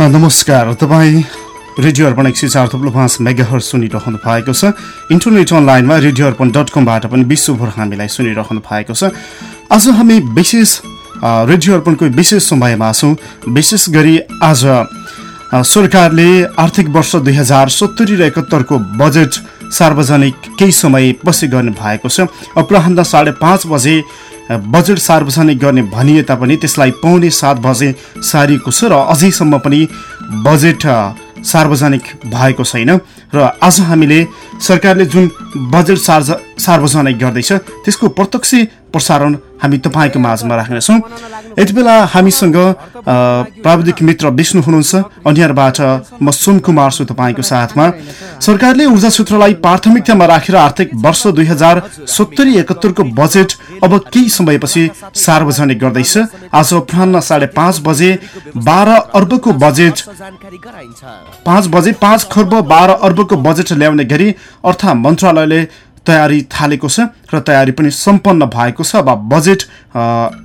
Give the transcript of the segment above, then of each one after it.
नमस्कार। तपाईँ रेडियो अर्पण एक सय चार थुप्रो पाँच मेगाहर सुनिरहनु भएको छ। इन्टरनेट अनलाइनमा रेडियो अर्पण डट कमबाट पनि विश्वभर हामीलाई सुनिरहनु भएको छ। आज हामी विशेष रेडियो अर्पणको विशेष समयमा छौँ। विशेष गरी आज सरकारले आर्थिक वर्ष दुई हजार सत्तरी र एकहत्तरको बजेट सार्वजनिक केही समय पछि गर्ने भएको छ अपराह साढे पाँच बजे बजेट सार्वजनिक गर्ने भनिए तापनि त्यसलाई पाउने सात बजे सारिएको छ र अझैसम्म पनि बजेट सार्वजनिक भएको छैन। र आज हामीले सरकारले जुन बजेट सार्वजनिक गर्दैछ त्यसको प्रत्यक्ष प्रसारण हामी तपाईँको माझमा राख्नेछौँ। यति बेला हामीसँग प्राविधिक मित्र विष्णु हुनुहुन्छ। अन्यबाट म सुन कुमार छु तपाईँको साथमा। सरकारले ऊर्जा क्षेत्रलाई प्राथमिकतामा राखेर आर्थिक वर्ष दुई हजार सत्तरी एकहत्तरको बजेट अब केही समयपछि सार्वजनिक गर्दैछ। आज अपराह साढे पाँच बजे बाह्र अर्बको बजेट पाँच बजे पाँच खर्ब बाह्र अर्बको बजेट ल्याउने गरी अर्थ मन्त्रालयले तयारी थालेको छ र तयारी पनि सम्पन्न भएको छ वा बजेट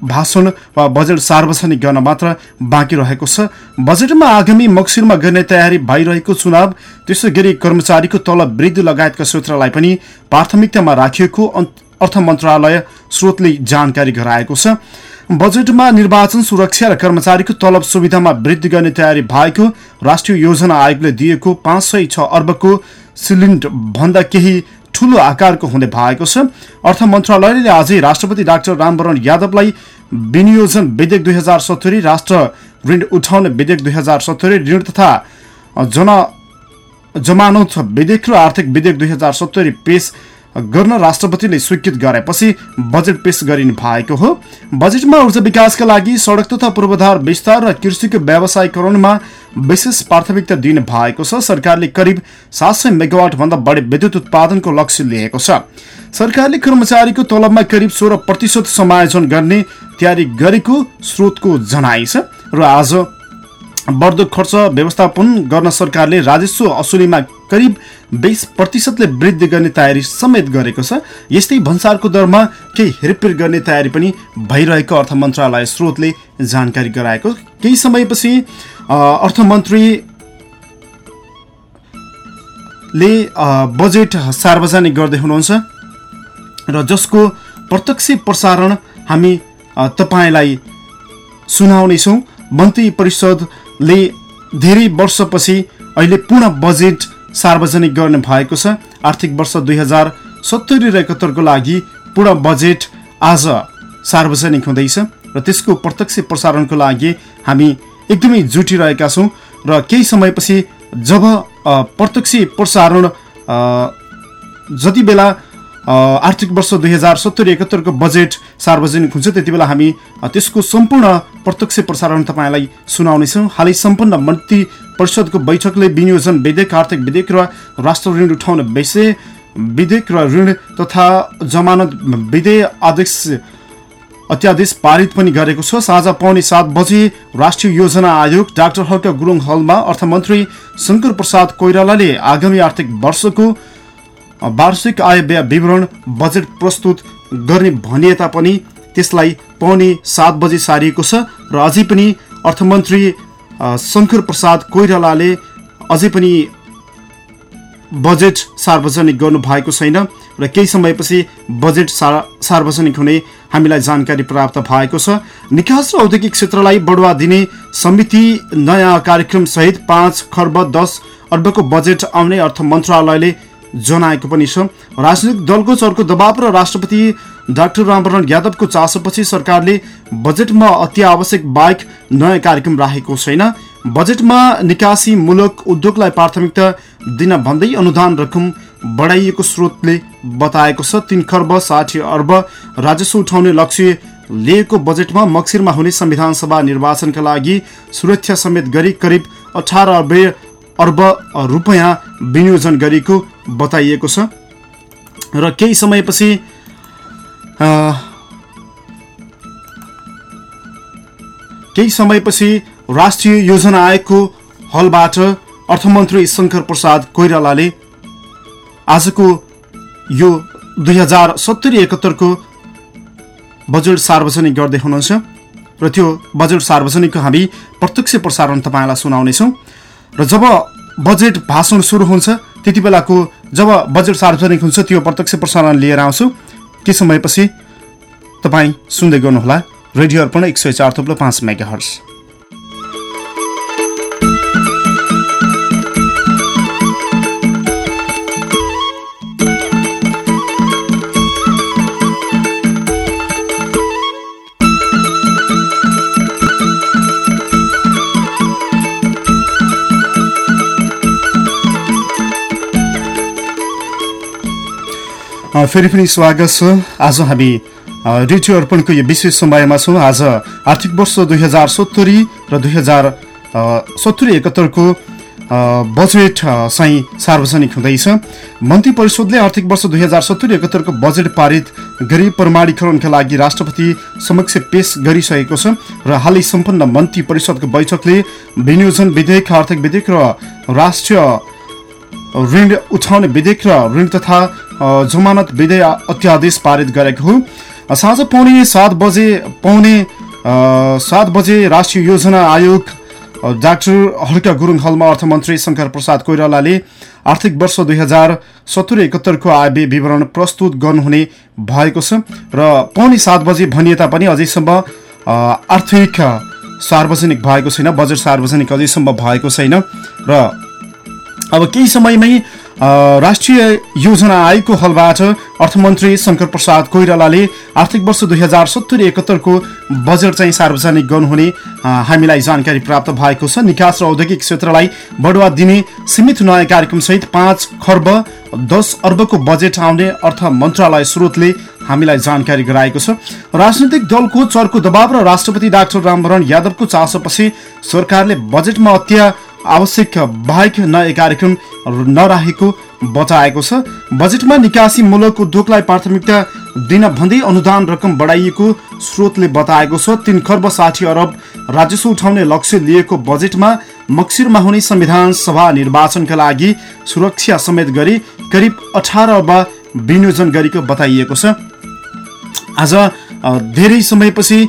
भाषण वा बजेट सार्वजनिक गर्न मात्र बाँकी रहेको छ। बजेटमा आगामी मक्सिरमा गर्ने तयारी भइरहेको चुनाव त्यसै गरी कर्मचारीको तलब वृद्धि लगायतका सूत्रलाई पनि प्राथमिकतामा राखिएको अर्थ मन्त्रालय स्रोतले जानकारी गराएको छ। बजेटमा निर्वाचन सुरक्षा र कर्मचारीको तलब सुविधामा वृद्धि गर्ने तयारी भएको राष्ट्रिय योजना आयोगले दिएको पाँच सय छ अर्बको सिलिन्ड भन्दा केही ठूलो आकारको हुने भएको छ। अर्थ मन्त्रालयले आजै राष्ट्रपति डाक्टर रामवरण यादवलाई विनियोजन विधेयक दुई हजार सत्तरी राष्ट्र ऋण उठाउने विधेयक दुई हजार सत्तरी ऋण तथा जन जमानत विधेयक र आर्थिक विधेयक दुई हजार सत्तरी पेश गर्न राष्ट्रपतिले स्वीकृत गरेपछि बजेट पेश गरिनु भएको हो। बजेटमा ऊर्जा विकासका लागि सडक तथा पूर्वाधार विस्तार र कृषिको व्यवसायीकरणमा विशेष प्राथमिकता दिनु भएको छ। सरकारले करिब सात सय मेगावाट भन्दा बढी विद्युत उत्पादनको लक्ष्य लिएको छ। सरकारले कर्मचारीको तलबमा करिब सोह्र प्रतिशत समायोजन गर्ने तयारी गरेको स्रोतको जनाइ छ र आज बढ्दो खर्च व्यवस्थापन गर्न सरकारले राजस्व असुलीमा करिब बिस प्रतिशतले वृद्धि गर्ने तयारी समेत गरेको छ। यस्तै भन्सारको दरमा केही हेरफेर गर्ने तयारी पनि भइरहेको अर्थ मन्त्रालय स्रोतले जानकारी गराएको। केही समयपछि अर्थमन्त्रीले बजेट सार्वजनिक गर्दै हुनुहुन्छ र जसको प्रत्यक्ष प्रसारण हामी तपाईँलाई सुनाउनेछौँ। मन्त्री परिषद ले धेरै वर्षपछि अहिले पूर्ण बजेट सार्वजनिक गर्ने भएको छ। आर्थिक वर्ष दुई हजार सत्तरी र एकहत्तरको लागि पूर्ण बजेट आज सार्वजनिक हुँदैछ र त्यसको प्रत्यक्ष प्रसारणको लागि हामी एकदमै जुटिरहेका छौँ र केही समयपछि जब प्रत्यक्ष प्रसारण जति बेला आर्थिक वर्ष दुई हजार सत्तरी एकहत्तरको बजेट सार्वजनिक हुन्छ। त्यति बेला हामी त्यसको सम्पूर्ण प्रत्यक्ष प्रसारण तपाईँलाई सुनाउनेछौँ। हालै सम्पन्न मन्त्री परिषदको बैठकले विनियोजन विधेयक आर्थिक विधेयक र राष्ट्र ऋण उठाउने विषय विधेयक र ऋण तथा जमानत विधेय आदेश अत्यादेश पारित पनि गरेको छ। साँझ पाउने सात बजे राष्ट्रिय योजना आयोग डाक्टर हर्क गुरुङ हलमा अर्थमन्त्री शङ्कर प्रसाद कोइरालाले आगामी आर्थिक वर्षको वार्षिक आय व्यय विवरण बजेट प्रस्तुत गर्ने भनिए तापनि त्यसलाई पाउने सात बजे सारिएको छ र अझै पनि अर्थमन्त्री शङ्कर प्रसाद कोइरालाले अझै पनि बजेट सार्वजनिक गर्नु भएको छैन र केही समयपछि बजेट सार्वजनिक हुने हामीलाई जानकारी प्राप्त भएको छ। निकास र औद्योगिक क्षेत्रलाई बढुवा दिने समिति नयाँ कार्यक्रम सहित पाँच खर्ब दस अर्बको बजेट आउने अर्थ मन्त्रालयले जनाएको पनि छ। राजनैतिक दलको चर्को दबाव र राष्ट्रपति डाक्टर रामवरण यादवको चासोपछि सरकारले बजेटमा अति आवश्यक बाहेक नयाँ कार्यक्रम राखेको छैन। बजेटमा निकासी मूलक उद्योगलाई प्राथमिकता दिन भन्दै अनुदान रकम बढाइएको स्रोतले बताएको छ। तिन खर्ब साठी अर्ब राजस्व उठाउने लक्ष्य लिएको बजेटमा मक्सिरमा हुने संविधान सभा निर्वाचनका लागि सुरक्षा समेत गरी करिब अठार अर्ब अर्ब रुपियाँ विनियोजन गरेको बताइएको छ। र केही समयपछि केही समयपछि राष्ट्रिय योजना आयोगको हलबाट अर्थमन्त्री शङ्कर प्रसाद कोइरालाले आजको यो दुई हजार सत्तरी एकहत्तरको बजेट सार्वजनिक गर्दै हुनुहुन्छ। र त्यो बजेट सार्वजनिकको हामी प्रत्यक्ष प्रसारण तपाईँलाई सुनाउनेछौँ। र जब बजेट भाषण सुरु हुन्छ त्यति बेलाको जब बजेट सार्वजनिक हुन्छ त्यो प्रत्यक्ष प्रसारण लिएर आउँछु। के समयपछि तपाईँ सुन्दै गर्नुहोला। रेडियो अर्पण एक सय चार थुप्रो पाँच मेगा हर्स फेरि पनि स्वागत छ। आज हामी रेडियो अर्पणको यो विशेष समयमा छौँ। आज आर्थिक वर्ष दुई हजार सत्तरी र दुई हजार सत्तरी एकहत्तरको बजेट चाहिँ सार्वजनिक हुँदैछ। मन्त्री परिषदले आर्थिक वर्ष दुई हजार सत्तरी एकहत्तरको बजेट पारित गरी प्रमाणीकरणका लागि राष्ट्रपति समक्ष पेश गरिसकेको छ र हालै सम्पन्न मन्त्री परिषदको बैठकले विनियोजन विधेयक आर्थिक विधेयक र राष्ट्रिय ऋण उठाउने विधेयक र ऋण तथा जमानत विधेय अत्यादेश पारित गरेको हो। साँझ पाउने सात बजे पाउने सात बजे राष्ट्रिय योजना आयोग डाक्टर हल्का गुरुङ हलमा अर्थमन्त्री शङ्कर प्रसाद कोइरालाले आर्थिक वर्ष दुई हजार सत्तरी एकहत्तरको आय विवरण प्रस्तुत गर्नुहुने भएको छ र पाउने सात बजे भनिए तापनि अझैसम्म आर्थिक सार्वजनिक भएको छैन बजेट सार्वजनिक अझैसम्म भएको छैन र अब केही समयमै राष्ट्रिय योजना आयोगको हलबाट अर्थमन्त्री शङ्कर प्रसाद कोइरालाले आर्थिक वर्ष दुई हजार सत्तरी एकहत्तरको बजेट चाहिँ सार्वजनिक गर्नुहुने हामीलाई जानकारी प्राप्त भएको छ। निकास र औद्योगिक क्षेत्रलाई बढुवा दिने सीमित नयाँ कार्यक्रमसहित पाँच खर्ब दस अर्बको बजेट आउने अर्थ मन्त्रालय स्रोतले हामीलाई जानकारी गराएको छ। राजनैतिक दलको चर्को दबाव र राष्ट्रपति डाक्टर रामवरण यादवको चासोपछि सरकारले बजेटमा अत्या आवश्यक बाहेक नयाँ कार्यक्रम नराखेको बताएको छ। बजेटमा निकासी मूलक उद्योगलाई प्राथमिकता दिन भन्दै अनुदान रकम बढाइएको स्रोतले बताएको छ। तीन खर्ब साठी अरब राजस्व उठाउने लक्ष्य लिएको बजेटमा मक्सिरमा हुने संविधान सभा निर्वाचनका लागि सुरक्षा समेत गरी करिब अठार अर्ब विनियोजन गरेको बताइएको छ। आज धेरै समयपछि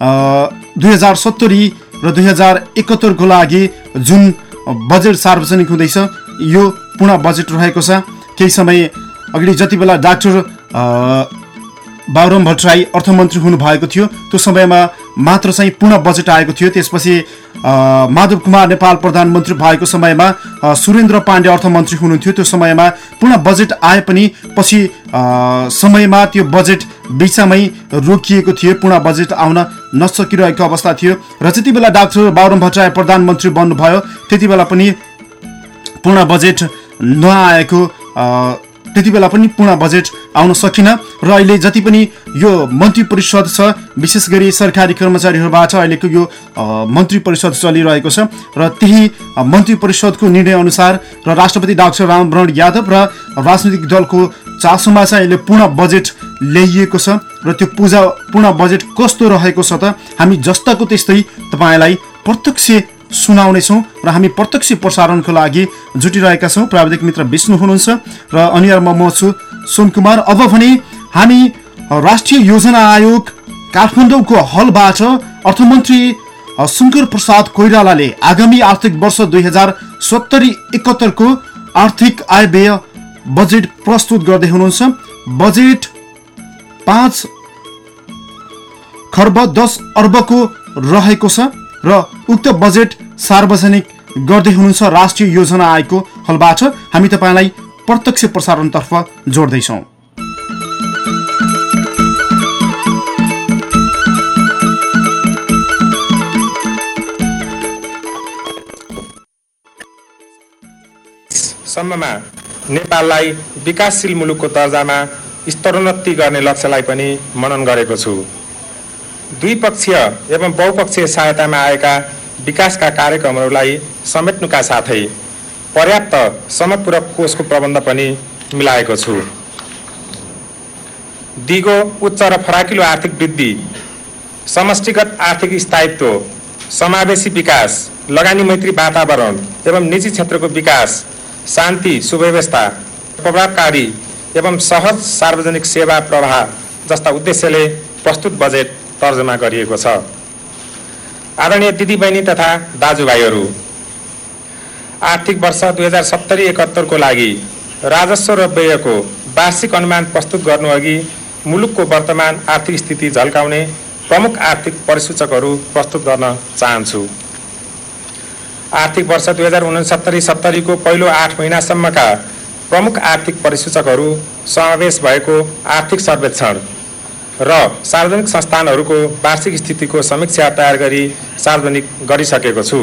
दुई हजार सत्तरी र दुई हजार एकहत्तरको लागि जुन बजेट सार्वजनिक हुँदैछ। यो पूर्ण बजेट रहेको छ। केही समय अगाडि जति बेला डाक्टर बाबुराम भट्टराई अर्थमन्त्री हुनुभएको थियो। त्यो समयमा मात्र चाहिँ पूर्ण बजेट आएको थियो। त्यसपछि माधव कुमार नेपाल प्रधानमन्त्री भएको समयमा सुरेन्द्र पाण्डे अर्थमन्त्री हुनुहुन्थ्यो। त्यो समयमा पूर्ण बजेट आए पनि पछि समयमा त्यो बजेट बिचमै रोकिएको थियो। पूर्ण बजेट आउन नसकिरहेको अवस्था थियो। र जति बेला डाक्टर बाबुराम भट्टराई प्रधानमन्त्री बन्नुभयो। त्यति बेला पनि पूर्ण बजेट नआएको त्यति बेला पनि पूर्ण बजेट आउन सकिन र अहिले जति पनि यो मन्त्री परिषद छ विशेष गरी सरकारी कर्मचारीहरूबाट अहिलेको यो मन्त्री परिषद चलिरहेको छ र त्यही मन्त्री परिषदको निर्णय अनुसार र राष्ट्रपति डाक्टर रामवरण यादव र राजनैतिक दलको चासोमा चाहिँ अहिले पूर्ण बजेट ल्याइएको छ र त्यो पूजा पूर्ण बजेट कस्तो रहेको छ त हामी जस्ताको त्यस्तै तपाईँलाई प्रत्यक्ष सुनाउनेछौँ र हामी प्रत्यक्ष प्रसारणको लागि जुटिरहेका छौँ। प्राविधिक मित्र विष्णु हुनुहुन्छ र अनिवार्यमा म छु सोमकुमार अब भने हामी राष्ट्रिय योजना आयोग काठमाडौँको हलबाट अर्थमन्त्री शङ्कर प्रसाद कोइरालाले आगामी आर्थिक वर्ष दुई हजार सत्तरी एकहत्तरको आर्थिक आय व्यय बजेट प्रस्तुत गर्दै हुनुहुन्छ। बजेट पाँच खर्ब दस अर्बको रहेको छ र उक्त बजेट सार्वजनिक गर्दै हुनुहुन्छ राष्ट्रिय योजना आयोगको हलबाट हामी तपाईँलाई प्रत्यक्ष प्रसारणतर्फ जोड्दैछौँ। सम्ममा नेपाललाई विकासशील मुलुकको दर्जामा स्तरोन्नति गर्ने लक्ष्यलाई पनि मनन गरेको छु। द्विपक्षीय एवं बहुपक्षीय सहायतामा आएका विकासका कार्यक्रमहरूलाई समेट्नुका साथै पर्याप्त समपूरक कोषको प्रबन्ध पनि मिलाएको छु। दिगो उच्च र फराकिलो आर्थिक वृद्धि समष्टिगत आर्थिक स्थायित्व समावेशी विकास लगानी मैत्री वातावरण एवं निजी क्षेत्रको विकास शान्ति सुव्यवस्था प्रभावकारी एवं सहज सार्वजनिक सेवा प्रवाह जस्ता उद्देश्यले प्रस्तुत बजेट तर्जमा गरिएको छ। आदरणीय दिदीबहिनी तथा दाजुभाइहरू आर्थिक वर्ष दुई हजार सत्तरी एकहत्तरको लागि राजस्व र व्ययको वार्षिक अनुमान प्रस्तुत गर्नुअघि मुलुकको वर्तमान आर्थिक स्थिति झल्काउने प्रमुख आर्थिक परिसूचकहरू प्रस्तुत गर्न चाहन्छु। आर्थिक वर्ष दुई हजार उनसत्तरी सत्तरीको पहिलो आठ महिनासम्मका प्रमुख आर्थिक परिसूचकहरू समावेश भएको आर्थिक सर्वेक्षण र सार्वजनिक संस्थानहरूको वार्षिक स्थितिको समीक्षा तयार गरी सार्वजनिक गरिसकेको छु।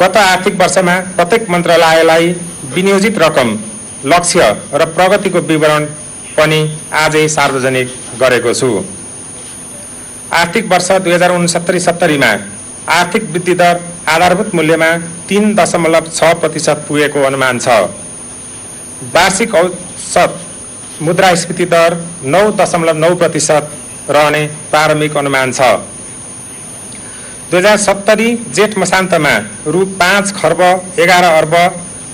गत आर्थिक वर्षमा प्रत्येक मन्त्रालयलाई विनियोजित रकम लक्ष्य र प्रगतिको विवरण पनि आजै सार्वजनिक गरेको छु। आर्थिक वर्ष दुई हजार उनसत्तरी सत्तरीमा आर्थिक वृद्धि दर आधारभूत मूल्यमा तिन दशमलव छ प्रतिशत पुगेको अनुमान छ। वार्षिक औसत मुद्रास्फीति दर नौ दशमलव नौ प्रतिशत रहने प्रारम्भिक अनुमान छ। दुई हजार सत्तरी जेठ मसान्तमा रु पाँच खर्ब एघार अर्ब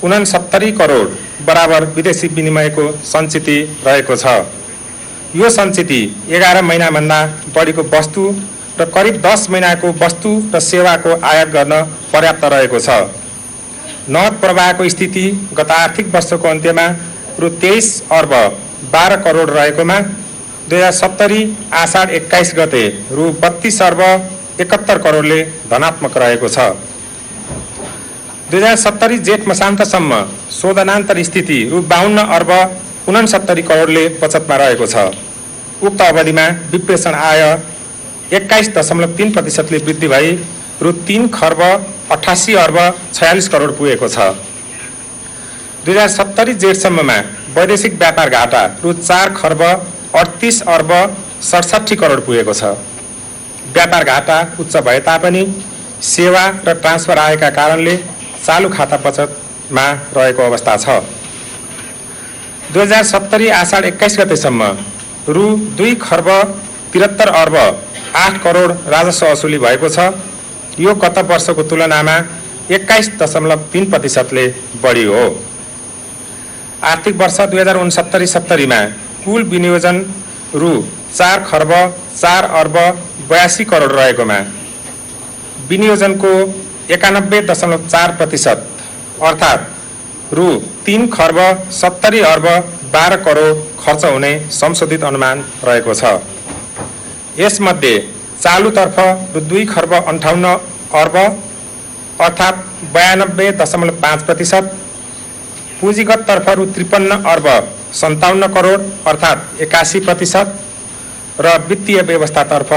उनसत्तरी करोड बराबर विदेशी विनिमयको सञ्चिति रहेको छ। यो सञ्चिति एघार महिनाभन्दा बढीको वस्तु र करिब दस महिनाको वस्तु र सेवाको आयात गर्न पर्याप्त रहेको छ। नगद प्रवाहको स्थिति गत आर्थिक वर्षको अन्त्यमा रु तेइस अर्ब बाह्र करोड रहेकोमा दुई हजार सत्तरी आषाढ एक्काइस गते रु बत्तिस अर्ब एकहत्तर करोडले धनात्मक रहेको छ। दुई हजार सत्तरी जेठ मसान्तसम्म शोधनान्तर स्थिति रु बाहन्न अर्ब उनसत्तरी करोडले बचतमा रहेको छ। उक्त अवधिमा विप्रेषण आय एक्काइस दशमलव तिन प्रतिशतले वृद्धि भई रु तिन खर्ब अठासी अर्ब छयालिस करोड पुगेको छ। दुई हजार सत्तरी जेठसम्ममा वैदेशिक व्यापार घाटा रु चार खर्ब अडतिस अर्ब सडसठी करोड पुगेको छ। व्यापार घाटा उच्च भए तापनि सेवा र ट्रान्सफर आएका कारणले चालु खाता बचतमा रहेको अवस्था छ। दुई हजार सत्तरी आषाढ एक्काइस गतेसम्म रु दुई खर्ब त्रिहत्तर अर्ब आठ करोड राजस्व असुली भएको छ। यो गत वर्षको तुलनामा एक्काइस दशमलव तिन प्रतिशतले बढी हो। आर्थिक वर्ष दुई हजार उनसत्तरी सत्तरीमा कुल विनियोजन रु चार खर्ब चार अर्ब बयासी करोड रहेकोमा। विनियोजनको एकानब्बे दशमलव चार प्रतिशत अर्थात् रु तिन खर्ब सत्तरी अर्ब बाह्र करोड खर्च हुने संशोधित अनुमान रहेको छ। यसमध्ये चालुतर्फ रु दुई खर्ब अन्ठाउन्न अर्ब अर्थात् बयानब्बे दशमलव पाँच प्रतिशत पुँजीगततर्फ रु त्रिपन्न अर्ब सन्ताउन्न करोड अर्थात् एकासी प्रतिशत र वित्तीय व्यवस्थातर्फ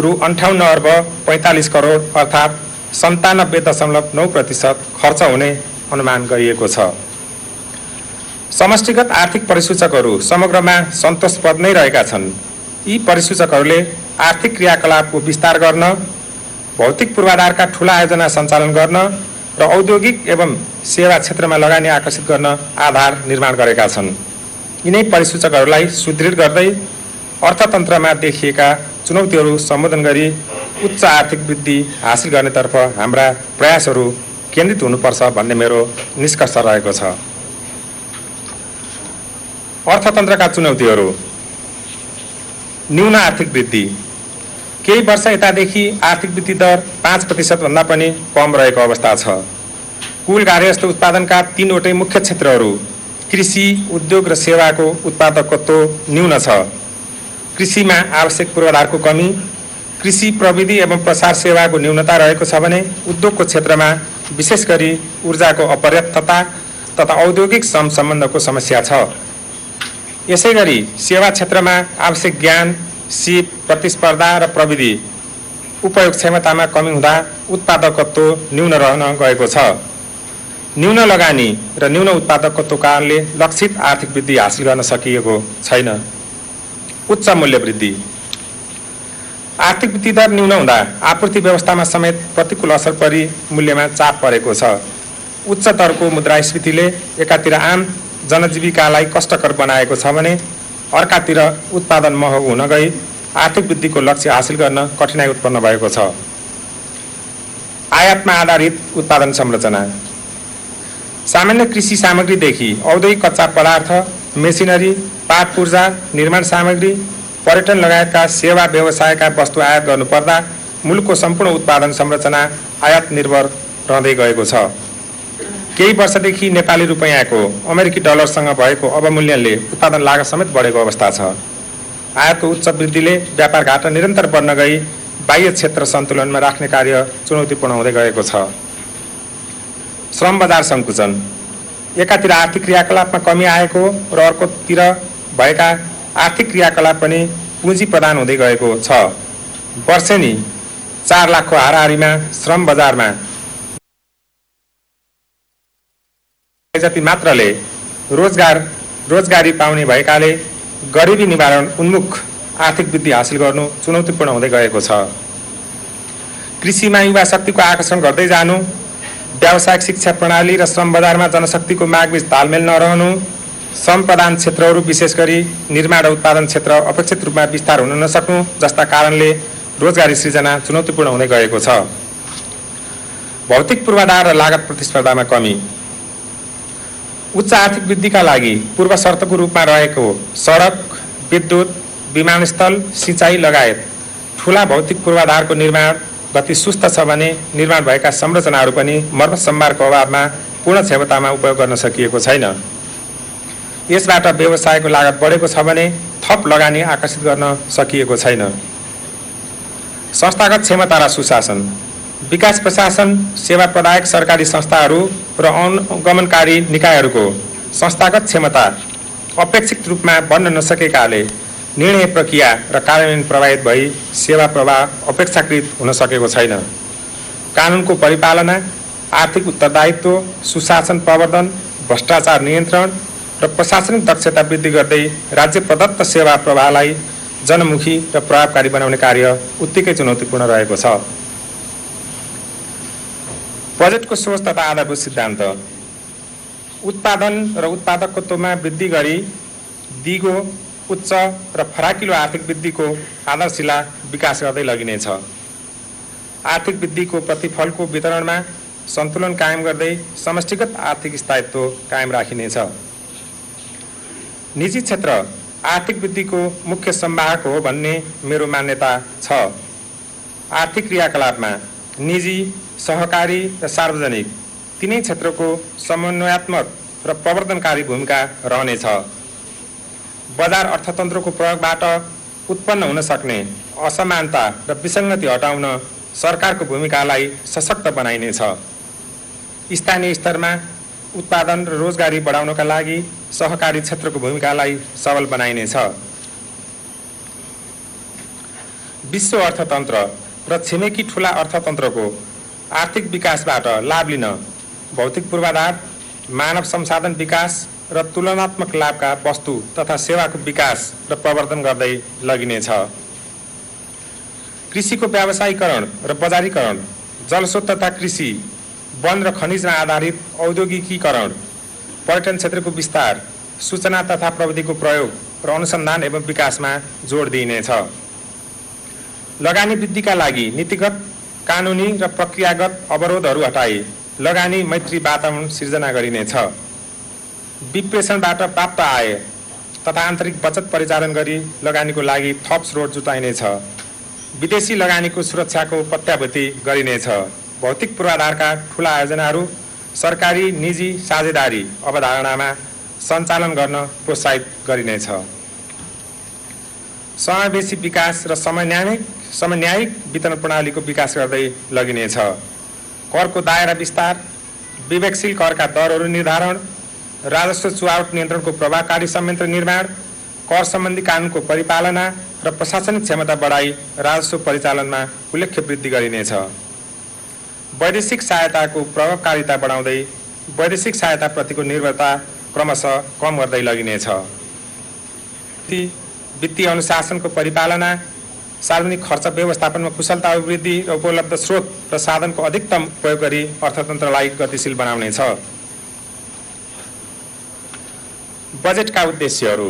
रु अन्ठाउन्न अर्ब पैँतालिस करोड अर्थात् सन्तानब्बे दशमलव नौ प्रतिशत खर्च हुने अनुमान गरिएको छ। समष्टिगत आर्थिक परिसूचकहरू समग्रमा सन्तोषप्रद नै रहेका छन्। यी परिसूचकहरूले आर्थिक क्रियाकलापको विस्तार गर्न भौतिक पूर्वाधारका ठुला आयोजना सञ्चालन गर्न र औद्योगिक एवं सेवा क्षेत्रमा लगानी आकर्षित गर्न आधार निर्माण गरेका छन्। यिनै परिसूचकहरूलाई सुदृढ गर्दै अर्थतन्त्रमा देखिएका चुनौतीहरू सम्बोधन गरी उच्च आर्थिक वृद्धि हासिल गर्नेतर्फ हाम्रा प्रयासहरू केन्द्रित हुनुपर्छ भन्ने मेरो निष्कर्ष रहेको छ। अर्थतन्त्रका चुनौतीहरू। न्यून आर्थिक वृद्धि। केही वर्ष यतादेखि आर्थिक वृद्धि दर पाँच प्रतिशतभन्दा पनि कम रहेको अवस्था छ। कुल कार्यस्थ उत्पादनका तिनवटै मुख्य क्षेत्रहरू कृषि उद्योग र सेवाको उत्पादकत्व न्यून छ। कृषिमा आवश्यक पूर्वाधारको कमी कृषि प्रविधि एवं प्रसार सेवाको न्यूनता रहेको छ भने उद्योगको क्षेत्रमा विशेष गरी ऊर्जाको अपर्याप्तता तथा औद्योगिक श्रम सम्बन्धको समस्या छ। यसै गरी सेवा क्षेत्रमा आवश्यक ज्ञान सिप प्रतिस्पर्धा र प्रविधि। उपयोग क्षमतामा कमी हुँदा उत्पादकत्व न्यून रहन गएको छ। न्यून लगानी र न्यून उत्पादकत्व कारणले लक्षित आर्थिक वृद्धि हासिल गर्न सकिएको छैन। उच्च मूल्य वृद्धि। आर्थिक वृद्धि दर न्यून हुँदा आपूर्ति व्यवस्थामा समेत प्रतिकूल असर परि मूल्यमा चाप परेको छ। उच्च दरको मुद्रास्फीतिले एकातिर आम जनजीविकालाई कष्टकर बनाएको छ भने अर्कातिर उत्पादन महँगो हुन गई आर्थिक वृद्धिको लक्ष्य हासिल गर्न कठिनाई उत्पन्न भएको छ। आयातमा आधारित उत्पादन संरचना। सामान्य कृषि सामग्रीदेखि औद्योगिक कच्चा पदार्थ मेसिनरी पाट पूर्जा निर्माण सामग्री पर्यटन लगायतका सेवा व्यवसायका वस्तु आयात गर्नुपर्दा मुलुकको सम्पूर्ण उत्पादन संरचना आयात निर्भर रहँदै गएको छ। केही वर्षदेखि नेपाली रुपियाँको अमेरिकी डलरसँग भएको अवमूल्यनले उत्पादन लागत समेत बढेको अवस्था छ। आयातको उच्च वृद्धिले व्यापार घाटा निरन्तर बढ्न गई बाह्य क्षेत्र सन्तुलनमा राख्ने कार्य चुनौतीपूर्ण हुँदै गएको छ। श्रम बजार सङ्कुचन। एकातिर आर्थिक क्रियाकलापमा कमी आएको र अर्कोतिर भएका आर्थिक क्रियाकलाप पनि पुँजी प्रदान हुँदै गएको छ। वर्षेनी चार लाखको हाराहारीमा श्रम बजारमा जति मात्रले रोजगार रोजगारी पाउने भएकाले गरिबी निवारण उन्मुख आर्थिक वृद्धि हासिल गर्नु चुनौतीपूर्ण हुँदै गएको छ। कृषिमा युवा शक्तिको आकर्षण गर्दै जानु व्यावसायिक शिक्षा प्रणाली र श्रम बजारमा जनशक्तिको मागबीच तालमेल नरहनु श्रम प्रदान क्षेत्रहरू विशेष गरी निर्माण र उत्पादन क्षेत्र अपेक्षित रूपमा विस्तार हुन नसक्नु जस्ता कारणले रोजगारी सृजना चुनौतीपूर्ण हुँदै गएको छ। भौतिक पूर्वाधार र लागत प्रतिस्पर्धामा कमी। उच्च आर्थिक वृद्धिका लागि पूर्व शर्तको रूपमा रहेको सडक विद्युत विमानस्थल सिँचाइ लगायत ठुला भौतिक पूर्वाधारको निर्माण गति सुस्त छ भने निर्माण भएका संरचनाहरू पनि मर्मत सम्भारको अभावमा पूर्ण क्षमतामा उपयोग गर्न सकिएको छैन। यसबाट व्यवसायको लागत बढेको छ भने थप लगानी आकर्षित गर्न सकिएको छैन। संस्थागत क्षमता र सुशासन विकास प्रशासन सेवा प्रदायक सरकारी संस्थाहरू र अनुगमनकारी निकायहरूको संस्थागत क्षमता अपेक्षित रूपमा बन्न नसकेकाले निर्णय प्रक्रिया र कार्यान्वयन प्रभावित भई सेवा प्रवाह अपेक्षाकृत हुन सकेको छैन। कानुनको परिपालना आर्थिक उत्तरदायित्व सुशासन प्रवर्धन भ्रष्टाचार नियन्त्रण र प्रशासनिक दक्षता वृद्धि गर्दै राज्य प्रदत्त सेवा प्रवाहलाई जनमुखी र प्रभावकारी बनाउने कार्य उत्तिकै चुनौतीपूर्ण रहेको छ। बजेटको सोच तथा आधारभूत सिद्धान्त। उत्पादन र उत्पादकत्वमा वृद्धि गरी दिगो उच्च र फराकिलो आर्थिक वृद्धिको आधारशिला विकास गर्दै लगिनेछ। आर्थिक वृद्धिको प्रतिफलको वितरणमा सन्तुलन कायम गर्दै समष्टिगत आर्थिक स्थायित्व कायम राखिनेछ। निजी क्षेत्र आर्थिक वृद्धिको मुख्य सम्वाहक हो भन्ने मेरो मान्यता छ। आर्थिक क्रियाकलापमा निजी सहकारी र सार्वजनिक तिनै क्षेत्रको समन्वयात्मक र प्रवर्धनकारी भूमिका रहनेछ। बजार अर्थतन्त्रको प्रयोगबाट उत्पन्न हुन सक्ने असमानता र विसङ्गति हटाउन सरकारको भूमिकालाई सशक्त बनाइनेछ। स्थानीय स्तरमा उत्पादन र रोजगारी बढाउनका लागि सहकारी क्षेत्रको भूमिकालाई सबल बनाइनेछ। विश्व अर्थतन्त्र र छिमेकी ठुला अर्थतन्त्रको आर्थिक विकासबाट लाभ लिन भौतिक पूर्वाधार मानव संसाधन विकास र तुलनात्मक लाभका वस्तु तथा सेवाको विकास र प्रवर्धन गर्दै लगिनेछ। कृषिको व्यावसायीकरण र बजारीकरण जलस्रोत तथा कृषि वन र खनिजमा आधारित औद्योगिकीकरण पर्यटन क्षेत्रको विस्तार सूचना तथा प्रविधिको प्रयोग र अनुसन्धान एवं विकासमा जोड दिइनेछ। लगानी वृद्धिका लागि नीतिगत कानुनी र प्रक्रियागत अवरोधहरू हटाई लगानी मैत्री वातावरण सिर्जना गरिनेछ। विप्रेषणबाट प्राप्त आय तथा आन्तरिक बचत परिचालन गरी लगानीको लागि थप स्रोत जुटाइनेछ। विदेशी लगानीको सुरक्षाको प्रत्याभूति गरिनेछ। भौतिक पूर्वाधारका ठुला आयोजनाहरू सरकारी निजी साझेदारी अवधारणामा सञ्चालन गर्न प्रोत्साहित गरिनेछ। समावेशी विकास र समन्यायिक समन्यायिक वितरण प्रणालीको विकास गर्दै लगिनेछ करको दायरा विस्तार विवेकशील करका दरहरू निर्धारण राजस्व चुहावट नियन्त्रणको प्रभावकारी संयन्त्र निर्माण कर सम्बन्धी कानुनको परिपालना र प्रशासनिक क्षमता बढाई राजस्व परिचालनमा उल्लेख्य वृद्धि गरिनेछ वैदेशिक सहायताको प्रभावकारिता बढाउँदै वैदेशिक सहायताप्रतिको निर्भरता क्रमशः कम गर्दै लगिनेछ वित्तीय अनुशासनको परिपालना सार्वजनिक खर्च व्यवस्थापनमा कुशलता अभिवृद्धि र उपलब्ध स्रोत र साधनको अधिकतम उपयोग गरी अर्थतन्त्रलाई गतिशील बनाउनेछ। बजेटका उद्देश्यहरू।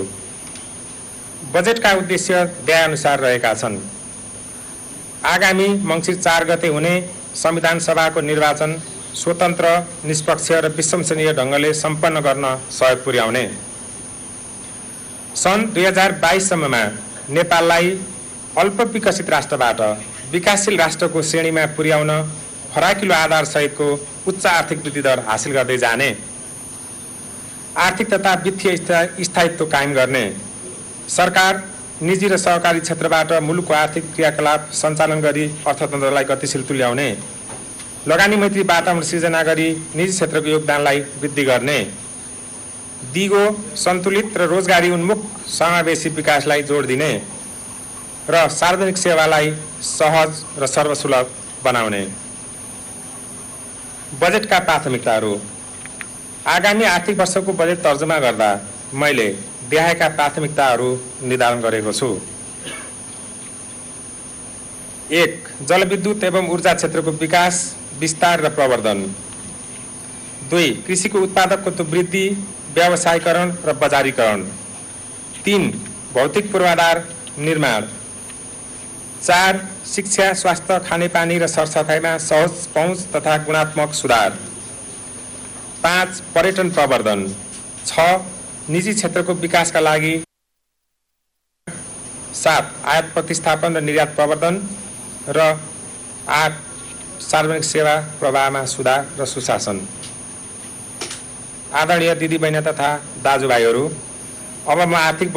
बजेटका उद्देश्य व्ययअनुसार रहेका छन्। आगामी मङ्सिर चार गते हुने संविधान सभाको निर्वाचन स्वतन्त्र निष्पक्ष र विश्वसनीय ढङ्गले सम्पन्न गर्न सहयोग पुर्याउने। सन् दुई हजार बाइससम्ममा नेपाललाई अल्प विकसित राष्ट्रबाट विकासशील राष्ट्रको श्रेणीमा पुर्याउन फराकिलो आधारसहितको उच्च आर्थिक वृद्धि दर हासिल गर्दै जाने। आर्थिक तथा वित्तीय स्थायित्व कायम गर्ने। सरकार निजी र सहकारी क्षेत्रबाट मुलुकको आर्थिक क्रियाकलाप सञ्चालन गरी अर्थतन्त्रलाई गतिशील तुल्याउने। लगानी मैत्री वातावरण सिर्जना गरी निजी क्षेत्रको योगदानलाई वृद्धि गर्ने। दिगो सन्तुलित र रोजगारी उन्मुख समावेशी विकासलाई जोड दिने। र सार्वजनिक सेवालाई सहज र सर्वसुलभ बनाउने बजेटका प्राथमिकताहरू। आगामी आर्थिक वर्षको बजेट तर्जुमा गर्दा मैले देखाएका प्राथमिकताहरू निर्धारण गरेको छु। एक जलविद्युत एवं ऊर्जा क्षेत्रको विकास विस्तार र प्रवर्धन। दुई कृषिको उत्पादकत्व वृद्धि व्यवसायीकरण र बजारीकरण। तिन भौतिक पूर्वाधार निर्माण। चार शिक्षा स्वास्थ्य खानेपानी र सरसफाइमा सहज पहुँच तथा गुणात्मक सुधार। पाँच पर्यटन प्रवर्धन। छ निजी क्षेत्रको विकासका लागि। सात आयात प्रतिस्थापन र निर्यात प्रवर्धन। र आठ सार्वजनिक सेवा प्रवाहमा सुधार र सुशासन। आदरणीय दिदीबहिनी तथा दाजुभाइहरू अब म आर्थिक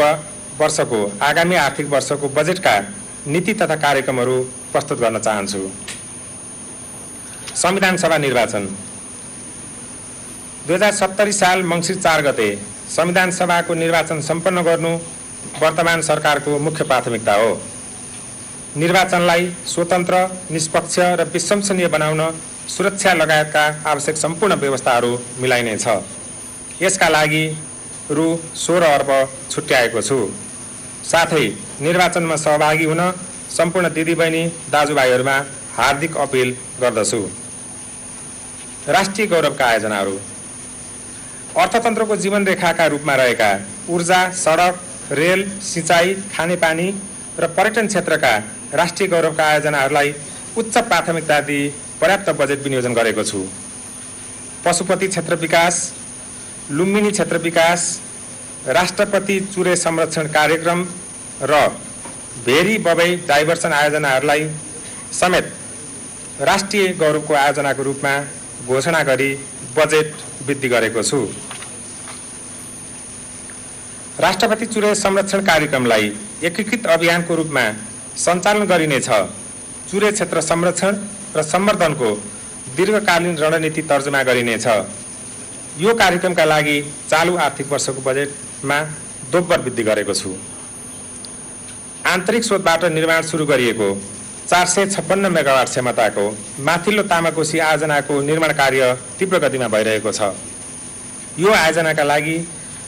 वर्षको आगामी आर्थिक वर्षको बजेटका नीति तथा कार्यक्रमहरू प्रस्तुत गर्न चाहन्छु। संविधान सभा निर्वाचन। दुई हजार सत्तरी साल मङ्सिर चार गते संविधान सभाको निर्वाचन सम्पन्न गर्नु वर्तमान सरकारको मुख्य प्राथमिकता हो। निर्वाचनलाई स्वतन्त्र निष्पक्ष र विश्वसनीय बनाउन सुरक्षा लगायतका आवश्यक सम्पूर्ण व्यवस्थाहरू मिलाइनेछ। यसका लागि रु सोह्र अर्ब छुट्याएको छु। साथै निर्वाचनमा सहभागी हुन सम्पूर्ण दिदीबहिनी दाजुभाइहरूमा हार्दिक अपिल गर्दछु। राष्ट्रिय गौरवका आयोजनाहरू। अर्थतन्त्रको जीवन रेखाका रूपमा रहेका ऊर्जा सडक रेल सिँचाइ खानेपानी र पर्यटन क्षेत्रका राष्ट्रिय गौरवका आयोजनाहरूलाई उच्च प्राथमिकता दिई पर्याप्त बजेट विनियोजन गरेको छु। पशुपति क्षेत्र विकास लुम्बिनी क्षेत्र विकास राष्ट्रपति चुरे संरक्षण कार्यक्रम र भेरी बबई डाइभर्सन आयोजनाहरूलाई समेत राष्ट्रिय गौरवको आयोजनाको रूपमा घोषणा गरी बजेट वृद्धि गरेको छु। राष्ट्रपति चुरे संरक्षण कार्यक्रमलाई एकीकृत अभियानको रूपमा सञ्चालन गरिनेछ। चुरे क्षेत्र संरक्षण र सम्वर्धनको दीर्घकालीन रणनीति तर्जुमा गरिनेछ। यो कार्यक्रमका लागि चालु आर्थिक वर्षको बजेटमा दोब्बर वृद्धि गरेको छु। आन्तरिक स्रोतबाट निर्माण सुरु गरिएको चार सय छप्पन्न मेगावाट क्षमताको माथिल्लो तामाकोशी आयोजनाको निर्माण कार्य तीव्र गतिमा भइरहेको छ। यो आयोजनाका लागि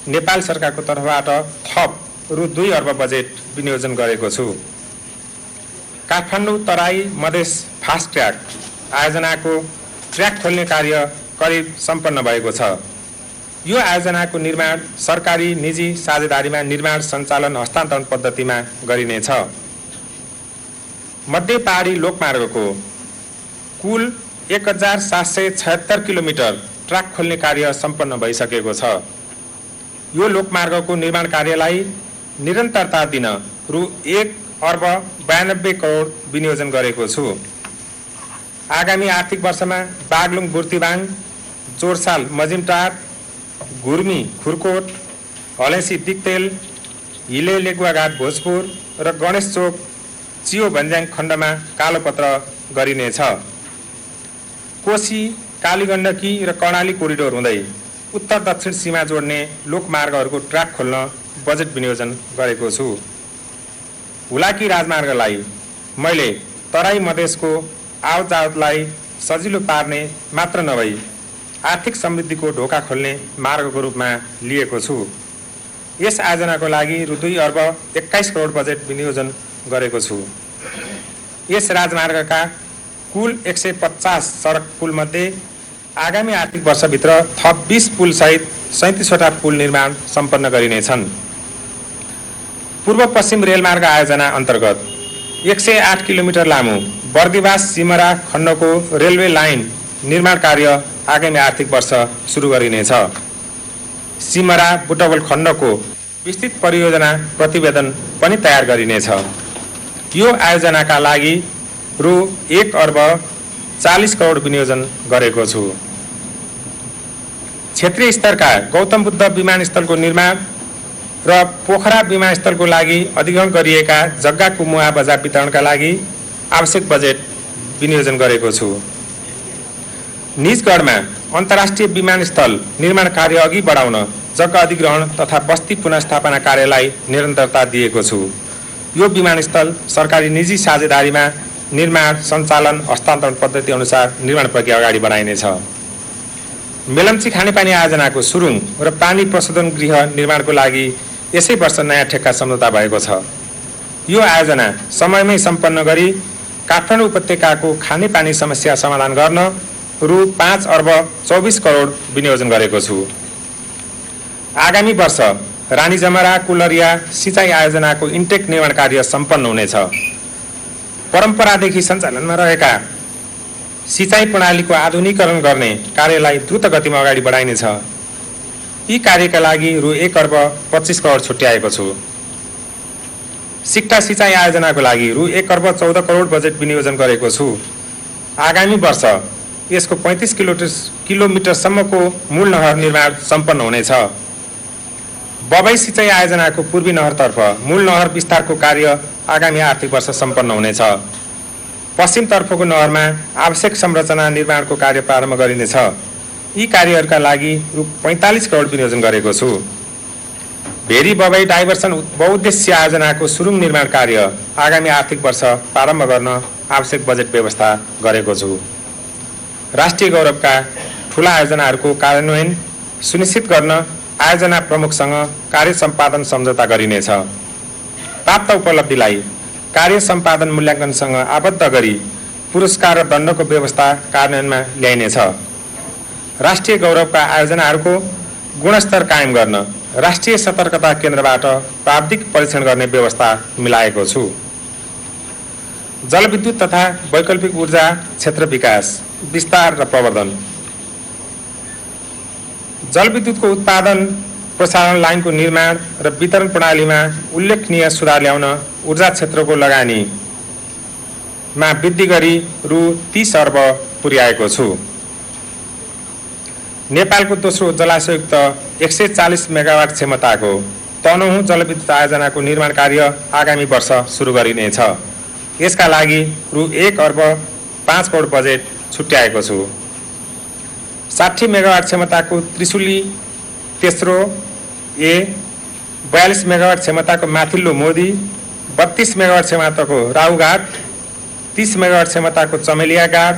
नेपाल सरकारको तर्फबाट थप रु दुई अर्ब बजेट विनियोजन गरेको छु। काठमाडौँ तराई मधेस फास्ट ट्र्याक आयोजनाको ट्र्याक खोल्ने कार्य करिब सम्पन्न भएको छ। यो आयोजनाको निर्माण सरकारी निजी साझेदारीमा निर्माण सञ्चालन हस्तान्तरण पद्धतिमा गरिनेछ। मध्य पहाडी लोकमार्गको कुल एक हजार सात सय छयत्तर किलोमिटर ट्र्याक खोल्ने कार्य सम्पन्न भइसकेको छ। यो लोकमार्गको निर्माण कार्यलाई निरन्तरता दिन रु एक अर्ब बयानब्बे करोड विनियोजन गरेको छु। आगामी आर्थिक वर्षमा बागलुङ बुर्तिबाङ चोरसाल मजिमटार गुर्मी खुरकोट हलेसी दिक्तेल हिले लेगुवाघाट भोजपुर र गणेश चोक चियो भन्ज्याङ खण्डमा कालोपत्र गरिनेछ। कोशी कालीगण्डकी र कर्णाली कोरिडोर हुँदै उत्तर दक्षिण सीमा जोड्ने लोकमार्गहरूको ट्र्याक खोल्न बजेट विनियोजन गरेको छु। हुलाकी राजमार्गलाई मैले तराई मधेसको आवजावतलाई सजिलो पार्ने मात्र नभई आर्थिक समृद्धिको ढोका खोल्ने मार्गको रूपमा लिएको छु। यस आयोजनाको लागि रु दुई अर्ब एक्काइस करोड बजेट विनियोजन गरेको छु। यस राजमार्गका कुल एक सय पचास सडक पुलमध्ये आगामी आर्थिक वर्षभित्र थप बिस पुलसहित सैँतिसवटा पुल निर्माण सम्पन्न गरिनेछन्। पूर्व पश्चिम रेलमार्ग आयोजना अन्तर्गत एक सय आठ किलोमिटर लामो बर्दिवास सिमरा खण्डको रेलवे लाइन निर्माण कार्य आगामी आर्थिक वर्ष सुरु गरिनेछ। सिमरा बुटवल खण्डको विस्तृत परियोजना प्रतिवेदन पनि तयार गरिनेछ। यो आयोजनाका लागि रु एक अर्ब चालिस करोड विनियोजन गरेको छु। क्षेत्रीय स्तरका गौतम बुद्ध विमानस्थलको निर्माण र पोखरा विमानस्थलको लागि अधिग्रहण गरिएका जग्गाको मुआवजा वितरणका लागि आवश्यक बजेट विनियोजन गरेको छु। निजगढमा अन्तर्राष्ट्रिय विमानस्थल निर्माण कार्य अघि बढाउन जग्गा अधिग्रहण तथा बस्ती पुनस्थापना कार्यलाई निरन्तरता दिएको छु। यो विमानस्थल सरकारी निजी साझेदारीमा निर्माण सञ्चालन हस्तान्तरण पद्धति अनुसार निर्माण प्रक्रिया अगाडि बढाइनेछ। मेलम्ची खानेपानी आयोजनाको सुरुङ र पानी प्रशोधन गृह निर्माणको लागि यसै वर्ष नयाँ ठेक्का सम्झौता भएको छ। यो आयोजना समयमै सम्पन्न गरी काठमाडौँ उपत्यकाको खानेपानी समस्या समाधान गर्न रु पाँच अर्ब चौबिस करोड विनियोजन गरेको छु। आगामी वर्ष रानी जमरा कुलरिया सिँचाइ आयोजनाको इन्टेक निर्माण कार्य सम्पन्न हुनेछ। परम्परादेखि सञ्चालनमा रहेका सिँचाइ प्रणालीको आधुनिकरण गर्ने कार्यलाई द्रुत गतिमा अगाडि बढाइनेछ। यी कार्यका लागि रु एक अर्ब पच्चिस करोड छुट्याएको छु। सिक्टा सिँचाइ आयोजनाको लागि रु एक अर्ब चौध करोड बजेट विनियोजन गरेको छु। आगामी वर्ष यसको पैँतिस किलोमिटर किलोमिटरसम्मको मूल नहर निर्माण सम्पन्न हुनेछ। बबाई सिँचाइ आयोजनाको पूर्वी नहरतर्फ मूल नहर विस्तारको कार्य आगामी आर्थिक वर्ष सम्पन्न हुनेछ। पश्चिमतर्फको नहरमा आवश्यक संरचना निर्माणको कार्य प्रारम्भ गरिनेछ। यी कार्यहरूका लागि रु पैँतालिस करोड विनियोजन गरेको छु। भेरी बबाई डाइभर्सन बहुद्देश्य आयोजनाको सुरुङ निर्माण कार्य आगामी आर्थिक वर्ष प्रारम्भ गर्न आवश्यक बजेट व्यवस्था गरेको छु। राष्ट्रिय गौरवका ठुला आयोजनाहरूको कार्यान्वयन सुनिश्चित गर्न आयोजना प्रमुखसँग कार्य सम्पादन सम्झौता गरिनेछ। प्राप्त उपलब्धिलाई कार्य सम्पादन मूल्याङ्कनसँग आबद्ध गरी पुरस्कार र दण्डको व्यवस्था कार्यान्वयनमा ल्याइनेछ। राष्ट्रिय गौरवका आयोजनाहरूको गुणस्तर कायम गर्न राष्ट्रिय सतर्कता केन्द्रबाट प्राविधिक परीक्षण गर्ने व्यवस्था मिलाएको छु। जलविद्युत तथा वैकल्पिक ऊर्जा क्षेत्र विकास। विस्तार र प्रवर्धन। जलविद्युतको उत्पादन प्रसारण लाइनको निर्माण र वितरण प्रणालीमा उल्लेखनीय सुधार ल्याउन ऊर्जा क्षेत्रको लगानीमा वृद्धि गरी रु तिस अर्ब पुर्याएको छु। नेपालको दोस्रो जलाशयुक्त एक सय चालिस मेगावाट क्षमताको तनहुँ जलविद्युत आयोजनाको निर्माण कार्य आगामी वर्ष सुरु गरिनेछ। यसका लागि रु एक अर्ब पाँच करोड बजेट छुट्याएको छु। साठी मेगावाट क्षमताको त्रिशुली तेस्रो ए बयालिस मेगावाट क्षमताको माथिल्लो मोदी बत्तिस मेगावाट क्षमताको राहुघाट तिस मेगावाट क्षमताको चमेलिया घाट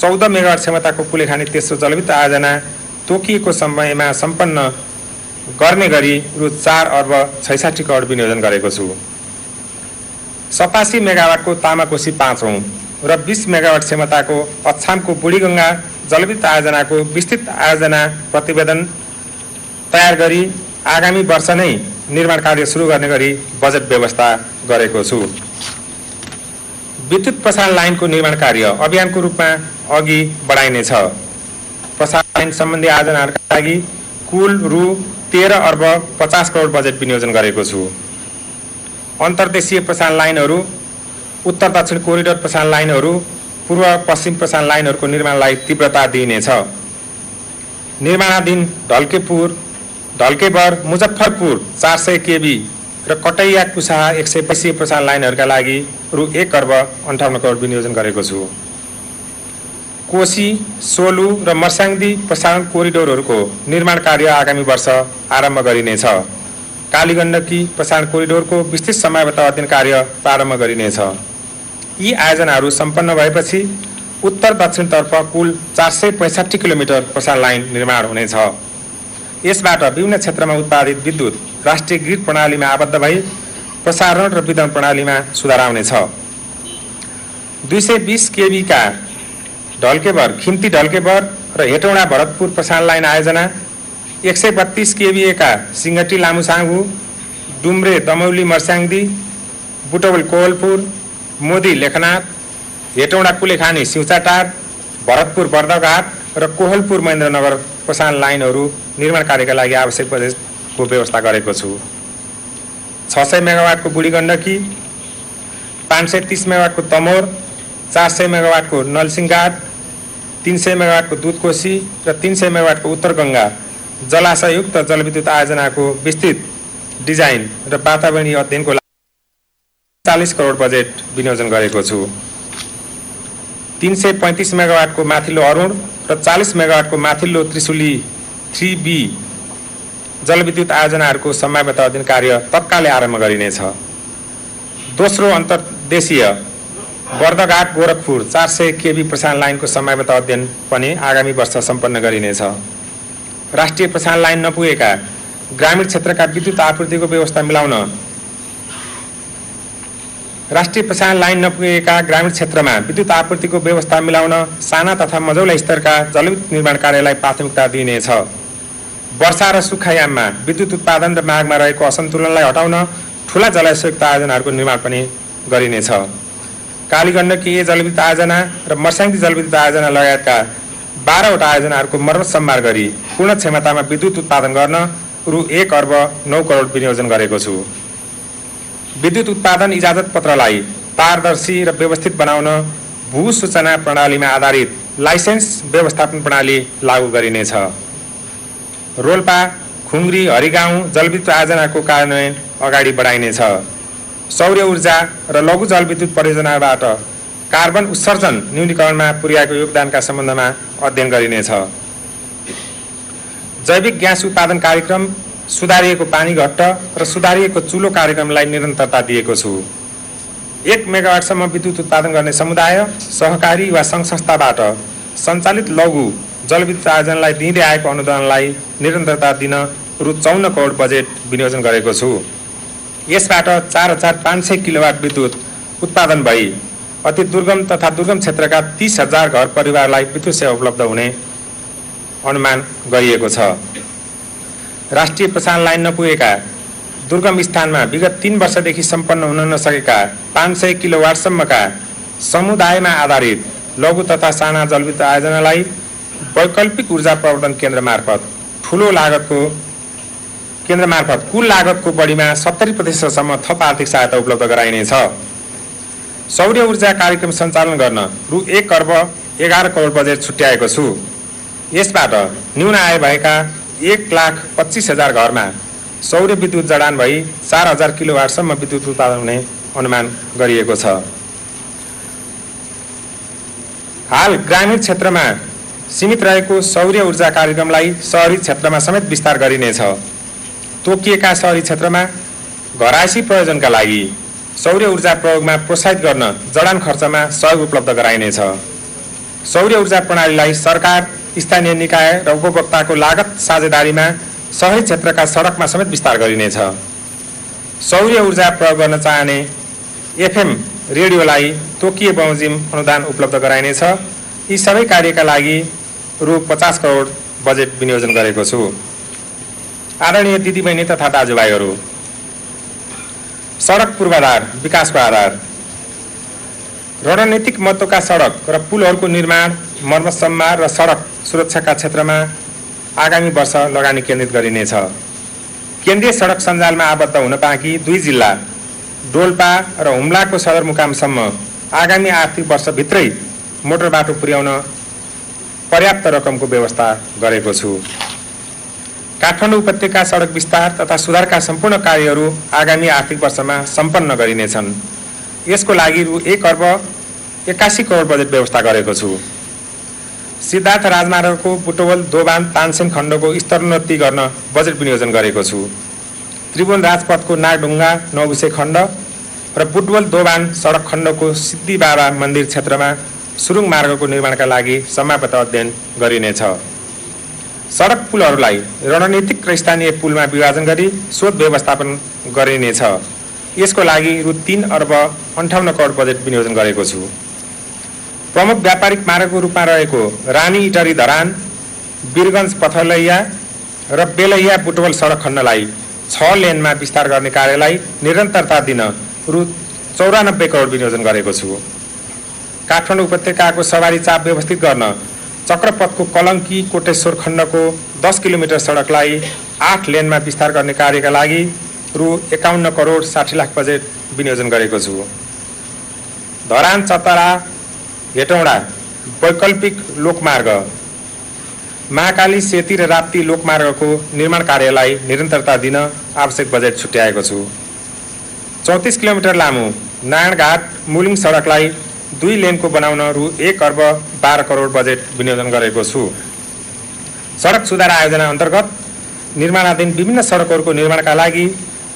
चौध मेगावाट क्षमताको कुलेखानी तेस्रो जलविद्युत आयोजना तोकिएको समयमा सम्पन्न गर्ने गरी रु चार अर्ब छैसाठी करोड विनियोजन गरेको छु। सतासी मेगावाटको तामाकोशी पाँचौँ। र बिस मेगावाट क्षमताको अछामको बुढीगङ्गा जलविद्युत आयोजनाको विस्तृत आयोजना प्रतिवेदन तयार गरी आगामी वर्ष नै निर्माण कार्य सुरु गर्ने गरी बजेट व्यवस्था गरेको छु। विद्युत प्रसारण लाइनको निर्माण कार्य अभियानको रूपमा अघि बढाइनेछ। प्रसारण लाइन सम्बन्धी आयोजनाहरूका लागि कुल रु तेह्र अर्ब पचास करोड बजेट विनियोजन गरेको छु। अन्तर्देशीय प्रसारण लाइनहरू उत्तर दक्षिण कोरिडोर प्रसारण लाइनहरू पूर्व पश्चिम प्रसारण लाइनहरूको निर्माणलाई तीव्रता दिइनेछ। निर्माणाधीन ढल्केपुर ढल्केबर मुजफ्फरपुर चार सय केबी र कटैया कुसाहा एक सय बसीय प्रसारण लाइनहरूका लागि रु एक अर्ब अन्ठाउन्न करोड विनियोजन गरेको छु। कोशी सोलु र मर्साङदी प्रसारण कोरिडोरहरूको निर्माण कार्य आगामी वर्ष आरम्भ गरिनेछ। कालीगण्डकी प्रसारण कोरिडोरको विस्तृत समयावधि अध्ययन कार्य प्रारम्भ गरिनेछ। यी आयोजनाहरू सम्पन्न भएपछि उत्तर दक्षिणतर्फ कुल चार सय पैँसठी किलोमिटर प्रसारण लाइन निर्माण हुनेछ। यसबाट विभिन्न क्षेत्रमा उत्पादित विद्युत राष्ट्रिय ग्रिड प्रणालीमा आबद्ध भई प्रसारण र वितरण प्रणालीमा सुधार आउनेछ। दुई सय बिस केबीका ढल्केबर खिम्ती ढल्केबर र हेटौँडा भरतपुर प्रसारण लाइन आयोजना एक सय बत्तिस केबिएका सिङ्गटी लामुसाङ्गु डुम्रे दमौली मर्स्याङदी बुटवल कोवलपुर मोदी लेखनाथ हेटौँडा कुलेखानी सिउँचाटार भरतपुर बर्दघाट र कोहलपुर महेन्द्रनगर प्रसारण लाइनहरू निर्माण कार्यका लागि आवश्यक बजेट को व्यवस्था गरेको छु। छ सय मेगावाटको बुढी गण्डकी पाँच सय तिस मेगावाटको तमोर चार सय मेगावाटको नलसिङघाट तिन सय मेगावाटको दुधकोशी र तिन सय मेगावाटको उत्तर गङ्गा जलाशयुक्त जलविद्युत आयोजनाको विस्तृत डिजाइन र वातावरणीय अध्ययनको चालिस करोड बजेट विनियोजन गरेको छु। तिन सय पैँतिस मेगावाटको माथिल्लो अरुण र चालिस मेगावाटको माथिल्लो त्रिशुली थ्री बी जलविद्युत आयोजनाहरूको सम्भाव्यता अध्ययन कार्य तत्कालै आरम्भ गरिनेछ। दोस्रो अन्तर्देशीय बर्दघाट गोरखपुर चार सय केबी प्रसारण लाइनको सम्भाव्यता अध्ययन पनि आगामी वर्ष सम्पन्न गरिनेछ। राष्ट्रिय प्रसारण लाइन नपुगेका ग्रामीण क्षेत्रका विद्युत आपूर्तिको व्यवस्था मिलाउन राष्ट्रिय प्रसारण लाइन नपुगेका ग्रामीण क्षेत्रमा विद्युत आपूर्तिको व्यवस्था मिलाउन साना तथा मझौला स्तरका जलविद्युत निर्माण कार्यलाई प्राथमिकता दिइनेछ। वर्षा र सुखायाममा विद्युत उत्पादन र मागमा रहेको असन्तुलनलाई हटाउन ठुला जलाशयुक्त आयोजनाहरूको निर्माण पनि गरिनेछ। कालीगण्डकी जलविद्युत आयोजना र मर्स्याङ्गी जलविद्युत आयोजना लगायतका बाह्रवटा आयोजनाहरूको मर्मत सम्भार गरी पूर्ण क्षमतामा विद्युत उत्पादन गर्न रु एक अर्ब नौ करोड विनियोजन गरेको छु। विद्युत उत्पादन इजाजत पत्रलाई पारदर्शी र व्यवस्थित बनाउन भू सूचना प्रणालीमा आधारित लाइसेन्स व्यवस्थापन प्रणाली लागू गरिनेछ। रोल्पा खुङ्ग्री हरिगाउँ जलविद्युत आयोजनाको कार्यान्वयन अगाडि बढाइनेछ। सौर्य ऊर्जा र लघु जलविद्युत परियोजनाबाट कार्बन उत्सर्जन न्यूनीकरणमा पुर्याएको योगदानका सम्बन्धमा अध्ययन गरिनेछ। जैविक ग्यास उत्पादन कार्यक्रम सुधारिएको पानी घट्ट र सुधारिएको चुलो कार्यक्रमलाई निरन्तरता दिएको छु। एक मेगावाटसम्म विद्युत उत्पादन गर्ने समुदाय सहकारी वा सङ्घ संस्थाबाट सञ्चालित लघु जलविद्युत आयोजनालाई दिँदै आएको अनुदानलाई निरन्तरता दिन रु चौन्न करोड बजेट विनियोजन गरेको छु। यसबाट चार हजार पाँच सय किलोवाट विद्युत उत्पादन भई अति दुर्गम तथा दुर्गम क्षेत्रका तिस हजार घर परिवारलाई विद्युत सेवा उपलब्ध हुने अनुमान गरिएको छ। राष्ट्रिय प्रसारण लाइन नपुगेका दुर्गम स्थानमा विगत तिन वर्षदेखि सम्पन्न हुन नसकेका पाँच सय किलोवाटसम्मका समुदायमा आधारित लघु तथा साना जलविद्युत आयोजनालाई वैकल्पिक ऊर्जा प्रवर्धन केन्द्र मार्फत ठुलो लागतको केन्द्र मार्फत कुल लागतको बढीमा सत्तरी प्रतिशतसम्म थप आर्थिक सहायता उपलब्ध गराइनेछ। सौर्य ऊर्जा कार्यक्रम सञ्चालन गर्न रु एक अर्ब एघार करोड बजेट छुट्याएको छु। यसबाट न्यून आय भएका एक लाख पच्चिस हजार घरमा सौर्य विद्युत जडान भई चार हजार किलोवाटसम्म विद्युत उत्पादन हुने अनुमान गरिएको छ। हाल ग्रामीण क्षेत्रमा सीमित रहेको सौर्य ऊर्जा कार्यक्रमलाई सहरी क्षेत्रमा समेत विस्तार गरिनेछ। तोकिएका सहरी क्षेत्रमा घरायसी प्रयोजनका लागि सौर्य ऊर्जा प्रयोगमा प्रोत्साहित गर्न जडान खर्चमा सहयोग उपलब्ध गराइनेछ। सौर्य ऊर्जा प्रणालीलाई सरकार स्थानीय निकाय र उपभोक्ताको लागत साझेदारीमा सहरी क्षेत्रका सडकमा समेत विस्तार गरिनेछ। सौर्य ऊर्जा प्रयोग गर्न चाहने एफएम रेडियोलाई तोकिए बमोजिम अनुदान उपलब्ध गराइनेछ। यी सबै कार्यका लागि रु पचास करोड बजेट विनियोजन गरेको छु। आदरणीय दिदीबहिनी तथा दाजुभाइहरू सडक पूर्वाधार विकासको आधार रणनीतिक महत्त्वका सडक र पुलहरूको निर्माण मर्मत सम्मार र सडक सुरक्षाका क्षेत्रमा आगामी वर्ष लगानी केन्द्रित गरिनेछ। केन्द्रीय सडक सञ्जालमा आबद्ध हुन बाँकी दुई जिल्ला डोल्पा र हुम्लाको सदरमुकामसम्म आगामी आर्थिक वर्षभित्रै मोटर बाटो पुर्याउन पर्याप्त रकमको व्यवस्था गरेको छु। काठमाडौँ उपत्यका सडक विस्तार तथा सुधारका सम्पूर्ण कार्यहरू आगामी आर्थिक वर्षमा सम्पन्न गरिनेछन्। यसको लागि रु एक अर्ब एक्कासी करोड बजेट व्यवस्था गरेको छु। सिद्धार्थ राजमार्गको बुटोवल दोबान तानसेन खण्डको स्तरोन्नति गर्न बजेट विनियोजन गरेको छु। त्रिभुवन राजपथको नागढुङ्गा नौबिसे खण्ड र बुटवल दोबान सडक खण्डको सिद्धि बाबा मन्दिर क्षेत्रमा सुरुङ मार्गको निर्माणका लागि सम्भाव्यता अध्ययन गरिनेछ। सडक पुलहरूलाई रणनीतिक र स्थानीय पुलमा विभाजन गरी शोध व्यवस्थापन गरिनेछ। यसको लागि रु तिन अर्ब अन्ठाउन्न करोड बजेट विनियोजन गरेको छु। प्रमुख व्यापारिक मार्गको रूपमा रहेको रानी इटरी धरान वीरगञ्ज पथलैया र बेलैया बुटवल सडक खण्डलाई छ लेनमा विस्तार गर्ने कार्यलाई निरन्तरता दिन रु चौरानब्बे करोड विनियोजन गरेको छु। काठमाडौँ उपत्यकाको सवारी चाप व्यवस्थित गर्न चक्रपथको कलङ्की कोटेश्वर खण्डको दस किलोमिटर सडकलाई आठ लेनमा विस्तार गर्ने कार्यका लागि रु एकाउन्न करोड साठी लाख बजेट विनियोजन गरेको छु। धरान चतरा हेटौँडा वैकल्पिक लोकमार्ग। महाकाली सेती र राप्ती लोकमार्गको निर्माण कार्यलाई निरन्तरता दिन आवश्यक बजेट छुट्याएको छु। चौतिस किलोमिटर लामो नारायणघाट मुलिङ सडकलाई दुई लेनको बनाउन रु एक अर्ब बाह्र करोड बजेट विनियोजन गरेको छु। सडक सुधार आयोजना अन्तर्गत निर्माणाधीन विभिन्न सडकहरूको निर्माणका लागि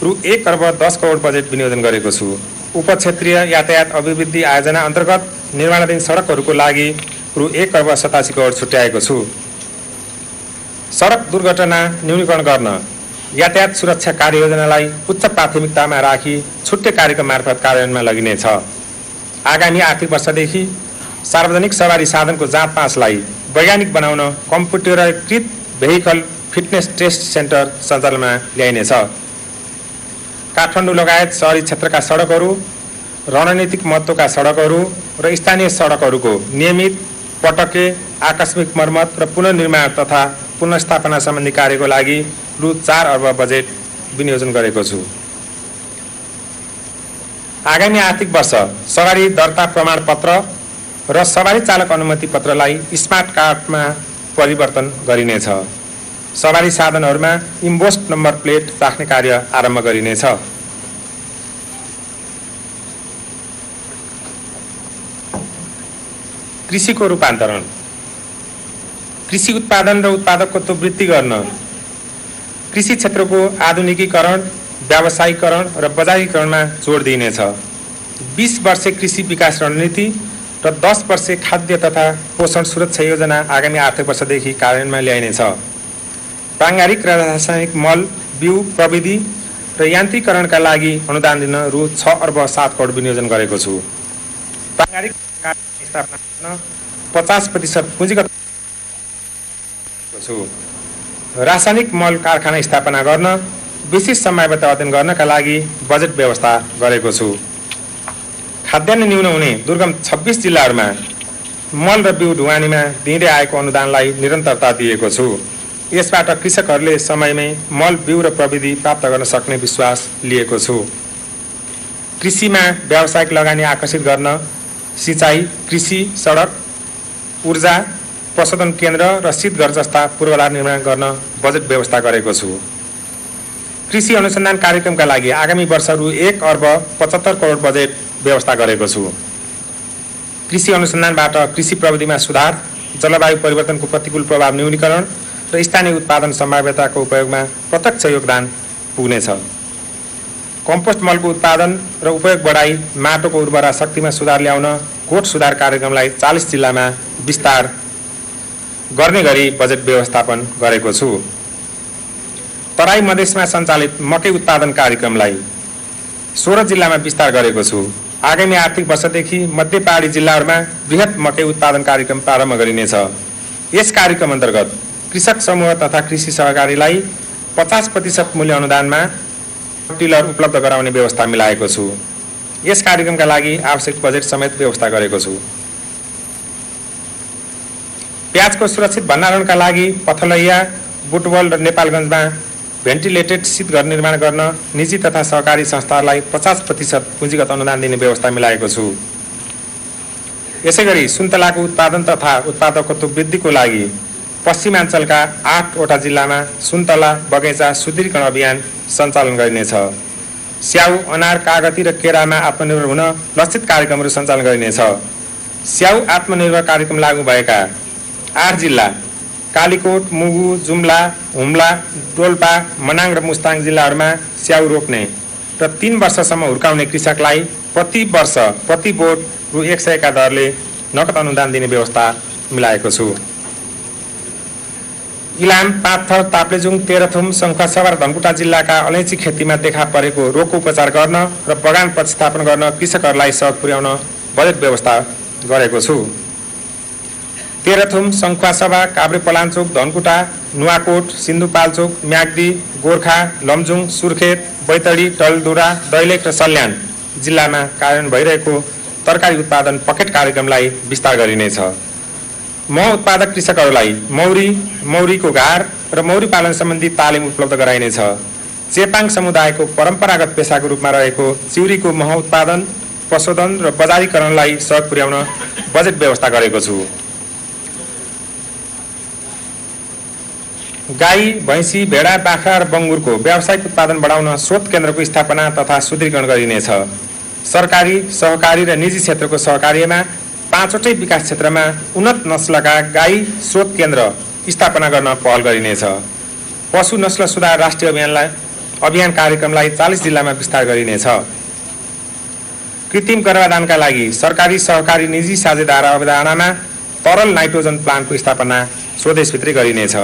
रु एक अर्ब दस करोड बजेट विनियोजन गरेको छु। उप क्षेत्रीय यातायात अभिवृद्धि आयोजना अन्तर्गत निर्माणाधीन सडकहरूको लागि रु एक अर्ब सतासी करोड छुट्याएको छु। सडक दुर्घटना न्यूनीकरण गर्न यातायात सुरक्षा कार्ययोजनालाई उच्च प्राथमिकतामा राखी छुट्टै कार्यक्रम मार्फत कार्यान्वयनमा लगिनेछ। आगामी आर्थिक वर्षदेखि सार्वजनिक सवारी साधनको जाँच पासलाई वैज्ञानिक बनाउन कम्प्युटरीकृत भेहिकल फिटनेस टेस्ट सेन्टर सञ्चालनमा ल्याइनेछ। काठमाडौँ लगायत सहरी क्षेत्रका सडकहरू रणनीतिक महत्त्वका सडकहरू र स्थानीय सडकहरूको नियमित पटके आकस्मिक मर्मत र पुनर्निर्माण तथा पुनर्स्थापना सम्बन्धी कार्यको लागि रु चार अर्ब बजेट विनियोजन गरेको छु। आगामी आर्थिक वर्ष सवारी दर्ता प्रमाणपत्र र सवारी चालक अनुमति पत्रलाई स्मार्ट कार्डमा परिवर्तन गरिनेछ। सवारी साधनहरूमा इम्बोस्ट नम्बर प्लेट राख्ने कार्य आरम्भ गरिनेछ। कृषिको रूपान्तरण कृषि उत्पादन र उत्पादकत्व वृद्धि गर्न कृषि क्षेत्रको आधुनिकीकरण व्यावसायीकरण र बजारीकरणमा जोड दिइनेछ। बिस वर्षे कृषि विकास रणनीति र दस वर्षे खाद्य तथा पोषण सुरक्षा योजना आगामी आर्थिक वर्षदेखि कार्यान्वयनमा ल्याइनेछ। प्राङ्गारिक र रासायनिक मल बिउ प्रविधि र यान्त्रिकरणका लागि अनुदान दिन रु छ अर्ब सात करोड विनियोजन गरेको छु। प्राङ्गारिक स्थापना गर्न पचास प्रतिशत पुँजीगत छु रासायनिक मल कारखाना स्थापना गर्न विशेष समयबाट अध्ययन गर्नका लागि बजेट व्यवस्था गरेको छु। खाद्यान्न न्यून हुने दुर्गम छब्बिस जिल्लाहरूमा मल र बिउ ढुवानीमा दिँदै आएको अनुदानलाई निरन्तरता दिएको छु। यसबाट कृषकहरूले समयमै मल बिउ र प्रविधि प्राप्त गर्न सक्ने विश्वास लिएको छु। कृषिमा व्यावसायिक लगानी आकर्षित गर्न सिँचाइ कृषि सडक ऊर्जा प्रशोधन केन्द्र र शीतघर जस्ता पूर्वाधार निर्माण गर्न बजेट व्यवस्था गरेको छु। कृषि अनुसन्धान कार्यक्रमका लागि आगामी वर्ष रु एक अर्ब पचहत्तर करोड बजेट व्यवस्था गरेको छु। कृषि अनुसन्धानबाट कृषि प्रविधिमा सुधार जलवायु परिवर्तनको प्रतिकूल प्रभाव न्यूनीकरण र स्थानीय उत्पादन सम्भाव्यताको उपयोगमा प्रत्यक्ष योगदान पुग्नेछ। कम्पोस्ट मलको उत्पादन र उपयोग बढाई माटोको उर्वरा शक्तिमा सुधार ल्याउन गोठ सुधार कार्यक्रमलाई चालिस जिल्लामा विस्तार गर्ने गरी बजेट व्यवस्थापन गरेको छु। तराई मधेसमा सञ्चालित मकै उत्पादन कार्यक्रमलाई सोह्र जिल्लामा विस्तार गरेको छु। आगामी आर्थिक वर्षदेखि मध्य पहाडी जिल्लाहरूमा वृहत मकै उत्पादन कार्यक्रम प्रारम्भ गरिनेछ। यस कार्यक्रम अन्तर्गत कृषक समूह तथा कृषि सहकारीलाई पचास प्रतिशत मूल्य अनुदानमा टिलर उपलब्ध गराउने व्यवस्था मिलाएको छु। यस कार्यक्रमका लागि आवश्यक बजेट समेत व्यवस्था गरेको छु। प्याजको सुरक्षित भण्डारणका लागि पथलैया बुटवल र नेपालगञ्जमा भेन्टिलेटेड शीतघर निर्माण गर्न निजी तथा सहकारी संस्थाहरूलाई पचास प्रतिशत पुँजीगत अनुदान दिने व्यवस्था मिलाएको छु। यसै गरी सुन्तलाको उत्पादन तथा उत्पादकत्व वृद्धिको लागि पश्चिमाञ्चलका आठवटा जिल्लामा सुन्तला बगैँचा सुदृढीकरण अभियान सञ्चालन गरिनेछ। स्याउ अनार कागती र केरामा आत्मनिर्भर हुन लक्षित कार्यक्रमहरू सञ्चालन गरिनेछ। स्याउ आत्मनिर्भर कार्यक्रम लागू भएका आठ जिल्ला कालीकोट मुगु जुम्ला हुम्ला डोल्पा मनाङ र मुस्ताङ जिल्लाहरूमा स्याउ रोप्ने र तिन वर्षसम्म हुर्काउने कृषकलाई प्रति वर्ष प्रति बोट रु एक सयका दरले नगद अनुदान दिने व्यवस्था मिलाएको छु। इलाम पाथर ताप्लेजुङ तेह्रथुम शङ्खुवासभा र धनकुटा जिल्लाका अलैँची खेतीमा देखा परेको रोगको उपचार गर्न र बगान प्रतिस्थापन गर्न कृषकहरूलाई सहयोग पुर्याउन बजेट व्यवस्था गरेको छु। तेह्रथुम शङ्खुवासभा काभ्रे पलाञ्चोक धनकुटा नुवाकोट सिन्धुपाल्चोक म्याग्दी गोर्खा लमजुङ सुर्खेत बैतडी टलडुरा दैलेख र सल्यान जिल्लामा कार्यान्वयन भइरहेको तरकारी उत्पादन पकेट कार्यक्रमलाई विस्तार गरिनेछ। मह उत्पादक कृषकहरूलाई मौरी मौरीको घार र मौरी पालन सम्बन्धी तालिम उपलब्ध गराइनेछ। चेपाङ समुदायको परम्परागत पेसाको रूपमा रहेको चिउरीको मह उत्पादन पशुधन र बजारीकरणलाई सहयोग पुर्याउन बजेट व्यवस्था गरेको छु। गाई भैँसी भेडा बाख्रा र बङ्गुरको व्यावसायिक उत्पादन बढाउन स्रोत केन्द्रको स्थापना तथा सुदृढीकरण गरिनेछ। सरकारी सहकारी र निजी क्षेत्रको सहकार्यमा पाँचवटै विकास क्षेत्रमा उन्नत नस्लका गाई स्रोत केन्द्र स्थापना गर्न पहल गरिनेछ। पशु नस्ल सुधार राष्ट्रिय अभियानलाई अभियान कार्यक्रमलाई चालिस जिल्लामा विस्तार गरिनेछ। कृत्रिम गर्भाधानका लागि सरकारी सहकारी निजी साझेदार अवधारणामा तरल नाइट्रोजन प्लान्टको स्थापना स्वदेशभित्रै गरिनेछ।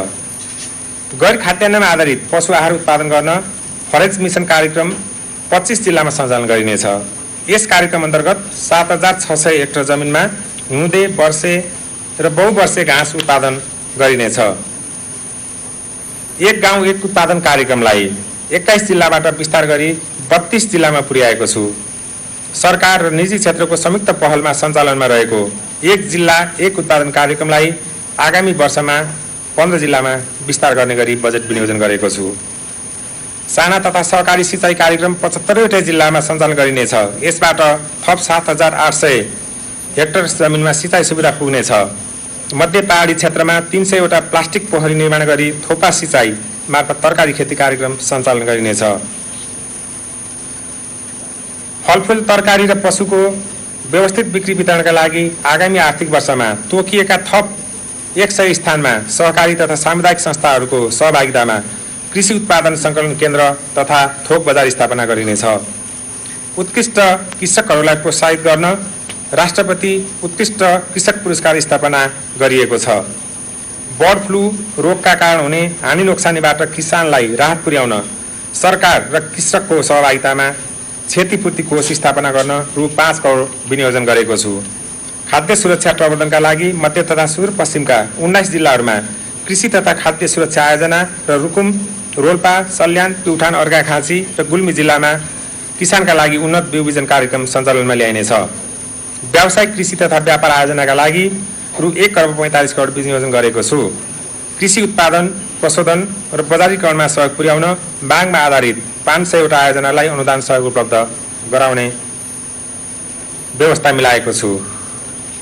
गैर खाद्यान्नमा आधारित पशु आहार उत्पादन गर्न फरेज मिसन कार्यक्रम पच्चिस जिल्लामा सञ्चालन गरिनेछ। यस कार्यक्रम अन्तर्गत सात हजार छ सय हेक्टर जमिनमा हिउँदे वर्षे र बहुवर्षे घाँस उत्पादन गरिनेछ। एक गाउँ एक उत्पादन कार्यक्रमलाई एक्काइस जिल्लाबाट विस्तार गरी बत्तीस जिल्लामा पुर्याएको छु। सरकार र निजी क्षेत्रको संयुक्त पहलमा सञ्चालनमा रहेको एक जिल्ला एक उत्पादन कार्यक्रमलाई आगामी वर्षमा पन्ध्र जिल्लामा विस्तार गर्ने गरी बजेट विनियोजन गरेको छु। साना तथा सहकारी सिँचाइ कार्यक्रम पचहत्तरवटै जिल्लामा सञ्चालन गरिनेछ। यसबाट थप सात हजार आठ सय हेक्टर जमिनमा सिँचाइ सुविधा पुग्नेछ। मध्य पहाडी क्षेत्रमा तिन सयवटा प्लास्टिक पोखरी निर्माण गरी थोपा सिँचाइ मार्फत तरकारी खेती कार्यक्रम सञ्चालन गरिनेछ। फलफुल तरकारी र पशुको व्यवस्थित बिक्री वितरणका लागि आगामी आर्थिक वर्षमा तोकिएका थप एक सय स्थानमा सहकारी तथा सामुदायिक संस्थाहरूको सहभागितामा कृषि उत्पादन सङ्कलन केन्द्र तथा थोक बजार स्थापना गरिनेछ। उत्कृष्ट कृषकहरूलाई प्रोत्साहित गर्न राष्ट्रपति उत्कृष्ट कृषक पुरस्कार स्थापना गरिएको छ। बर्ड फ्लू रोगका कारण हुने हानि नोक्सानीबाट किसानलाई राहत पुर्याउन सरकार र कृषकको सहभागितामा क्षतिपूर्ति कोष स्थापना गर्न रु पाँच करोड विनियोजन गरेको छु। खाद्य सुरक्षा प्रवर्धनका लागि मध्य तथा सुदूरपश्चिमका उन्नाइस जिल्लाहरूमा कृषि तथा खाद्य सुरक्षा आयोजना र रुकुम रोल्पा सल्यान प्युठान अर्घाखाँची र गुल्मी जिल्लामा किसानका लागि उन्नत बिउ बिजन कार्यक्रम सञ्चालनमा ल्याइनेछ। व्यावसायिक कृषि तथा व्यापार आयोजनाका लागि रु एक अर्ब पैँतालिस करोड विनियोजन गरेको छु। कृषि उत्पादन पशुधन र बजारीकरणमा सहयोग पुर्याउन बाङमा आधारित पाँच सयवटा आयोजनालाई अनुदान सहयोग उपलब्ध गराउने व्यवस्था मिलाएको छु।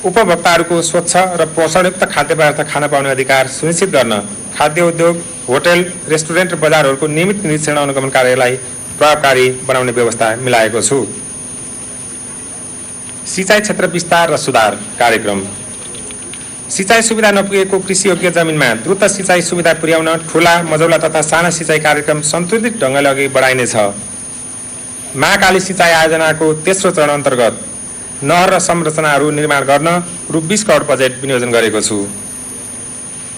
उपभोक्ताहरूको स्वच्छ र पोषणयुक्त खाद्य पदार्थ खान पाउने अधिकार सुनिश्चित गर्न खाद्य उद्योग होटल रेस्टुरेन्ट र बजारहरूको नियमित निरीक्षण अनुगमन कार्यलाई प्रभावकारी बनाउने व्यवस्था मिलाएको छु। सिँचाइ क्षेत्र विस्तार र सुधार कार्यक्रम। सिँचाइ सुविधा नपुगेको कृषि योग्य जमिनमा द्रुत सिँचाइ सुविधा पुर्याउन ठुला मजौला तथा साना सिँचाइ कार्यक्रम सन्तुलित ढङ्गले अघि बढाइनेछ। महाकाली सिँचाइ आयोजनाको तेस्रो चरण अन्तर्गत नहर र संरचनाहरू निर्माण गर्न रु. बिस करोड बजेट विनियोजन गरेको छु।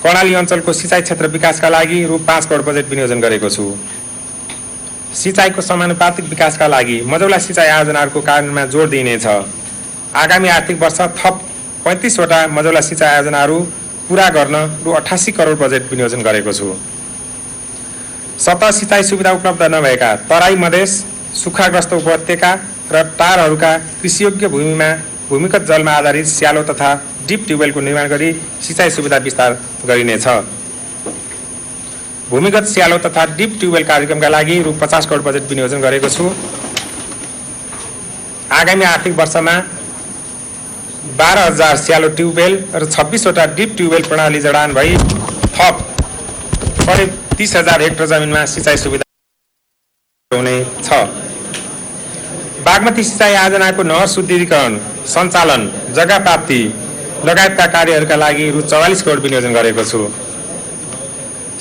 कर्णाली अञ्चलको सिँचाइ क्षेत्र विकासका लागि रु पाँच करोड बजेट विनियोजन गरेको छु। सिँचाइको समानुपातिक विकासका लागि मजौला सिँचाइ आयोजनाहरूको कार्यान्वयनमा जोड दिइनेछ। आगामी आर्थिक वर्ष थप पैँतिसवटा मजौला सिँचाइ आयोजनाहरू पुरा गर्न रु अठासी करोड बजेट विनियोजन गरेको छु। सतह सिँचाइ सुविधा उपलब्ध नभएका तराई मधेस सुक्खाग्रस्त उपत्यका र टारहरूका कृषियोग्य भूमिमा भूमिगत जलमा आधारित स्यालो तथा डिप ट्युबवेलको निर्माण गरी सिँचाइ सुविधा विस्तार गरिनेछ। भूमिगत स्यालो तथा डिप ट्युबवेल कार्यक्रमका लागि रु पचास करोड बजेट विनियोजन गरेको छु। आगामी आर्थिक वर्षमा बाह्र हजार स्यालो ट्युबवेल र छब्बिसवटा डिप ट्युबवेल प्रणाली जडान भई थप करिब तिस हजार हेक्टर जमिनमा सिँचाइ सुविधा हुनेछ। बागमती सिँचाइ आयोजनाको नहर शुद्धिकरण सञ्चालन जग्गा प्राप्ति लगायतका कार्यहरूका लागि रु चौवालिस करोड विनियोजन गरेको छु।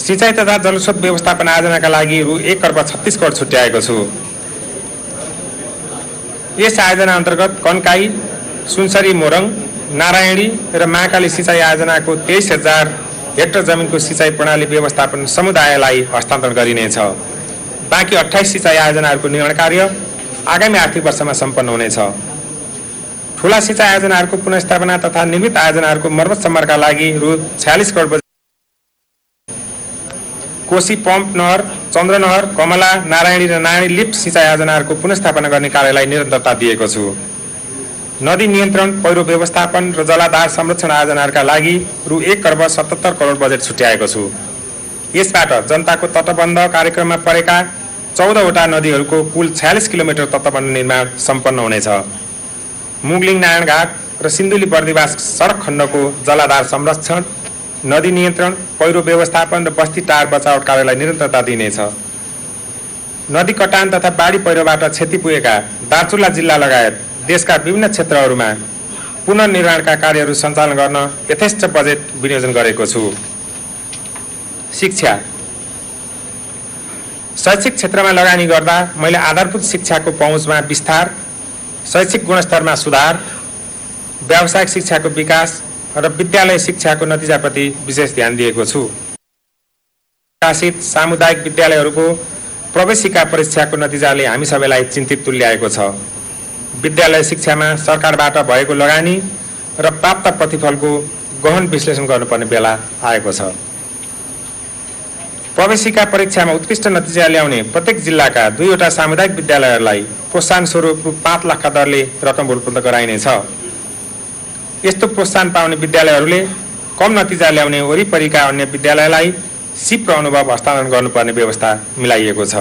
सिँचाइ तथा जलस्रोत व्यवस्थापन आयोजनाका लागि रु एक अर्ब छत्तिस करोड छुट्याएको छु। यस आयोजना अन्तर्गत कन्काई सुनसरी मोरङ नारायणी र महाकाली सिँचाइ आयोजनाको तेइस हजार हेक्टर जमिनको सिँचाइ प्रणाली व्यवस्थापन समुदायलाई हस्तान्तरण गरिनेछ बाँकी अठाइस सिँचाइ आयोजनाहरूको निर्माण कार्य आगामी आर्थिक वर्षमा सम्पन्न हुनेछ। ठुला सिँचाइ आयोजनाहरूको पुनस्थापना तथा निमित आयोजनाहरूको मर्मत सम्मारका लागि रु छयालिस करोड कोशी पम्प नहर चन्द्रनहर कमला नारायणी र नारायणी लिफ्ट सिँचाइ आयोजनाहरूको पुनस्थापना गर्ने कार्यलाई निरन्तरता दिएको छु। नदी नियन्त्रण पहिरो व्यवस्थापन र जलाधार संरक्षण आयोजनाहरूका लागि रु एक अर्ब सतहत्तर करोड बजेट छुट्याएको छु। यसबाट जनताको तटबन्ध कार्यक्रममा परेका चौधवटा नदीहरूको कुल छयालिस किलोमिटर तटबन्ध निर्माण सम्पन्न हुनेछ। मुगलिङ नारायणघाट र सिन्धुली बर्दिवास सडक खण्डको जलाधार संरक्षण नदी नियन्त्रण पहिरो व्यवस्थापन र बस्ती टार बचाव कार्यलाई निरन्तरता दिइनेछ। नदी कटान तथा बाढी पहिरोबाट क्षति पुगेका दार्चुला जिल्ला लगायत देशका विभिन्न क्षेत्रहरूमा पुनर्निर्माणका कार्यहरू सञ्चालन गर्न यथेष्ट बजेट विनियोजन गरेको छु। शिक्षा। शैक्षिक क्षेत्रमा लगानी गर्दा मैले आधारभूत शिक्षाको पहुँचमा विस्तार शैक्षिक गुणस्तरमा सुधार व्यावसायिक शिक्षाको विकास र विद्यालय शिक्षाको नतिजाप्रति विशेष ध्यान दिएको छु। प्रकाशित सामुदायिक विद्यालयहरूको प्रवेशिका परीक्षाको नतिजाले हामी सबैलाई चिन्तित तुल्याएको छ। विद्यालय शिक्षामा सरकारबाट भएको लगानी र प्राप्त प्रतिफलको गहन विश्लेषण गर्नुपर्ने बेला आएको छ। प्रवेशिका परीक्षामा उत्कृष्ट नतिजा ल्याउने प्रत्येक जिल्लाका दुईवटा सामुदायिक विद्यालयहरूलाई प्रोत्साहन स्वरूप रु पाँच लाखका दरले रकम उपलब्ध गराइनेछ। यस्तो प्रोत्साहन पाउने विद्यालयहरूले कम नतिजा ल्याउने वरिपरिका अन्य विद्यालयलाई सिप र अनुभव हस्तान्तरण गर्नुपर्ने व्यवस्था मिलाइएको छ।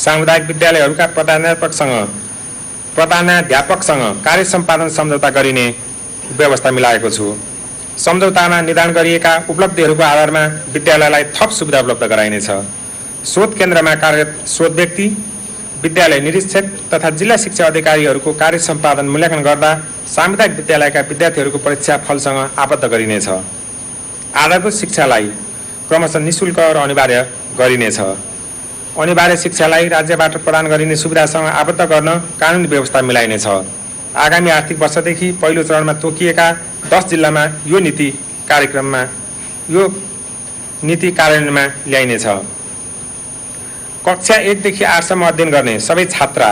सामुदायिक विद्यालयहरूका प्रधानाध्यापकसँग प्रधानाध्यापकसँग कार्य सम्पादन सम्झौता गरिने व्यवस्था मिलाएको छु। सम्झौतामा निदान गरिएका उपलब्धिहरूको आधारमा विद्यालयलाई थप सुविधा उपलब्ध गराइनेछ। शोध केन्द्रमा कार्यरत शोध व्यक्ति विद्यालय निरीक्षक तथा जिल्ला शिक्षा अधिकारीहरूको कार्य सम्पादन मूल्याङ्कन गर्दा सामुदायिक विद्यालयका विद्यार्थीहरूको परीक्षा फलसँग आबद्ध गरिनेछ। आधारभूत शिक्षालाई क्रमशः निशुल्क र अनिवार्य गरिनेछ। अनिवार्य शिक्षालाई राज्यबाट प्रदान गरिने सुविधासँग आबद्ध गर्न कानुनी व्यवस्था मिलाइनेछ। आगामी आर्थिक वर्षदेखि पहिलो चरणमा तोकिएका दस जिल्लामा यो नीति कार्यक्रममा यो नीति कार्यान्वयनमा ल्याइनेछ। कक्षा एकदेखि आठसम्म अध्ययन गर्ने सबै छात्रा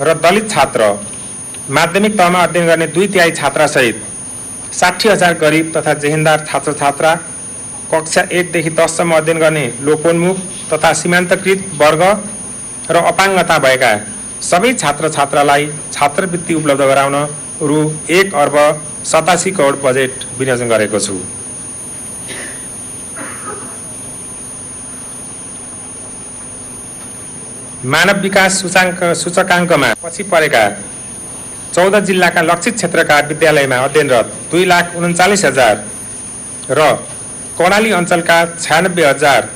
र दलित छात्र माध्यमिक तहमा अध्ययन गर्ने दुई तिहाई छात्रासहित साठी हजार गरिब तथा जेहेन्दार छात्र छात्रा कक्षा एकदेखि दससम्म अध्ययन गर्ने लोकोन्मुख तथा सीमान्तकृत वर्ग र अपाङ्गता भएका सबै छात्र छात्रालाई छात्रवृत्ति उपलब्ध गराउन रु एक अर्ब सतासी करोड बजेट विनियोजन गरेको छु। मानव विकास सूचाङ्क सूचकाङ्कमा पछि परेका चौध जिल्लाका लक्षित क्षेत्रका विद्यालयमा अध्ययनरत दुई लाख उन्चालिस हजार र कर्णाली अञ्चलका छयानब्बे हजार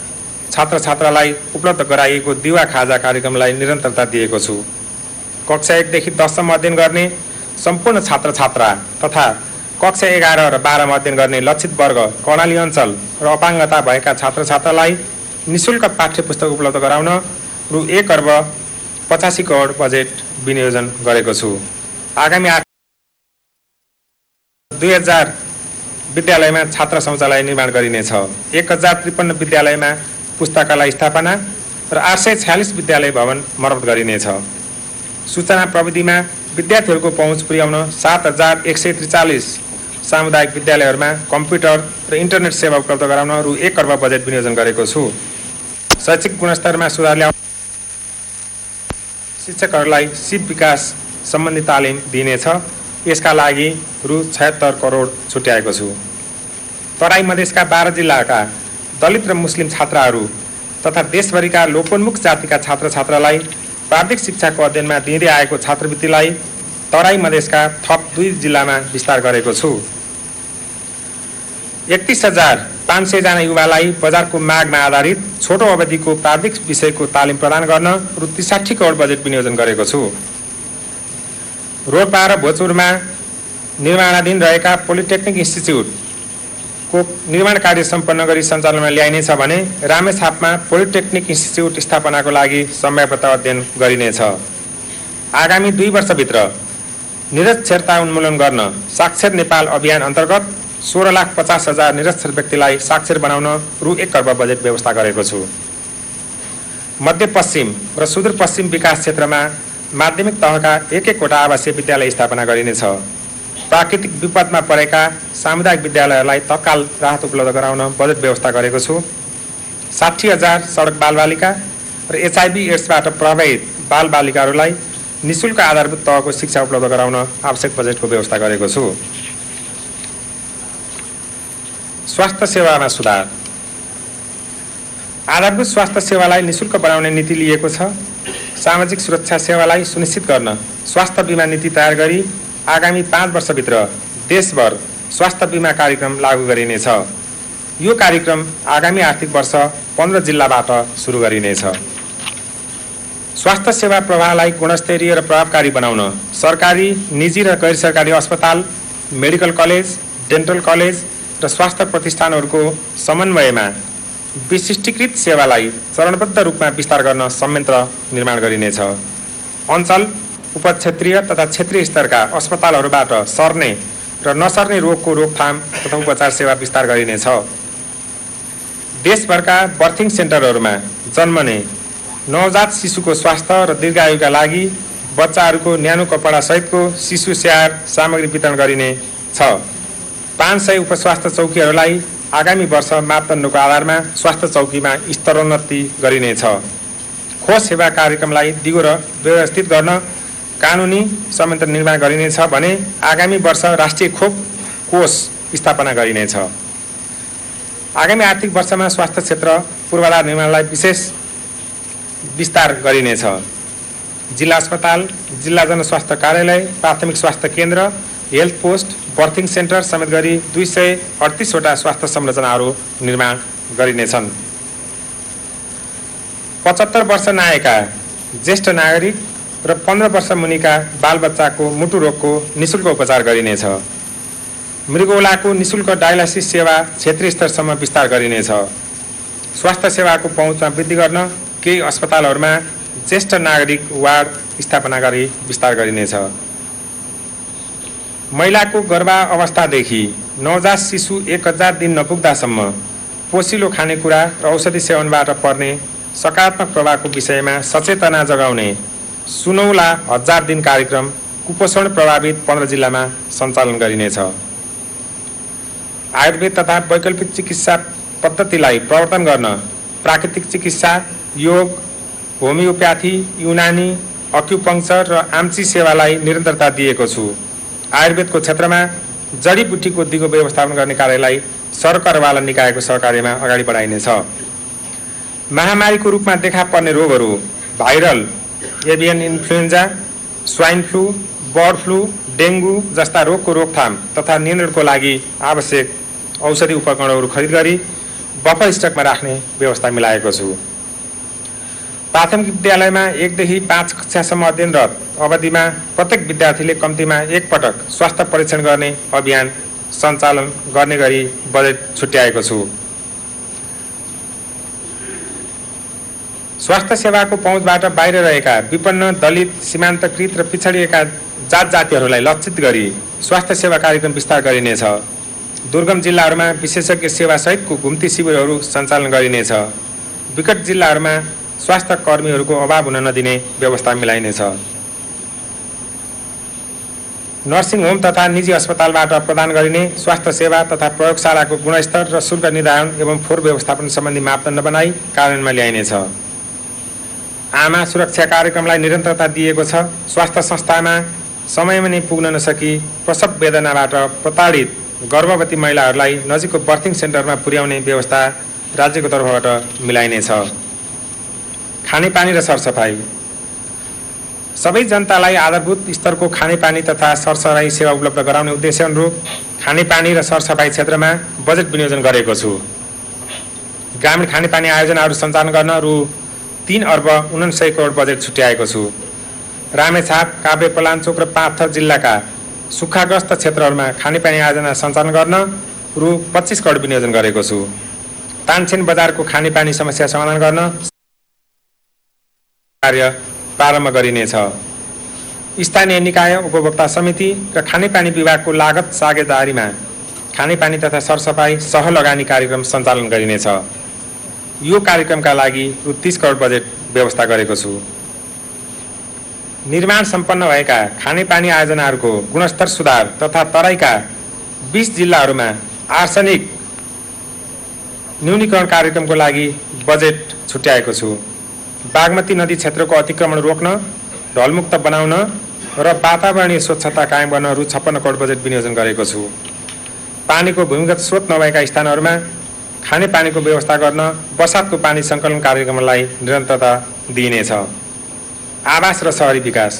छात्र छात्रालाई उपलब्ध गराइएको दिवा खाजा कार्यक्रमलाई निरन्तरता दिएको छु। कक्षा एकदेखि दससम्म अध्ययन गर्ने सम्पूर्ण छात्र छात्रा तथा कक्षा एघार र बाह्रमा अध्ययन गर्ने लक्षित वर्ग कर्णाली अञ्चल र अपाङ्गता भएका छात्र छात्रालाई निशुल्क पाठ्य पुस्तक उपलब्ध गराउन रु एक अर्ब पचासी करोड बजेट विनियोजन गरेको छु। आगामी आठ दुई हजार विद्यालयमा छात्र शौचालय निर्माण गरिनेछ। एक हजार त्रिपन्न विद्यालयमा पुस्तकालय स्थापना र आठ सय छयालिस विद्यालय भवन मर्मत गरिनेछ। सूचना प्रविधिमा विद्यार्थीहरूको पहुँच पुर्याउन सात हजार एक सय त्रिचालिस सामुदायिक विद्यालयहरूमा कम्प्युटर र इन्टरनेट सेवा उपलब्ध गराउन रु एक अर्ब बजेट विनियोजन गरेको छु। शैक्षिक गुणस्तरमा सुधार ल्याउन शिक्षकहरूलाई सिप विकास सम्बन्धी तालिम दिइनेछ। यसका लागि रु छयत्तर करोड छुट्याएको छु। तराई मधेसका बाह्र जिल्लाका दलित र मुस्लिम छात्राहरू तथा देशभरिका लोकोन्मुख जातिका छात्र छात्रालाई प्राविधिक शिक्षाको अध्ययनमा दिँदै आएको छात्रवृत्तिलाई तराई मधेसका थप दुई जिल्लामा विस्तार गरेको छु। एकतिस हजार पाँच सयजना युवालाई बजारको मागमा आधारित छोटो अवधिको प्राविधिक विषयको तालिम प्रदान गर्न रु त्रिसाठी करोड बजेट विनियोजन गरेको छु। रोडपा र भोजपुरमा निर्माणाधीन रहेका पोलिटेक्निक इन्स्टिच्युटको निर्माण कार्य सम्पन्न गरी सञ्चालनमा ल्याइनेछ भने रामेछापमा पोलिटेक्निक इन्स्टिच्युट स्थापनाको लागि सम्भाव्यता अध्ययन गरिनेछ। आगामी दुई वर्षभित्र निरक्षरता उन्मूलन गर्न साक्षर नेपाल अभियान अन्तर्गत सोह्र लाख पचास हजार निरक्षर व्यक्तिलाई साक्षर बनाउन रु एक अर्ब बजेट व्यवस्था गरेको छु। मध्यपश्चिम र सुदूरपश्चिम विकास क्षेत्रमा माध्यमिक तहका एक एकवटा आवासीय विद्यालय स्थापना गरिनेछ। प्राकृतिक विपदमा परेका सामुदायिक विद्यालयहरूलाई तत्काल राहत उपलब्ध गराउन बजेट व्यवस्था गरेको छु। साठी हजार सडक बालबालिका र एचआइभी एड्सबाट प्रभावित बालबालिकाहरूलाई निशुल्क आधारभूत तहको शिक्षा उपलब्ध गराउन आवश्यक बजेटको व्यवस्था गरेको छु। स्वास्थ्य सेवामा सुधार। आधारभूत स्वास्थ्य सेवालाई निशुल्क बनाउने नीति लिएको छ। सामाजिक सुरक्षा सेवालाई सुनिश्चित गर्न स्वास्थ्य बिमा नीति तयार गरी आगामी पाँच वर्षभित्र देशभर स्वास्थ्य बिमा कार्यक्रम लागू गरिनेछ। यो कार्यक्रम आगामी आर्थिक वर्ष पन्ध्र जिल्लाबाट सुरु गरिनेछ। स्वास्थ्य सेवा प्रवाहलाई गुणस्तरीय र प्रभावकारी बनाउन सरकारी निजी र गैर सरकारी अस्पताल मेडिकल कलेज डेन्टल कलेज र स्वास्थ्य प्रतिष्ठानहरूको समन्वयमा विशिष्टीकृत सेवालाई चरणबद्ध रूपमा विस्तार गर्न संयन्त्र निर्माण गरिनेछ। अञ्चल उपक्षेत्रीय तथा क्षेत्रीय स्तरका अस्पतालहरूबाट सर्ने र नसर्ने रोगको रोकथाम तथा उपचार सेवा विस्तार गरिनेछ। देशभरका बर्थिङ सेन्टरहरूमा जन्मने नवजात शिशुको स्वास्थ्य र दीर्घायुका लागि बच्चाहरूको न्यानो कपडा सहितको शिशु स्याहार सामग्री वितरण गरिने छ। पाँच सय उपस्वास्थ्य चौकीहरूलाई आगामी वर्ष मापदण्डको आधारमा स्वास्थ्य चौकीमा स्तरोन्नति गरिनेछ। खोज सेवा कार्यक्रमलाई दिगो र व्यवस्थित गर्न कानुनी संयन्त्र निर्माण गरिनेछ भने आगामी वर्ष राष्ट्रिय खोप कोष स्थापना गरिनेछ। आगामी आर्थिक वर्षमा स्वास्थ्य क्षेत्र पूर्वाधार निर्माणलाई विशेष विस्तार गरिनेछ। जिल्ला अस्पताल जिल्ला जनस्वास्थ्य कार्यालय प्राथमिक स्वास्थ्य केन्द्र हेल्थ पोस्ट बर्थिङ सेन्टर समेत गरी दुई सय अडतिसवटा स्वास्थ्य संरचनाहरू निर्माण गरिनेछन्। पचहत्तर वर्ष नआएका ज्येष्ठ नागरिक र पन्ध्र वर्ष मुनिका बालबच्चाको मुटु रोगको निशुल्क उपचार गरिनेछ। मृगौलाको निशुल्क डायलासिस सेवा क्षेत्रीय स्तरसम्म विस्तार गरिनेछ। स्वास्थ्य सेवाको पहुँचमा वृद्धि गर्न केही अस्पतालहरूमा ज्येष्ठ नागरिक वार्ड स्थापना गरी विस्तार गरिनेछ। महिलाको गर्भा अवस्थादेखि नवजात शिशु एक हजार दिन नपुग्दासम्म पोसिलो खानेकुरा र औषधि सेवनबाट पर्ने सकारात्मक प्रभावको विषयमा सचेतना जगाउने सुनौला हजार दिन कार्यक्रम कुपोषण प्रभावित पन्ध्र जिल्लामा सञ्चालन गरिनेछ। आयुर्वेद तथा वैकल्पिक चिकित्सा पद्धतिलाई प्रवर्तन गर्न प्राकृतिक चिकित्सा योग होमियोप्याथी युनानी अक्युपङ्चर र आम्ची सेवालाई निरन्तरता दिएको छु। आयुर्वेदको क्षेत्रमा जडीबुटीको दिगो व्यवस्थापन गर्ने कार्यलाई सरकारवाला निकायको सहकार्यमा अगाडि बढाइनेछ। महामारीको रूपमा देखा पर्ने रोगहरू viral avian influenza swine flu bird flu dengue जस्ता रोगको रोकथाम तथा नियन्त्रणको लागि आवश्यक औषधि उपकरणहरू खरिद गरी बफर स्टकमा राख्ने व्यवस्था मिलाएको छु। प्राथमिक विद्यालयमा एकदेखि पाँच कक्षासम्म अध्ययनरत अवधिमा प्रत्येक विद्यार्थीले कम्तीमा एकपटक स्वास्थ्य परीक्षण गर्ने अभियान सञ्चालन गर्ने गरी बजेट छुट्याएको छु। स्वास्थ्य सेवाको पहुँचबाट बाहिर रहेका विपन्न दलित सीमान्तकृत र पिछडिएका जात जातिहरूलाई लक्षित गरी स्वास्थ्य सेवा कार्यक्रम विस्तार गरिनेछ। दुर्गम जिल्लाहरूमा विशेषज्ञ सेवासहितको घुम्ती शिविरहरू सञ्चालन गरिनेछ। विकट जिल्लाहरूमा स्वास्थ्य कर्मीहरूको अभाव हुन नदिने व्यवस्था मिलाइनेछ। नर्सिङ होम तथा निजी अस्पतालबाट प्रदान गरिने स्वास्थ्य सेवा तथा प्रयोगशालाको गुणस्तर र शुल्क निर्धारण एवं फोहोर व्यवस्थापन सम्बन्धी मापदण्ड बनाई कार्यान्वयनमा ल्याइनेछ आमा सुरक्षा कार्यक्रमलाई निरन्तरता दिएको छ। स्वास्थ्य संस्थामा समयमा नै पुग्न नसकी प्रसव वेदनाबाट प्रताडित गर्भवती महिलाहरूलाई नजिकको बर्थिङ सेन्टरमा पुर्याउने व्यवस्था राज्यको तर्फबाट मिलाइनेछ। खानेपानी र सरसफाइ सबै जनतालाई आधारभूत स्तरको खानेपानी तथा सरसफाइ सेवा उपलब्ध गराउने उद्देश्य अनुरूप खानेपानी र सरसफाइ क्षेत्रमा बजेट विनियोजन गरेको छु। ग्रामीण खानेपानी आयोजनाहरू सञ्चालन गर्न रु तिन अर्ब उनासय करोड बजेट छुट्याएको छु। रामेछाप काभ्रे पलाञ्चोक र पाथर जिल्लाका सुक्खाग्रस्त क्षेत्रहरूमा खानेपानी आयोजना सञ्चालन गर्न रु पच्चिस करोड विनियोजन गरेको छु। तानछेन बजारको खानेपानी समस्या समाधान गर्न कार्य प्रारम्भ गरिनेछ। स्थानीय निकाय उपभोक्ता समिति र खानेपानी विभागको लागत साझेदारीमा खानेपानी तथा सरसफाइ सह लगानी कार्यक्रम सञ्चालन गरिनेछ। यो कार्यक्रमका लागि रु तिस करोड बजेट व्यवस्था गरेको छु। निर्माण सम्पन्न भएका खानेपानी आयोजनाहरूको गुणस्तर सुधार तथा तराईका बिस जिल्लाहरूमा आर्सनिक न्यूनीकरण कार्यक्रमको लागि बजेट छुट्याएको छु। बागमती नदी क्षेत्रको अतिक्रमण रोक्न ढलमुक्त बनाउन र वातावरणीय स्वच्छता कायम गर्न रु छप्पन्न करोड बजेट विनियोजन गरेको छु। पानीको भूमिगत स्रोत नभएका स्थानहरूमा खानेपानीको व्यवस्था गर्न बसातको पानी सङ्कलन कार्यक्रमलाई निरन्तरता दिइनेछ। आवास र सहरी विकास।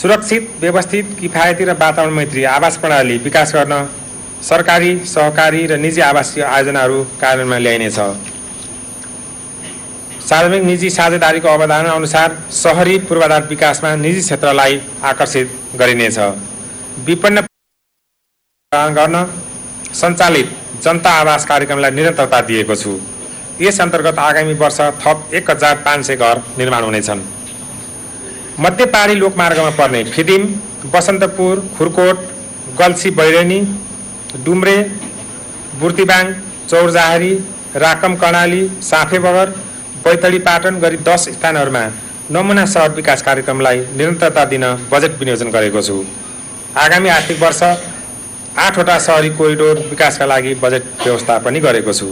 सुरक्षित व्यवस्थित किफायती र वातावरण मैत्री आवास प्रणाली विकास गर्न सरकारी सहकारी र निजी आवासीय आयोजनाहरू कार्यान्वयनमा ल्याइनेछ। सार्वजनिक निजी साझेदारीको अवधारणा अनुसार सहरी पूर्वाधार विकासमा निजी क्षेत्रलाई आकर्षित गरिनेछ। विपन्न गर्न सञ्चालित जनता आवास कार्यक्रमलाई निरन्तरता दिएको छु। यस अन्तर्गत आगामी वर्ष थप एक हजार पाँच सय घर निर्माण हुनेछन्। मध्य पहाडी लोकमार्गमा पर्ने फिदिम बसन्तपुर खुरकोट गल्सी बैरेनी डुम्रे बुर्तिबाङ चौरजाहारी राकम कर्णाली साफे बगर बैतडी पाटन गरी दस स्थानहरूमा नमुना सहर विकास कार्यक्रमलाई निरन्तरता दिन बजेट विनियोजन गरेको छु। आगामी आर्थिक वर्ष आठवटा सहरी कोरिडोर विकासका लागि बजेट व्यवस्था पनि गरेको छु।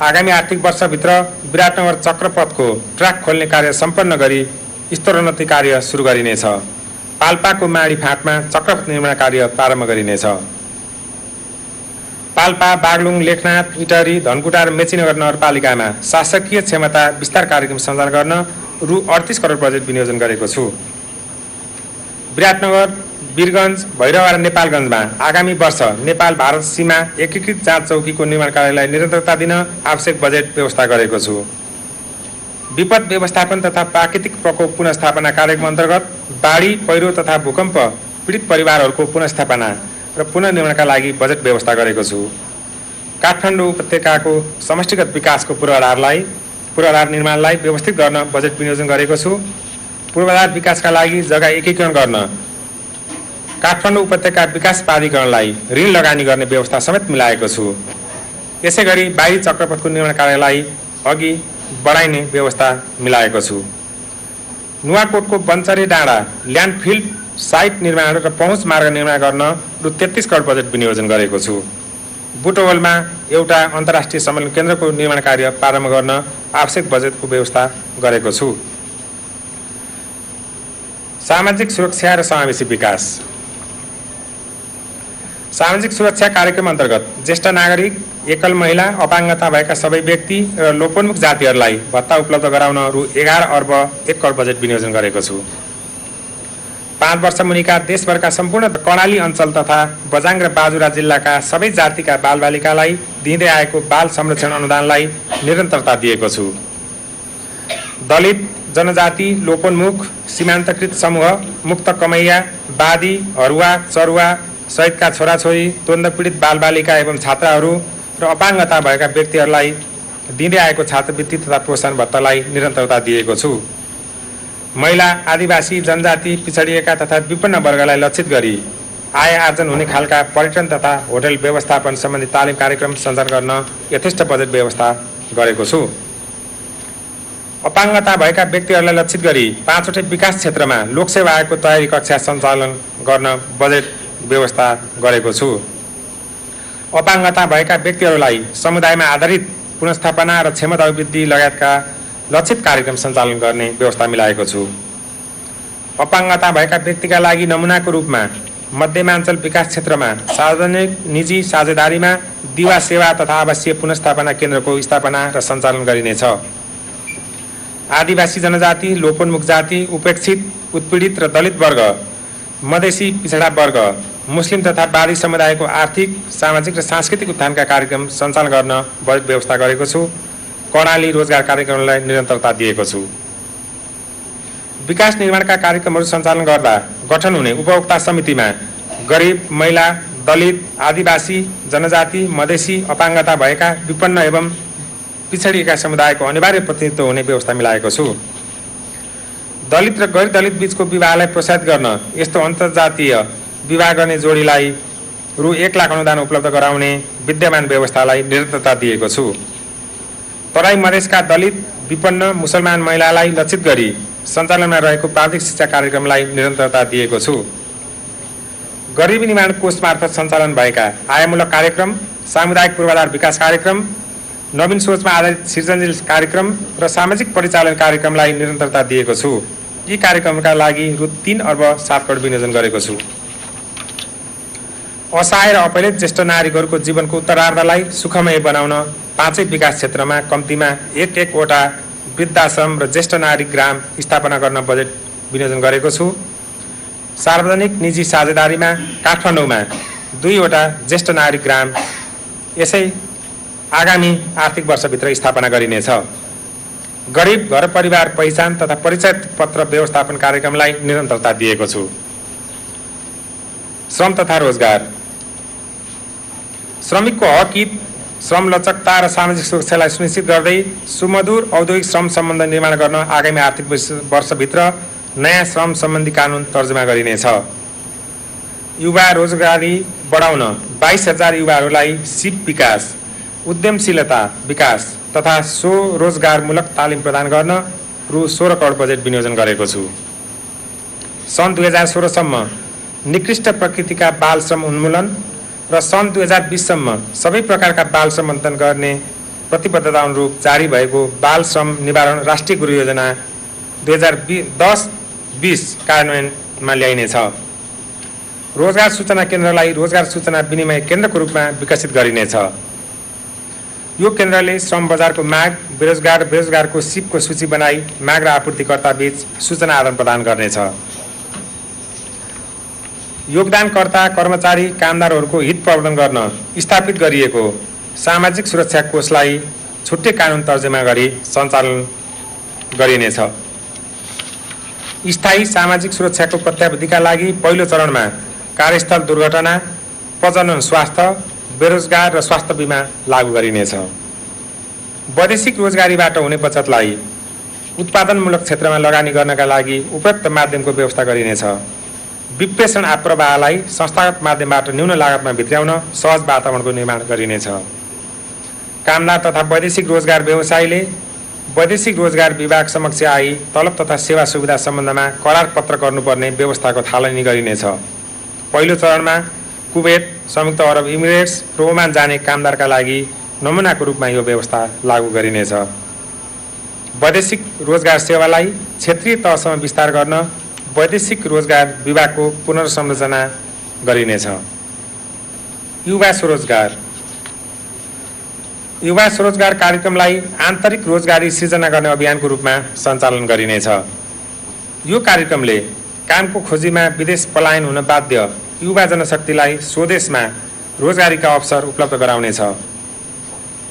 आगामी आर्थिक वर्षभित्र विराटनगर चक्रपथको ट्र्याक खोल्ने कार्य सम्पन्न गरी स्तरोन्नति कार्य सुरु गरिनेछ। पाल्पाको माडी फाँटमा चक्रपथ निर्माण कार्य प्रारम्भ गरिनेछ। पाल्पा बागलुङ लेखनाथ इटरी धनकुटा र मेचीनगर नगरपालिकामा शासकीय क्षमता विस्तार कार्यक्रम सञ्चालन गर्न रु अडतिस करोड बजेट विनियोजन गरेको छु। विराटनगर वीरगञ्ज भैरवा र नेपालगञ्जमा आगामी वर्ष नेपाल भारत सीमा एकीकृत जाँच चौकीको निर्माण कार्यलाई निरन्तरता दिन आवश्यक बजेट व्यवस्था गरेको छु। विपद व्यवस्थापन तथा प्राकृतिक प्रकोप पुनस्थापना कार्यक्रम अन्तर्गत बाढी पहिरो तथा भूकम्प पीडित परिवारहरूको पुनस्थापना र पुनर्निर्माणका लागि बजेट व्यवस्था गरेको छु। काठमाडौँ उपत्यकाको समष्टिगत विकासको पूर्वाधारलाई पूर्वाधार निर्माणलाई व्यवस्थित गर्न बजेट विनियोजन गरेको छु। पूर्वाधार विकासका लागि जग्गा एकीकरण गर्न काठमाडौँ उपत्यका विकास प्राधिकरणलाई ऋण लगानी गर्ने व्यवस्था समेत मिलाएको छु। यसै गरी बाहिरी चक्रपथको निर्माण कार्यलाई अघि बढाइने व्यवस्था मिलाएको छु। नुवाकोटको बन्चरे डाँडा ल्यान्डफिल्ड साइट निर्माण र पहुँच मार्ग निर्माण गर्न रु. तेत्तिस करोड बजेट विनियोजन गरेको छु। बुटोवलमा एउटा अन्तर्राष्ट्रिय सम्मेलन केन्द्रको निर्माण कार्य प्रारम्भ गर्न आवश्यक बजेटको व्यवस्था गरेको छु। सामाजिक सुरक्षा र समावेशी विकास। सामाजिक सुरक्षा कार्यक्रम अन्तर्गत ज्येष्ठ नागरिक एकल महिला अपाङ्गता भएका सबै व्यक्ति र लोपोन्मुख जातिहरूलाई भत्ता उपलब्ध गराउन रु एघार अर्ब एक करोड बजेट विनियोजन गरेको छु। पाँच वर्ष मुनिका देशभरका सम्पूर्ण कर्णाली अञ्चल तथा बजाङ र बाजुरा जिल्लाका सबै जातिका बालबालिकालाई दिँदै आएको बाल संरक्षण अनुदानलाई निरन्तरता दिएको छु। दलित जनजाति लोपोन्मुख सीमान्तकृत समूह मुक्त कमैया बादी हरुवा चरुवा सहितका छोराछोरी द्वन्द पीडित बालबालिका एवं छात्राहरू र अपाङ्गता भएका व्यक्तिहरूलाई दिँदै आएको छात्रवृत्ति तथा प्रोत्साहन भत्तालाई निरन्तरता दिएको छु। महिला आदिवासी जनजाति पिछडिएका तथा विपन्न वर्गलाई लक्षित गरी आय आर्जन हुने खालका पर्यटन तथा होटल व्यवस्थापन सम्बन्धी तालिम कार्यक्रम सञ्चालन गर्न यथेष्ट बजेट व्यवस्था गरेको छु। अपाङ्गता भएका व्यक्तिहरूलाई लक्षित गरी पाँचवटै विकास क्षेत्रमा लोकसेवा आयोगको तयारी कक्षा सञ्चालन गर्न बजेट व्यवस्था गरेको छु। अपाङ्गता भएका व्यक्तिहरूलाई समुदायमा आधारित पुनस्थापना र क्षमता वृद्धि लगायतका लक्षित कार्यक्रम सञ्चालन गर्ने व्यवस्था मिलाएको छु। अपाङ्गता भएका व्यक्तिका लागि नमुनाको रूपमा मध्यमाञ्चल विकास क्षेत्रमा सार्वजनिक निजी साझेदारीमा दिवा सेवा तथा आवासीय पुनस्थापना केन्द्रको स्थापना र सञ्चालन गरिनेछ। आदिवासी जनजाति लोपोन्मुख जाति उपेक्षित उत्पीडित र दलित वर्ग मधेसी पिछडा वर्ग मुस्लिम तथा बारी समुदायको आर्थिक सामाजिक र सांस्कृतिक उत्थानका कार्यक्रम सञ्चालन गर्न व्यवस्था गरेको छु। कर्णाली रोजगार कार्यक्रमलाई निरन्तरता दिएको छु। विकास निर्माणका कार्यक्रमहरू सञ्चालन गर्दा गठन हुने उपभोक्ता समितिमा गरिब महिला दलित आदिवासी जनजाति मधेसी अपाङ्गता भएका विपन्न एवं पिछडिएका समुदायको अनिवार्य प्रतिनिधित्व हुने व्यवस्था मिलाएको छु। दलित र गैर दलित बिचको विवाहलाई प्रोत्साहित गर्न यस्तो अन्तर्जातीय विवाह गर्ने जोडीलाई रु एक लाख अनुदान उपलब्ध गराउने विद्यमान व्यवस्थालाई निरन्तरता दिएको छु। तराई मधेसका दलित विपन्न मुसलमान महिलालाई लक्षित गरी सञ्चालनमा रहेको प्राविधिक शिक्षा कार्यक्रमलाई निरन्तरता दिएको छु। गरिबी निर्माण कोष मार्फत सञ्चालन भएका आयमूलक कार्यक्रम सामुदायिक पूर्वाधार विकास कार्यक्रम नवीन सोचमा आधारित सृजनशील कार्यक्रम र सामाजिक परिचालन कार्यक्रमलाई निरन्तरता दिएको छु। यी कार्यक्रमका लागि रु तिन अर्ब सात करोड विनियोजन गरेको छु। असहाय र अपहरित ज्येष्ठ नागरिकहरूको जीवनको उत्तरार्धलाई सुखमय बनाउन पाँचै विकास क्षेत्रमा कम्तीमा एक एकवटा वृद्धाश्रम र ज्येष्ठ नागरिक ग्राम स्थापना गर्न बजेट विनियोजन गरेको छु। सार्वजनिक निजी साझेदारीमा काठमाडौँमा दुईवटा ज्येष्ठ नागरिक ग्राम यसै आगामी आर्थिक वर्षभित्र स्थापना गरिनेछ। गरिब घर परिवार पहिचान तथा परिचय पत्र व्यवस्थापन कार्यक्रमलाई निरन्तरता दिएको छु। श्रम तथा रोजगार श्रमिकको हक हित श्रम लचकता र सामाजिक सुरक्षालाई सुनिश्चित गर्दै सुमधुर औद्योगिक श्रम सम्बन्ध निर्माण गर्न आगामी आर्थिक वर्षभित्र नयाँ श्रम सम्बन्धी कानुन तर्जुमा गरिनेछ। युवा रोजगारी बढाउन बाइस हजार युवाहरूलाई सिप विकास उद्यमशीलता विकास तथा स्वरोजगारमूलक तालिम प्रदान गर्न रु सोह्र करोड बजेट विनियोजन गरेको छु। सन् दुई हजार सोह्रसम्म निकृष्ट प्रकृतिका बाल श्रम उन्मूलन र सन् दुई हजार बिससम्म सबै प्रकारका बाल अन्तन गर्ने प्रतिबद्धता अनुरूप जारी भएको बाल श्रम निवारण राष्ट्रिय गुरु योजना दुई हजार बि दस बिस कार्यान्वयनमा ल्याइनेछ। रोजगार सूचना केन्द्रलाई रोजगार सूचना विनिमय केन्द्रको रूपमा विकसित गरिनेछ। यो केन्द्रले श्रम बजारको माग बेरोजगार बेरोजगारको सिपको सूची बनाई माग र आपूर्तिकर्ता बीच सूचना आदान प्रदान गर्नेछ। योगदानकर्ता कर्मचारी कामदारहरूको हित प्रवर्धन गर्न स्थापित गरिएको सामाजिक सुरक्षा कोषलाई छुट्टै कानुन तर्जुमा गरी सञ्चालन गरिनेछ। स्थायी सामाजिक सुरक्षाको प्रत्यावधिका लागि पहिलो चरणमा कार्यस्थल दुर्घटना प्रजनन स्वास्थ्य बेरोजगार र स्वास्थ्य बिमा लागू गरिनेछ। वैदेशिक रोजगारीबाट हुने बचतलाई उत्पादनमूलक क्षेत्रमा लगानी गर्नका लागि उपयुक्त माध्यमको व्यवस्था गरिनेछ। विप्रेषण आप्रवाहलाई संस्थागत माध्यमबाट न्यून लागतमा भित्र्याउन सहज वातावरणको निर्माण गरिनेछ। कामदार तथा वैदेशिक रोजगार व्यवसायीले वैदेशिक रोजगार विभाग समक्ष आई तलब तथा सेवा सुविधा सम्बन्धमा करार पत्र गर्नुपर्ने व्यवस्थाको थालनी गरिनेछ। पहिलो चरणमा कुवेत संयुक्त अरब इमिरेट्स र जाने कामदारका लागि नमुनाको रूपमा यो व्यवस्था लागू गरिनेछ। वैदेशिक रोजगार सेवालाई क्षेत्रीय तहसम्म विस्तार गर्न वैदेशिक रोजगार विभागको पुनर्संरचना गरिनेछ। युवा स्वरोजगार। युवा स्वरोजगार कार्यक्रमलाई आन्तरिक रोजगारी सिर्जना गर्ने अभियानको रूपमा सञ्चालन गरिनेछ। यो कार्यक्रमले कामको खोजीमा विदेश पलायन हुन बाध्य युवा जनशक्तिलाई स्वदेशमा रोजगारीका अवसर उपलब्ध गराउनेछ।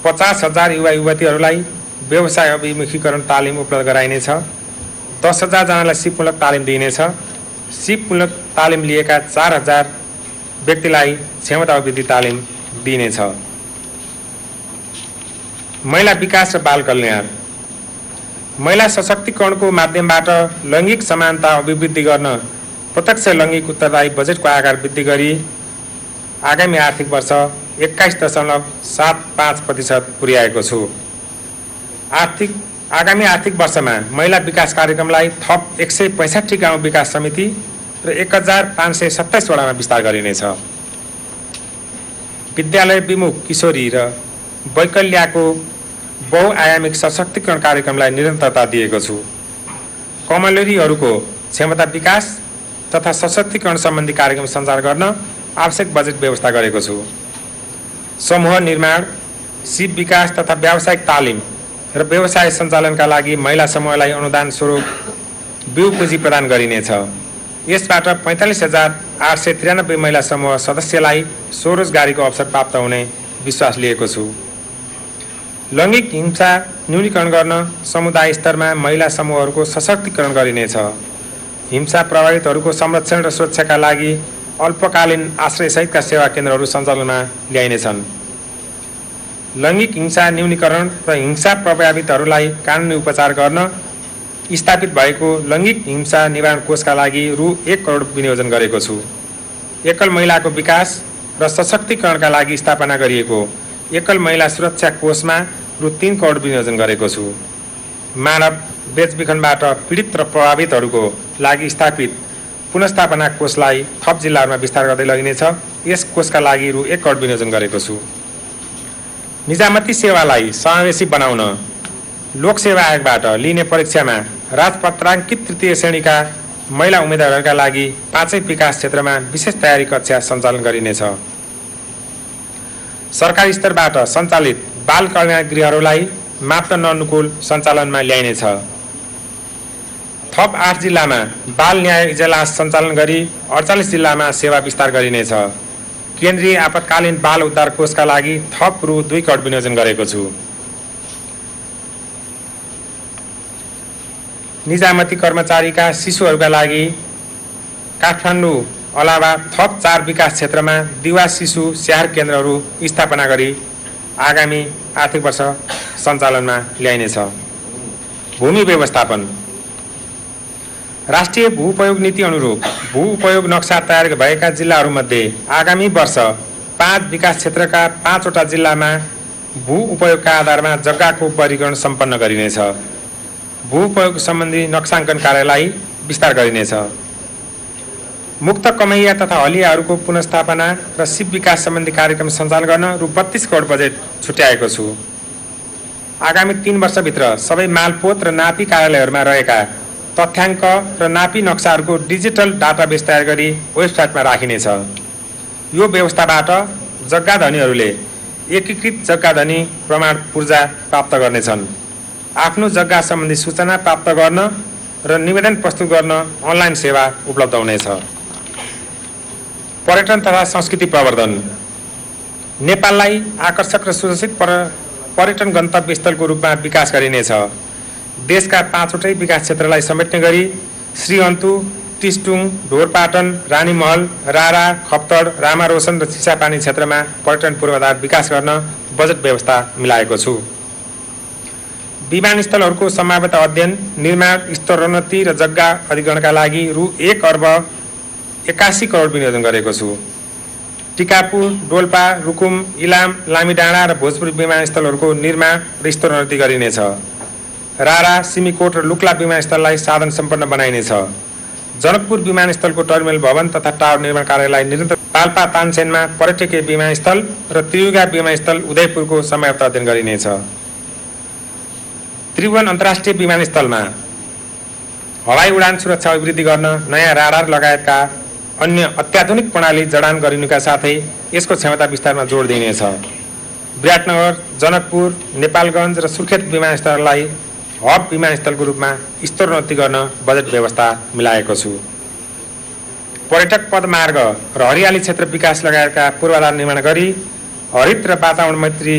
पचास हजार युवा युवतीहरूलाई व्यवसाय अभिमुखीकरण तालिम उपलब्ध गराइनेछ। दस हजारजनालाई सिपमूलक तालिम दिइनेछ सिपमूलक तालिम लिएका चार हजार व्यक्तिलाई क्षमता वृद्धि तालिम दिइनेछ महिला विकास र बाल कल्याण। महिला सशक्तिकरणको माध्यमबाट लैङ्गिक समानता अभिवृद्धि गर्न प्रत्यक्ष लैङ्गिक उत्तरदायी बजेटको आकार वृद्धि गरी आगामी आर्थिक वर्ष एक्काइस दशमलव सात पाँच प्रतिशत पुर्याएको छु। आर्थिक आगामी आर्थिक वर्षमा महिला विकास कार्यक्रमलाई थप एक सय पैँसठी गाउँ विकास समिति र एक हजार पाँच सय सत्ताइसवटामा विस्तार गरिनेछ। विद्यालय विमुख किशोरी र वैकल्याको बहुआयामिक सशक्तिकरण कार्यक्रमलाई निरन्तरता दिएको छु। कमलरीहरूको क्षमता विकास तथा सशक्तिकरण सम्बन्धी कार्यक्रम सञ्चार गर्न आवश्यक बजेट व्यवस्था गरेको छु। समूह निर्माण सिप विकास तथा व्यावसायिक तालिम र व्यवसाय सञ्चालनका लागि महिला समूहलाई अनुदान स्वरूप बिउ पुँजी प्रदान गरिनेछ। यसबाट पैँतालिस हजार आठ सय त्रियानब्बे महिला समूह सदस्यलाई स्वरोजगारीको अवसर प्राप्त हुने विश्वास लिएको छु। लैङ्गिक हिंसा न्यूनीकरण गर्न समुदाय स्तरमा महिला समूहहरूको सशक्तिकरण गरिनेछ। हिंसा प्रभावितहरूको संरक्षण र सुरक्षाका लागि अल्पकालीन आश्रयसहितका सेवा केन्द्रहरू सञ्चालनमा ल्याइनेछन्। लैङ्गिक हिंसा न्यूनीकरण र हिंसा प्रभावितहरूलाई कानुनी उपचार गर्न स्थापित भएको लैङ्गिक हिंसा निवारण कोषका लागि रु. एक करोड विनियोजन गरेको छु। एकल महिलाको विकास र सशक्तिकरणका लागि स्थापना गरिएको एकल महिला सुरक्षा कोषमा रु. तिन करोड विनियोजन गरेको छु। मानव बेचबिखनबाट पीडित र प्रभावितहरूको लागि स्थापित पुनस्थापना कोषलाई थप जिल्लाहरूमा विस्तार गर्दै लगिनेछ। यस कोषका लागि रु. एक करोड विनियोजन गरेको छु। निजामती सेवालाई समावेशी बनाउन लोकसेवा आयोगबाट लिने परीक्षामा राजपत्राङ्कित तृतीय श्रेणीका महिला उम्मेद्वारहरूका लागि पाँचै विकास क्षेत्रमा विशेष तयारी कक्षा सञ्चालन गरिनेछ। सरकारी स्तरबाट सञ्चालित बाल कल्याण गृहहरूलाई मापदण्ड अनुकूल सञ्चालनमा ल्याइनेछ। थप आठ जिल्लामा बाल न्याय इजलास सञ्चालन गरी अडचालिस जिल्लामा सेवा विस्तार गरिनेछ। केन्द्रीय आपतकालीन बाल उद्धार कोषका लागि थप रु दुई करोड विनियोजन गरेको छु। निजामती कर्मचारीका शिशुहरूका लागि काठमाडौँ अलावा थप चार विकास क्षेत्रमा दिवा शिशु स्याहार केन्द्रहरू स्थापना गरी आगामी आर्थिक वर्ष सञ्चालनमा ल्याइनेछ। भूमि व्यवस्थापन राष्ट्रिय भू उपयोग नीति अनुरूप भू उपयोग नक्सा तयार भएका जिल्लाहरूमध्ये आगामी वर्ष पाँच विकास क्षेत्रका पाँचवटा जिल्लामा भू उपयोगका आधारमा जग्गाको वर्गीकरण सम्पन्न गरिनेछ। भू उपयोग सम्बन्धी नक्साङ्कन कार्यलाई विस्तार गरिनेछ। मुक्त कमैया तथा हलियाहरूको पुनस्थापना र सिप विकास सम्बन्धी कार्यक्रम सञ्चालन गर्न रु बत्तिस करोड बजेट छुट्याएको छु। आगामी तिन वर्षभित्र सबै मालपोत र नापी कार्यालयहरूमा रहेका तथ्याङ्क र नापी नक्साहरूको डिजिटल डाटाबेस तयार गरी वेबसाइटमा राखिनेछ। यो व्यवस्थाबाट जग्गा धनीहरूले एकीकृत जग्गा धनी प्रमाण पूर्जा प्राप्त गर्नेछन्। आफ्नो जग्गा सम्बन्धी सूचना प्राप्त गर्न र निवेदन प्रस्तुत गर्न अनलाइन सेवा उपलब्ध हुनेछ। पर्यटन तथा संस्कृति प्रवर्धन। नेपाललाई आकर्षक र सुरक्षित पर पर्यटन गन्तव्य स्थलको रूपमा विकास गरिनेछ। देशका पाँचवटै विकास क्षेत्रलाई समेट्ने गरी श्रीअन्तु टिस्टुङ ढोरपाटन रानीमहल रारा खप्तड रामारोशन र चिसापानी क्षेत्रमा पर्यटन पूर्वाधार विकास गर्न बजेट व्यवस्था मिलाएको छु। विमानस्थलहरूको सम्भाव्यता अध्ययन निर्माण स्तरोन्नति र जग्गा अधिग्रहणका लागि रु एक अर्ब एकासी करोड विनियोजन गरेको छु। टिकापुर डोल्पा रुकुम इलाम लामीडाँडा र भोजपुर विमानस्थलहरूको निर्माण र स्तरोन्नति गरिनेछ। रारा सिमीकोट र लुक्ला विमानस्थललाई साधन सम्पन्न बनाइनेछ जनकपुर विमानस्थलको टर्मिनल भवन तथा टावर निर्माण कार्यलाई निरन्तर पाल्पा तानसेनमा पर्यटकीय विमानस्थल र त्रियुगा विमानस्थल उदयपुरको समयावता अध्ययन गरिनेछ त्रिभुवन अन्तर्राष्ट्रिय विमानस्थलमा हवाई उडान सुरक्षा अभिवृद्धि गर्न नयाँ राडार लगायतका अन्य अत्याधुनिक प्रणाली जडान गरिनुका साथै यसको क्षमता विस्तारमा जोड दिइनेछ। विराटनगर जनकपुर नेपालगञ्ज र सुर्खेत विमानस्थललाई हब विमानस्थलको रूपमा स्तरोन्नति गर्न बजेट व्यवस्था मिलाएको छु। पर्यटक पदमार्ग र हरियाली क्षेत्र विकास लगायतका पूर्वाधार निर्माण गरी हरित र वातावरण मैत्री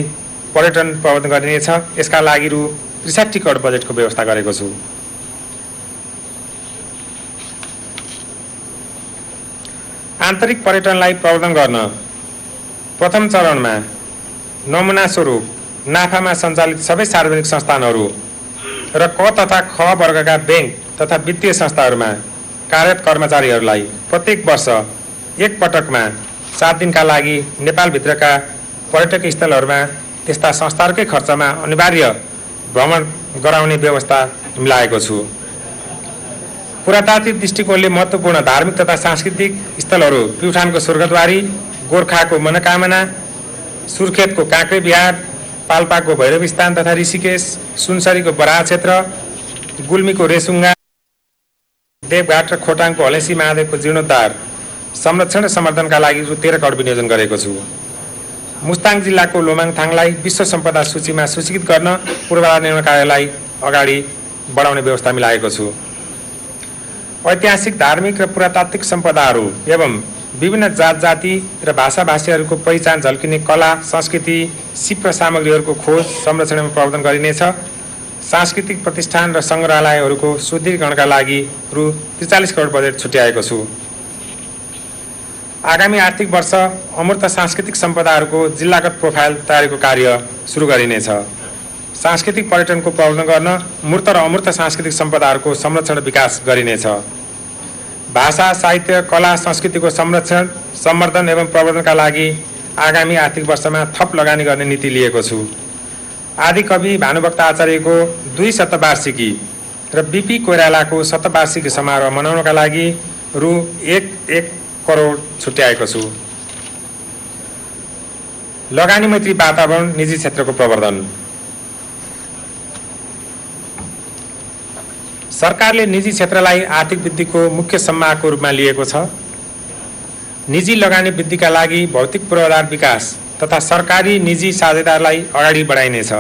पर्यटन प्रबन्धन गरिनेछ। यसका लागि रु त्रिसाठी करोड बजेटको व्यवस्था गरेको छु। आन्तरिक पर्यटनलाई प्रवर्धन गर्न प्रथम चरणमा नमुना स्वरूप नाफामा सञ्चालित सबै सार्वजनिक संस्थानहरू र क तथा ख वर्गका ब्याङ्क तथा वित्तीय संस्थाहरूमा कार्यरत कर्मचारीहरूलाई प्रत्येक वर्ष एक पटकमा सात दिनका लागि नेपालभित्रका पर्यटक स्थलहरूमा त्यस्ता संस्थाहरूकै खर्चमा अनिवार्य भ्रमण गराउने व्यवस्था मिलाएको छु। पुरातात्विक दृष्टिकोणले महत्त्वपूर्ण धार्मिक तथा सांस्कृतिक स्थलहरू प्युठानको स्वर्गद्वारी गोर्खाको मनोकामना सुर्खेतको काँक्रे बिहार पाल्पाको भैरव स्थान तथा ऋषिकेश सुनसरीको बराह क्षेत्र गुल्मीको रेसुङ्गा देवघाट र खोटाङको हलेसी महादेवको जीर्णोद्धार संरक्षण र समर्थनका लागि रु तेह्र करोड विनियोजन गरेको छु। मुस्ताङ जिल्लाको लोमाङथाङलाई विश्व सम्पदा सूचीमा सूचीकृत गर्न पूर्वाधार निर्माण कार्यलाई अगाडि बढाउने व्यवस्था मिलाएको छु। ऐतिहासिक धार्मिक र पुरातात्विक सम्पदाहरू एवं विभिन्न जात जाति र भाषाभाषीहरूको पहिचान झल्किने कला संस्कृति सिप र सामग्रीहरूको खोज संरक्षण एवं प्रवर्धन गरिनेछ। सांस्कृतिक प्रतिष्ठान र सङ्ग्रहालयहरूको सुदृढीकरणका लागि रु त्रिचालिस करोड बजेट छुट्याएको छु। आगामी आर्थिक वर्ष अमूर्त सांस्कृतिक सम्पदाहरूको जिल्लागत प्रोफाइल तयारीको कार्य सुरु गरिनेछ। सांस्कृतिक पर्यटनको प्रवर्धन गर्न मूर्त र अमूर्त सांस्कृतिक सम्पदाहरूको संरक्षण विकास गरिनेछ। भाषा साहित्य कला संस्कृतिको संरक्षण सम्वर्धन एवं प्रवर्धनका लागि आगामी आर्थिक वर्षमा थप लगानी गर्ने नीति लिएको छु। आदि कवि भानुभक्त आचार्यको दुई शतवार्षिकी र बिपी कोइरालाको शतवार्षिकी समारोह मनाउनका लागि रु एक एक करोड छुट्याएको छु। लगानी मैत्री वातावरण निजी क्षेत्रको प्रवर्धन। सरकारले निजी क्षेत्रलाई आर्थिक वृद्धिको मुख्य सम्माको रूपमा लिएको छ। निजी लगानी वृद्धिका लागि भौतिक पूर्वाधार विकास तथा सरकारी निजी साझेदारलाई अगाडि बढाइनेछ।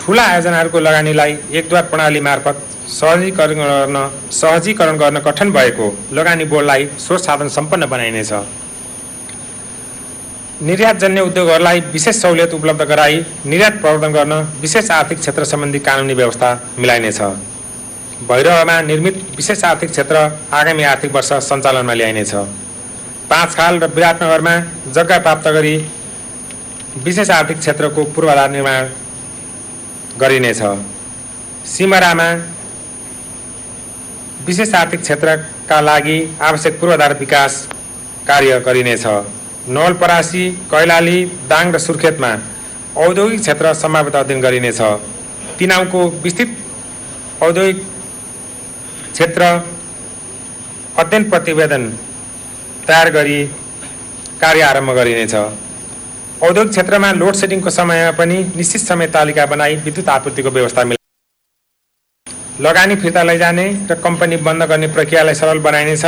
ठुला आयोजनाहरूको लगानीलाई एकद्वार प्रणाली मार्फत सहजीकरण गर्न सहजीकरण गर्न कठिन भएको लगानी बोर्डलाई स्रोत साधन सम्पन्न बनाइनेछ। निर्यातजन्य उद्योगहरूलाई विशेष सहुलियत उपलब्ध गराई निर्यात प्रवर्धन गर्न विशेष आर्थिक क्षेत्र सम्बन्धी कानुनी व्यवस्था मिलाइनेछ। भैरवमा निर्मित विशेष आर्थिक क्षेत्र आगामी आर्थिक वर्ष सञ्चालनमा ल्याइनेछ। पाँच खाल र विराटनगरमा जग्गा प्राप्त गरी विशेष आर्थिक क्षेत्रको पूर्वाधार निर्माण गरिनेछ। सिमरामा विशेष आर्थिक क्षेत्रका लागि आवश्यक पूर्वाधार विकास कार्य गरिनेछ। नवलपरासी कैलाली दाङ र सुर्खेतमा औद्योगिक क्षेत्र सम्भावित अध्ययन गरिनेछ। तिनाउको विस्तृत औद्योगिक क्षेत्र अध्ययन प्रतिवेदन तयार गरी कार्य आरम्भ गरिनेछ। औद्योगिक क्षेत्रमा लोड सेडिङको समयमा पनि निश्चित समय तालिका बनाई विद्युत आपूर्तिको व्यवस्था मिला लगानी फिर्ता लैजाने र कम्पनी बन्द गर्ने प्रक्रियालाई सरल बनाइनेछ।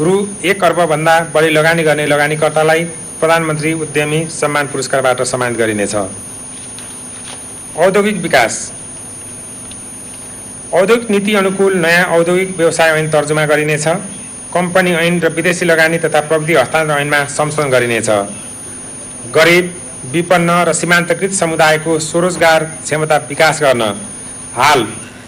रु एक अर्बभन्दा बढी लगानी गर्ने लगानीकर्तालाई प्रधानमन्त्री उद्यमी सम्मान पुरस्कारबाट सम्मानित गरिनेछ। औद्योगिक विकास औद्योगिक नीति अनुकूल नयाँ औद्योगिक व्यवसाय ऐन तर्जुमा गरिनेछ कम्पनी ऐन र विदेशी लगानी तथा प्रविधि हस्तान्तरण ऐनमा संशोधन गरिनेछ। गरिब विपन्न र सीमान्तकृत समुदायको स्वरोजगार क्षमता विकास गर्न हाल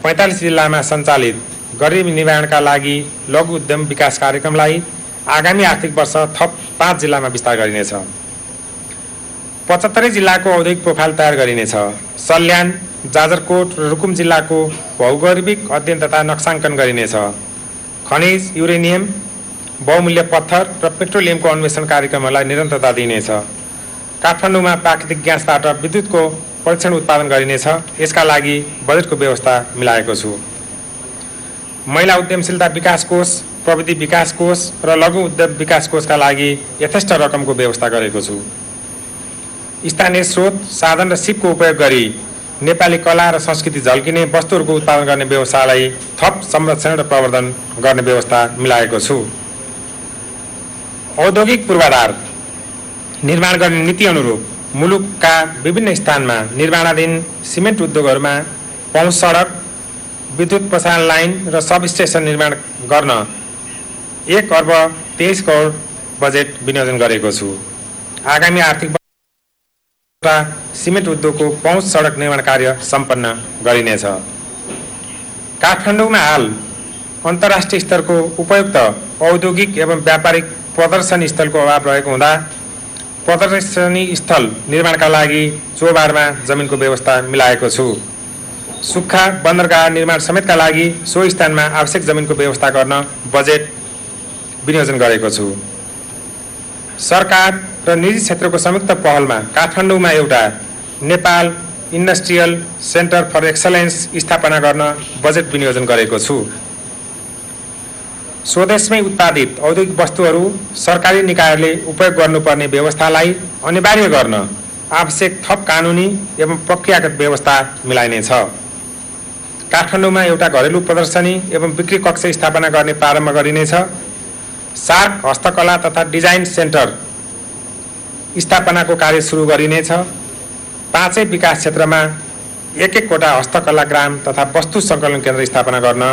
पैँतालिस जिल्लामा सञ्चालित गरिब निवारणका लागि लघु उद्यम विकास कार्यक्रमलाई आगामी आर्थिक वर्ष थप पाँच जिल्लामा विस्तार गरिनेछ। पचहत्तरै जिल्लाको औद्योगिक प्रोफाइल तयार गरिनेछ। सल्यान जाजरकोट र रुकुम जिल्लाको भौगोलिक अध्ययन तथा नक्साङ्कन गरिनेछ। खनिज युरेनियम बहुमूल्य पत्थर र पेट्रोलियमको अन्वेषण कार्यक्रमहरूलाई निरन्तरता दिइनेछ। काठमाडौँमा प्राकृतिक ग्यासबाट विद्युतको परीक्षण उत्पादन गरिनेछ। यसका लागि बजेटको व्यवस्था मिलाएको छु। महिला उद्यमशीलता विकास कोष प्रविधि विकास कोष र लघु उद्योग विकास कोषका लागि यथेष्ट रकमको व्यवस्था गरेको छु। स्थानीय स्रोत साधन र सिपको उपयोग गरी नेपाली कला र संस्कृति झल्किने वस्तुहरूको उत्पादन गर्ने व्यवसायलाई थप संरक्षण र प्रवर्धन गर्ने व्यवस्था मिलाएको छु। औद्योगिक पूर्वाधार निर्माण गर्ने नीति अनुरूप मुलुकका विभिन्न स्थानमा निर्माणाधीन सिमेन्ट उद्योगहरूमा पहुँच सडक विद्युत प्रसारण लाइन र सब स्टेसन निर्माण गर्न एक अर्ब तेइस करोड बजेट विनियोजन गरेको छु। आगामी आर्थिक सिमेन्ट उद्योगको पहुँच सडक निर्माण कार्य सम्पन्न गरिनेछ। काठमाडौँमा हाल अन्तर्राष्ट्रिय स्तरको उपयुक्त औद्योगिक एवं व्यापारिक प्रदर्शनी स्थलको अभाव रहेको हुँदा प्रदर्शनी स्थल निर्माणका लागि चोबारमा जमिनको व्यवस्था मिलाएको छु। सुक्खा बन्दरगाह निर्माण समेतका लागि सो स्थानमा आवश्यक जमिनको व्यवस्था गर्न बजेट विनियोजन गरेको छु। सरकार र निजी क्षेत्रको संयुक्त पहलमा काठमाडौँमा एउटा Nepal industrial centre for excellence स्थापना गर्न बजेट विनियोजन गरेको छु। स्वदेशमै उत्पादित औद्योगिक वस्तुहरू सरकारी निकायहरूले उपयोग गर्नुपर्ने व्यवस्थालाई अनिवार्य गर्न आवश्यक थप कानुनी एवं प्रक्रियागत व्यवस्था मिलाइनेछ। काठमाडौँमा एउटा घरेलु प्रदर्शनी एवं बिक्री कक्ष स्थापना गर्ने प्रारम्भ गरिनेछ। सार्क हस्तकला तथा डिजाइन सेन्टर स्थापनाको कार्य सुरु गरिनेछ पाँचै विकास क्षेत्रमा एक एकवटा हस्तकला ग्राम तथा वस्तु सङ्कलन केन्द्र स्थापना गर्न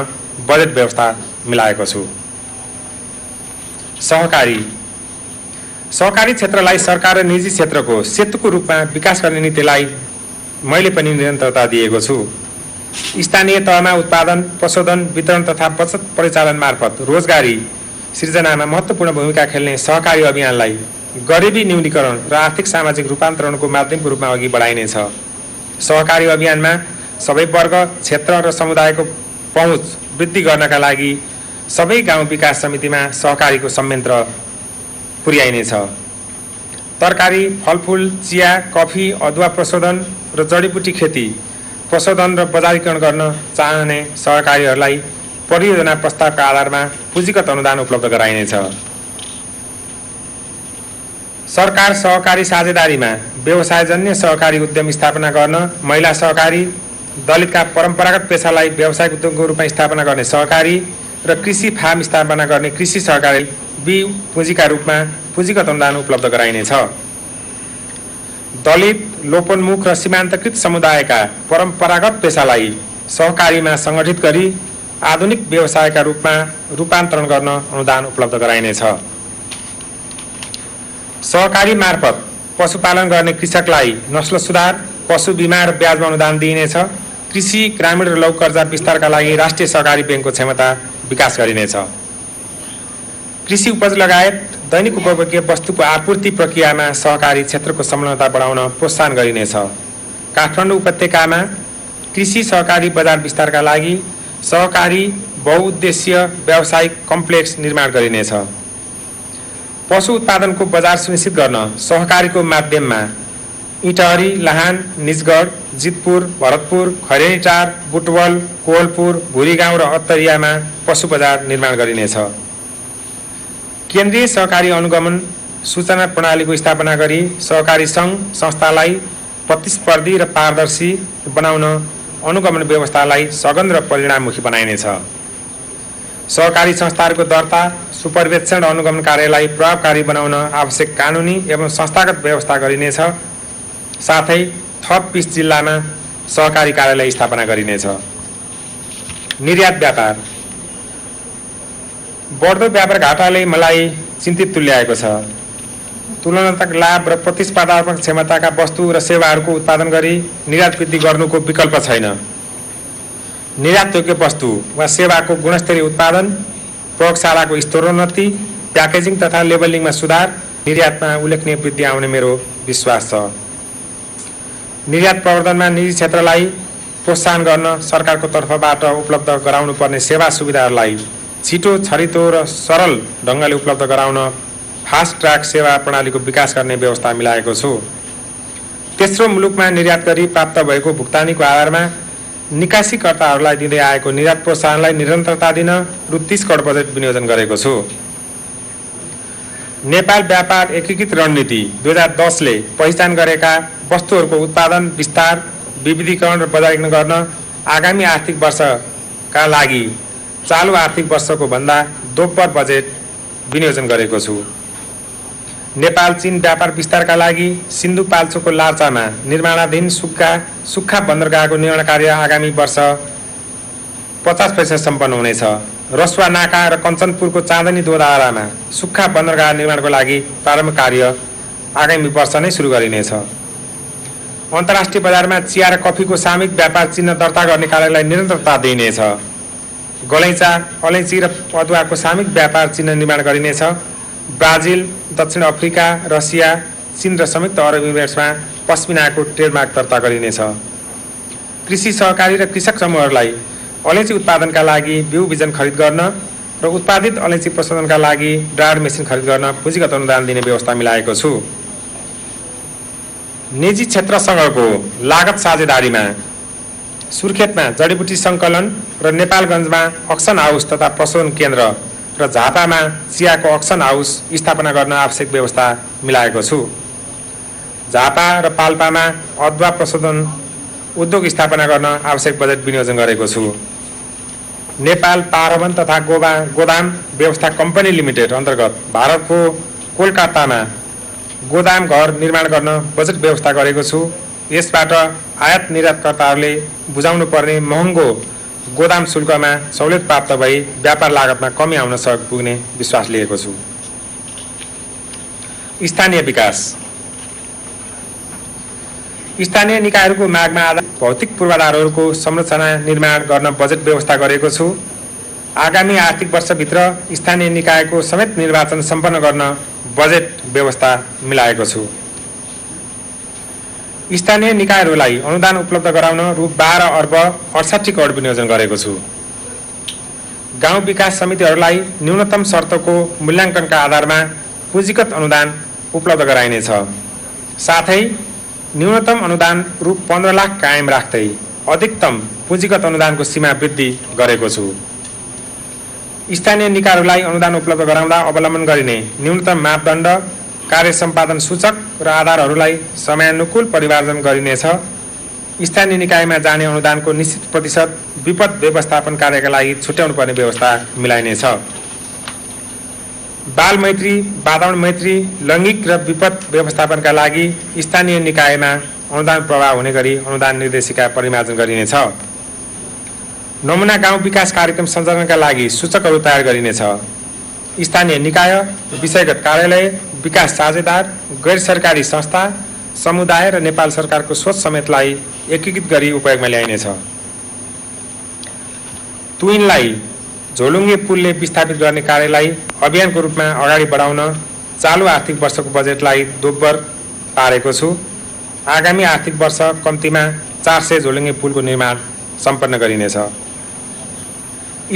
बजेट व्यवस्था मिलाएको छु। सहकारी। सहकारी क्षेत्रलाई सरकार र निजी क्षेत्रको सेतुको रूपमा विकास गर्ने नीतिलाई मैले पनि निरन्तरता दिएको छु। स्थानीय तहमा उत्पादन प्रशोधन वितरण तथा बचत परिचालन मार्फत रोजगारी सृजनामा महत्त्वपूर्ण भूमिका खेल्ने सहकारी अभियानलाई गरिबी न्यूनीकरण र आर्थिक सामाजिक रूपान्तरणको माध्यमको रूपमा अघि बढाइनेछ। सहकारी अभियानमा सबै वर्ग क्षेत्र र समुदायको पहुँच वृद्धि गर्नका लागि सबै गाउँ विकास समितिमा सहकारीको संयन्त्र पुर्याइनेछ। तरकारी फलफुल चिया कफी अदुवा प्रशोधन र जडीबुटी खेती प्रशोधन र बजारीकरण गर्न चाहने सहकारीहरूलाई परियोजना प्रस्तावका आधारमा पुँजीगत अनुदान उपलब्ध गराइनेछ। सरकार सहकारी साझेदारीमा व्यवसायजन्य सहकारी उद्यम स्थापना गर्न महिला सहकारी दलितका परम्परागत पेसालाई व्यावसायिक उद्योगको रूपमा स्थापना गर्ने सहकारी र कृषि फार्म स्थापना गर्ने कृषि सहकारी बिउ पुँजीका रूपमा पुँजीगत अनुदान उपलब्ध गराइनेछ। दलित लोपोन्मुख र सीमान्तकृत समुदायका परम्परागत पेसालाई सहकारीमा सङ्गठित गरी आधुनिक व्यवसायका रूपमा रूपान्तरण गर्न अनुदान उपलब्ध गराइनेछ। सहकारी मार्फत पशुपालन गर्ने कृषकलाई नस्ल सुधार पशु बिमा र ब्याजमा अनुदान दिइनेछ। कृषि ग्रामीण र लघु कर्जा विस्तारका लागि राष्ट्रिय सहकारी ब्याङ्कको क्षमता विकास गरिनेछ। कृषि उपज लगायत दैनिक उपभोग्य वस्तुको आपूर्ति प्रक्रियामा सहकारी क्षेत्रको संलग्नता बढाउन प्रोत्साहन गरिनेछ। काठमाडौँ उपत्यकामा कृषि सहकारी बजार विस्तारका लागि सहकारी बहुउद्देश्य व्यावसायिक कम्प्लेक्स निर्माण गरिनेछ। पशु उत्पादनको बजार सुनिश्चित गर्न सहकारीको माध्यममा इटहरी लाहान निजगढ जितपुर भरतपुर खरेनीटार बुटवल कोवलपुर भुरीगाउँ र अत्तरियामा पशु बजार निर्माण गरिनेछ। केन्द्रीय सहकारी अनुगमन सूचना प्रणालीको स्थापना गरी सहकारी सङ्घ संस्थालाई प्रतिस्पर्धी र पारदर्शी बनाउन अनुगमन व्यवस्थालाई सघन र परिणाममुखी बनाइनेछ। सहकारी संस्थाहरूको दर्ता सुपर्वेक्षण अनुगमन कार्यलाई प्रभावकारी बनाउन आवश्यक कानुनी एवं संस्थागत व्यवस्था गरिनेछ। साथै थप बिस जिल्लामा सहकारी कार्यालय स्थापना गरिनेछ। निर्यात व्यापार। बढ्दो व्यापार घाटाले मलाई चिन्तित तुल्याएको छ। तुलनात्मक लाभ र प्रतिस्पर्धात्मक क्षमताका वस्तु र सेवाहरूको उत्पादन गरी निर्यात वृद्धि गर्नुको विकल्प छैन। निर्यातयोग्य वस्तु वा सेवाको गुणस्तरीय उत्पादन प्रयोगशालाको स्तरोन्नति प्याकेजिङ तथा लेबलिङमा सुधार निर्यातमा उल्लेखनीय वृद्धि आउने मेरो विश्वास छ। निर्यात प्रवर्धनमा निजी क्षेत्रलाई प्रोत्साहन गर्न सरकारको तर्फबाट उपलब्ध गराउनु पर्ने सेवा सुविधाहरूलाई छिटो छरितो र सरल ढङ्गले उपलब्ध गराउन फास्ट ट्र्याक सेवा प्रणालीको विकास गर्ने व्यवस्था मिलाएको छु। तेस्रो मुलुकमा निर्यात गरी प्राप्त भएको भुक्तानीको आधारमा निकासीकर्ताहरूलाई दिँदै आएको निर्यात प्रोत्साहनलाई निरन्तरता दिन रु तिस करोड बजेट विनियोजन गरेको छु। नेपाल व्यापार एकीकृत रणनीति दुई हजार दसले पहिचान गरेका वस्तुहरूको उत्पादन विस्तार विविधीकरण र बजारीकरण गर्न आगामी आर्थिक वर्षका लागि चालु आर्थिक वर्षको भन्दा दोब्बर बजेट विनियोजन गरेको छु। नेपाल चीन व्यापार विस्तारका लागि सिन्धुपाल्चोकको लार्चामा निर्माणाधीन सुक्खा सुक्खा बन्दरगाहको निर्माण कार्य आगामी वर्ष पचास प्रतिशत सम्पन्न हुनेछ। रसुवा नाका र कञ्चनपुरको चाँदनी दोधारामा सुक्खा बन्दरगाह निर्माणको लागि प्रारम्भ कार्य आगामी वर्ष नै सुरु गरिनेछ। अन्तर्राष्ट्रिय बजारमा चिया र कफीको सामूहिक व्यापार चिन्ह दर्ता गर्ने कार्यलाई निरन्तरता दिइनेछ। गलैँचा अलैँची र अदुवाको सामूहिक व्यापार चिन्ह निर्माण गरिनेछ। ब्राजिल दक्षिण अफ्रिका रसिया चीन र संयुक्त अरब इमिरेट्समा पस्मिनाको ट्रेडमार्क दर्ता गरिनेछ। कृषि सहकारी र कृषक समूहहरूलाई अलैँची उत्पादनका लागि बिउ बिजन खरिद गर्न र उत्पादित अलैँची प्रशोधनका लागि ड्रायर मेसिन खरिद गर्न पुँजीगत अनुदान दिने व्यवस्था मिलाएको छु। निजी क्षेत्रसँगको लागत साझेदारीमा सुर्खेतमा जडीबुटी सङ्कलन र नेपालगञ्जमा अक्सन हाउस तथा प्रशोधन केन्द्र र झापामा चियाको अक्सन हाउस स्थापना गर्न आवश्यक व्यवस्था मिलाएको छु। झापा र पाल्पामा अदुवा प्रशोधन उद्योग स्थापना गर्न आवश्यक बजेट विनियोजन गरेको छु। नेपाल पारवन तथा गोबा गोदाम व्यवस्था कम्पनी लिमिटेड अन्तर्गत भारतको कोलकातामा गोदाम घर निर्माण गर्न बजेट व्यवस्था गरेको छु। यसबाट आयात निर्यातकर्ताहरूले बुझाउनु पर्ने महँगो गोदाम शुल्कमा सहुलियत प्राप्त भई व्यापार लागतमा कमी आउन सक पुग्ने विश्वास लिएको छु। स्थानीय विकास। स्थानीय निकायहरूको मागमा आधार भौतिक पूर्वाधारहरूको संरचना निर्माण गर्न बजेट व्यवस्था गरेको छु। आगामी आर्थिक वर्षभित्र स्थानीय निकायको समेत निर्वाचन सम्पन्न गर्न बजेट व्यवस्था मिलाएको छु। स्थानीय निकायहरूलाई अनुदान उपलब्ध गराउन रु बाह्र अर्ब अडसाठी करोड विनियोजन गरेको छु। गाउँ विकास समितिहरूलाई न्यूनतम शर्तको मूल्याङ्कनका आधारमा पुँजीगत अनुदान उपलब्ध गराइनेछ। साथै न्यूनतम अनुदान रु पन्ध्र लाख कायम राख्दै अधिकतम पुँजीगत अनुदानको सीमा वृद्धि गरेको छु। स्थानीय निकायहरूलाई अनुदान उपलब्ध गराउँदा अवलम्बन गरिने न्यूनतम मापदण्ड कार्य सम्पादन सूचक र आधारहरूलाई समयानुकूल परिमार्जन गरिनेछ। स्थानीय निकायमा जाने अनुदानको निश्चित प्रतिशत विपद व्यवस्थापन कार्यका लागि छुट्याउनु पर्ने व्यवस्था मिलाइनेछ। बाल मैत्री वातावरण मैत्री लैङ्गिक र विपद व्यवस्थापनका लागि स्थानीय निकायमा अनुदान प्रवाह हुने गरी अनुदान निर्देशिका परिमार्जन गरिनेछ। नमुना गाउँ विकास कार्यक्रम सञ्चालनका लागि सूचकहरू तयार गरिनेछ। स्थानीय निकाय विषयगत कार्यालय विकास साझेदार गैर सरकारी संस्था समुदाय र नेपाल सरकारको सोच समेतलाई एकीकृत गरी उपयोगमा ल्याइनेछ। तुइनलाई झोलुङ्गे पुलले विस्थापित गर्ने कार्यलाई अभियानको रूपमा अगाडि बढाउन चालु आर्थिक वर्षको बजेटलाई दोब्बर पारेको छु। आगामी आर्थिक वर्ष कम्तीमा चार सय झोलुङ्गे पुलको निर्माण सम्पन्न गरिनेछ।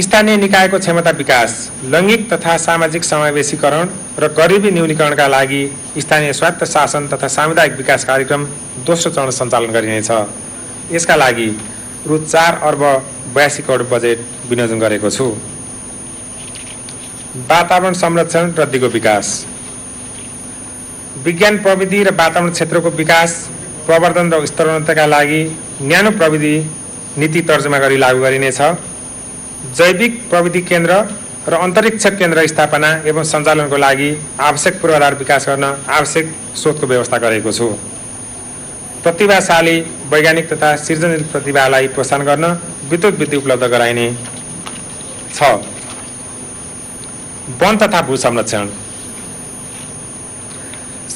स्थानीय निकायको क्षमता विकास लैङ्गिक तथा सामाजिक समावेशीकरण र गरिबी न्यूनीकरणका लागि स्थानीय स्वायत्त शासन तथा सामुदायिक विकास कार्यक्रम दोस्रो चरण सञ्चालन गरिनेछ। यसका लागि रु. चार अर्ब बयासी करोड बजेट विनियोजन गरेको छु। वातावरण संरक्षण र दिगो विकास। विज्ञान प्रविधि र वातावरण क्षेत्रको विकास प्रवर्धन र स्तरोन्नतका लागि न्यानो प्रविधि नीति तर्जुमा गरी लागू गरिनेछ। जैविक प्रविधि केन्द्र र अन्तरिक्ष केन्द्र स्थापना एवं सञ्चालनको लागि आवश्यक पूर्वाधार विकास गर्न आवश्यक स्रोतको व्यवस्था गरेको छु। प्रतिभाशाली वैज्ञानिक तथा सृजनशील प्रतिभालाई प्रोत्साहन गर्न विद्युत विधि उपलब्ध गराइने। छ। वन तथा भू संरक्षण।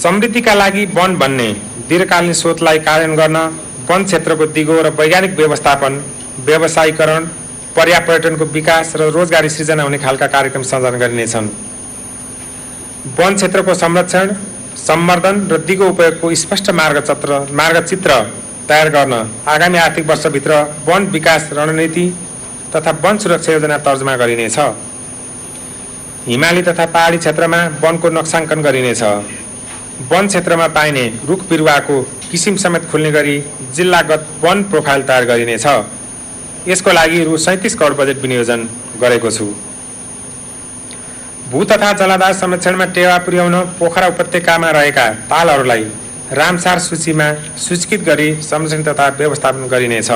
समृद्धिका लागि वन भन्ने दीर्घकालीन स्रोतलाई कार्यान्वयन गर्न वन क्षेत्रको दिगो र वैज्ञानिक व्यवस्थापन व्यवसायीकरण पर्यापर्यटनको विकास र रोजगारी सृजना हुने खालका कार्यक्रम सञ्चालन गरिनेछन्। वन क्षेत्रको संरक्षण सम्वर्धन र दिगो उपयोगको स्पष्ट मार्गचित्र मार्गचित्र तयार गर्न आगामी आर्थिक वर्षभित्र वन विकास रणनीति तथा वन सुरक्षा योजना तर्जुमा गरिनेछ। हिमाली तथा पहाडी क्षेत्रमा वनको नक्साङ्कन गरिनेछ। वन क्षेत्रमा पाइने रुख बिरुवाको किसिम समेत खुल्ने गरी जिल्लागत वन प्रोफाइल तयार गरिनेछ। यसको लागि रु सैँतिस करोड बजेट विनियोजन गरेको छु। भू तथा जलाधार संरक्षणमा टेवा पुर्याउन पोखरा उपत्यकामा रहेका तालहरूलाई रामसार सूचीमा सूचीकृत गरी संरक्षण तथा व्यवस्थापन गरिनेछ।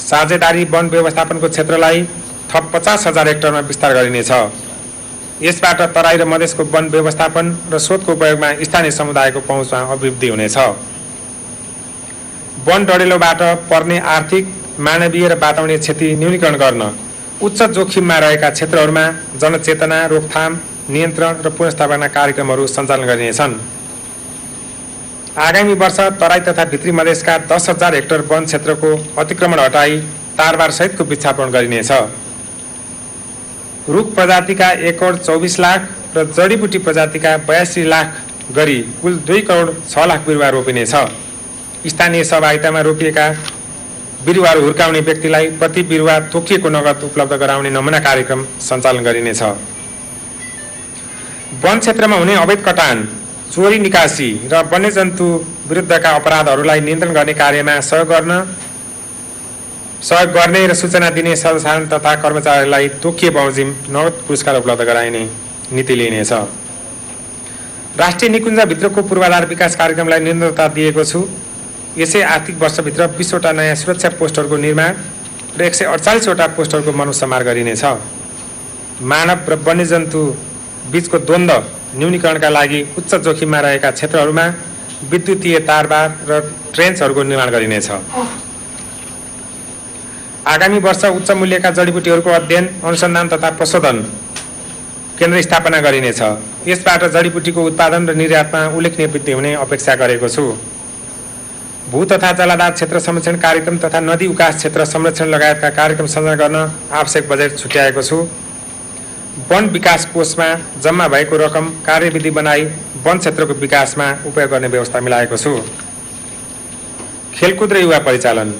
साझेदारी वन व्यवस्थापनको क्षेत्रलाई थप पचास हजार हेक्टरमा विस्तार गरिनेछ। यसबाट तराई र मधेसको वन व्यवस्थापन र स्रोतको उपयोगमा स्थानीय समुदायको पहुँचमा अभिवृद्धि हुनेछ। वन डढेलोबाट पर्ने आर्थिक मानवीय र वातावरणीय क्षति न्यूनीकरण गर्न उच्च जोखिममा रहेका क्षेत्रहरूमा जनचेतना रोकथाम नियन्त्रण र पुनस्थापना कार्यक्रमहरू सञ्चालन गरिनेछन्। आगामी वर्ष तराई तथा भित्री मधेसका दस हजार हेक्टर वन क्षेत्रको अतिक्रमण हटाई तारबार सहितको वृक्षारोपण गरिनेछ। रुख प्रजातिका एक करोड चौबिस लाख र जडीबुटी प्रजातिका बयासी लाख गरी कुल दुई करोड छ लाख बिरुवा रोपिनेछ। स्थानीय सहभागितामा रोपिएका बिरुवाहरू हुर्काउने व्यक्तिलाई प्रति बिरुवा तोकिएको नगद उपलब्ध गराउने नमुना कार्यक्रम सञ्चालन गरिनेछ। वन क्षेत्रमा हुने अवैध कटान चोरी निकासी र वन्यजन्तु विरुद्धका अपराधहरूलाई नियन्त्रण गर्ने कार्यमा सहयोग गर्न सहयोग गर्ने र सूचना दिने सर्वसाधारण तथा कर्मचारीलाई तोकिए बमोजिम नगद पुरस्कार उपलब्ध गराइने नीति लिइनेछ। राष्ट्रिय निकुञ्जभित्रको पूर्वाधार विकास कार्यक्रमलाई निरन्तरता दिएको छु। यसै आर्थिक वर्षभित्र बिसवटा नयाँ सुरक्षा पोस्टहरूको निर्माण र एक सय अडचालिसवटा पोस्टहरूको मनुसंहार गरिनेछ। मानव र वन्यजन्तु बिचको द्वन्द्व न्यूनीकरणका लागि उच्च जोखिममा रहेका क्षेत्रहरूमा विद्युतीय तारबार र ट्रेन्चहरूको निर्माण गरिनेछ। आगामी वर्ष उच्च मूल्यका जडीबुटीहरूको अध्ययन अनुसन्धान तथा प्रशोधन केन्द्र स्थापना गरिनेछ। यसबाट जडीबुटीको उत्पादन र निर्यातमा उल्लेखनीय वृद्धि हुने अपेक्षा गरेको छु। भू तथा जलाधार क्षेत्र संरक्षण कार्यक्रम तथा नदी उकास क्षेत्र संरक्षण लगायतका कार्यक्रम सञ्चालन गर्न आवश्यक बजेट छुट्याएको छु। वन विकास कोषमा जम्मा भएको रकम कार्यविधि बनाई वन क्षेत्रको विकासमा उपयोग गर्ने व्यवस्था मिलाएको छु। खेलकुद र युवा परिचालन।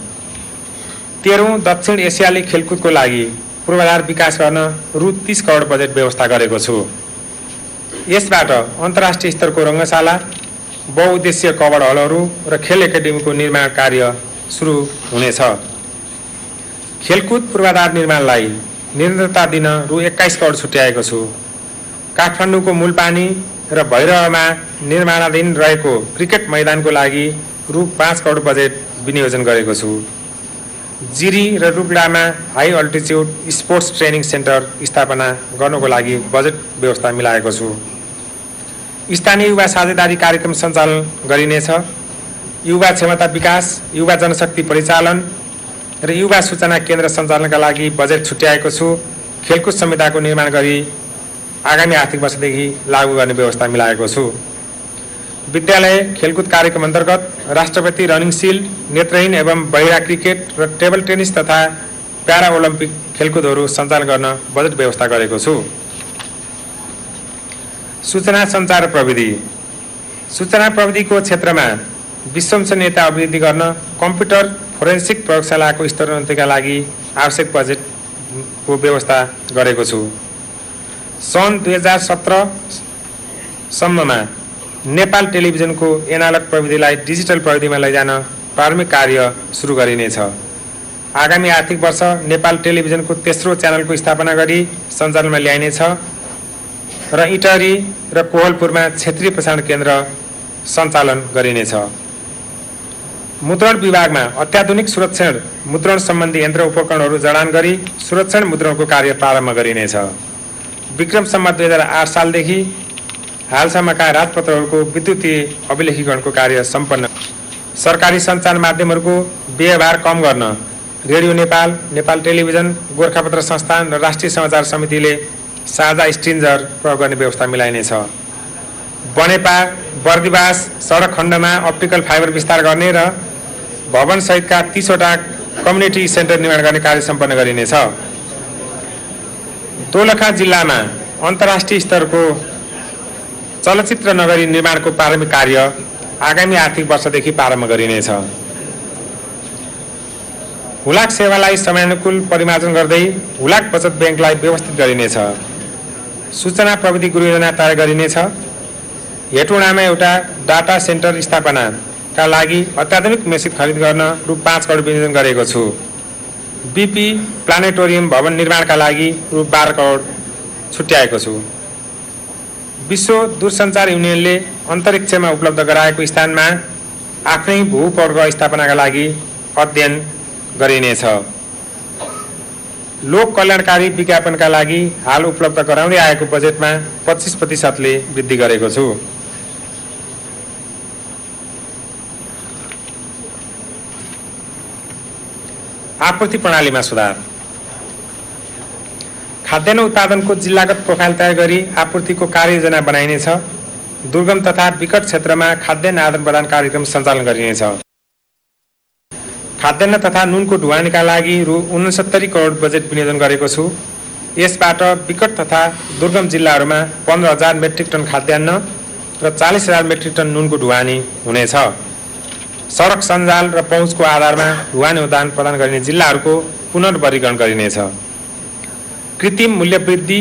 तेह्रौँ दक्षिण एसियाली खेलकुदको लागि पूर्वाधार विकास गर्न रु तिस करोड बजेट व्यवस्था गरेको छु। यसबाट अन्तर्राष्ट्रिय स्तरको रङ्गशाला बहुद्देश्य कवर हलहरू र खेल एकाडेमीको निर्माण कार्य सुरु हुनेछ। खेलकुद पूर्वाधार निर्माणलाई निरन्तरता दिन रु एक्काइस करोड छुट्याएको छु। काठमाडौँको मूलपानी र भैरवमा निर्माणाधीन रहेको क्रिकेट मैदानको लागि रु पाँच करोड बजेट विनियोजन गरेको छु। जिरी र रुगडामा high altitude sports training centre स्थापना गर्नको लागि बजेट व्यवस्था मिलाएको छु। स्थानीय युवा साझेदारी कार्यक्रम सञ्चालन गरिनेछ। युवा क्षमता विकास युवा जनशक्ति परिचालन र युवा सूचना केन्द्र सञ्चालनका लागि बजेट छुट्याएको छु। खेलकुद संहिताको निर्माण गरी आगामी आर्थिक वर्षदेखि लागू गर्ने व्यवस्था मिलाएको छु। विद्यालय खेलकुद कार्यक्रम अन्तर्गत राष्ट्रपति रनिङ सिल्ड नेत्रहीन एवं बहिरा क्रिकेट र टेबल टेनिस तथा प्यारा ओलम्पिक खेलकुदहरू सञ्चालन गर्न बजेट व्यवस्था गरेको छु। सूचना सञ्चार प्रविधि। सूचना प्रविधिको क्षेत्रमा विश्वसनीयता अभिवृद्धि गर्न कम्प्युटर फोरेन्सिक प्रयोगशालाको स्तरोन्नतिका लागि आवश्यक बजेटको व्यवस्था गरेको छु। सन् दुई हजार सत्रसम्ममा नेपाल टेलिभिजनको एनालग प्रविधिलाई डिजिटल प्रविधिमा लैजान प्रारम्भिक कार्य सुरु गरिनेछ। आगामी आर्थिक वर्ष नेपाल टेलिभिजनको तेस्रो च्यानलको स्थापना गरी सञ्चालनमा ल्याइनेछ। र इटरी र कोहलपुरमा क्षेत्रीय प्रसारण केन्द्र सञ्चालन गरिनेछ। मुद्रण विभागमा अत्याधुनिक सुरक्षण मुद्रण सम्बन्धी यन्त्र उपकरणहरू जडान गरी सुरक्षण मुद्रणको कार्य प्रारम्भ गरिनेछ। विक्रमसम्म दुई हजार आठ सालदेखि हालसम्मका राजपत्रहरूको विद्युतीय अभिलेखीकरणको कार्य सम्पन्न। सरकारी सञ्चार माध्यमहरूको व्यवहार कम गर्न रेडियो नेपाल नेपाल टेलिभिजन गोर्खापत्र संस्थान र राष्ट्रिय समाचार समितिले साझा स्ट्रिन्जर प्रयोग गर्ने व्यवस्था मिलाइनेछ बनेपा बर्दिवास सडक खण्डमा अप्टिकल फाइबर विस्तार गर्ने र भवनसहितका तिसवटा कम्युनिटी सेन्टर निर्माण गर्ने कार्य सम्पन्न गरिनेछ। दोलखा जिल्लामा अन्तर्राष्ट्रिय स्तरको चलचित्र नगरी निर्माणको प्रारम्भिक कार्य आगामी आर्थिक वर्षदेखि प्रारम्भ गरिनेछ। हुलाक सेवालाई समयानुकूल परिमार्जन गर्दै हुलाक बचत ब्याङ्कलाई व्यवस्थित गरिनेछ। सूचना प्रविधि गृह योजना तयार गरिनेछ। हेटुडामा एउटा डाटा सेन्टर स्थापनाका लागि अत्याधुनिक मेसिन खरिद गर्न रु पाँच करोड विनियोजन गरेको छु। बिपी प्लानेटोरियम भवन निर्माणका लागि रु बाह्र करोड छुट्याएको छु। विश्व दूरसञ्चार युनियनले अन्तरिक्षमा उपलब्ध गराएको स्थानमा आफ्नै भूपर्ग स्थापनाका लागि अध्ययन गरिनेछ। लोक कल्याणकारी विज्ञापनका लागि हाल उपलब्ध गराउँदै आएको बजेटमा पच्चिस प्रतिशतले वृद्धि गरेको छु। आपूर्ति प्रणालीमा सुधार। खाद्यान्न उत्पादनको जिल्लागत प्रोफाइल तयार गरी आपूर्तिको कार्ययोजना बनाइनेछ। दुर्गम तथा विकट क्षेत्रमा खाद्यान्न आदान प्रदान कार्यक्रम सञ्चालन गरिनेछ। खाद्यान्न तथा नुनको ढुवानीका लागि रु उनसत्तरी करोड बजेट विनियोजन गरेको छु। यसबाट विकट तथा दुर्गम जिल्लाहरूमा पन्ध्र हजार मेट्रिक टन खाद्यान्न र चालिस हजार मेट्रिक टन नुनको ढुवानी हुनेछ। सडक सञ्जाल र पहुँचको आधारमा ढुवानी उदान प्रदान गरिने जिल्लाहरूको पुनर्वर्गीकरण गरिनेछ। कृत्रिम मूल्यवृद्धि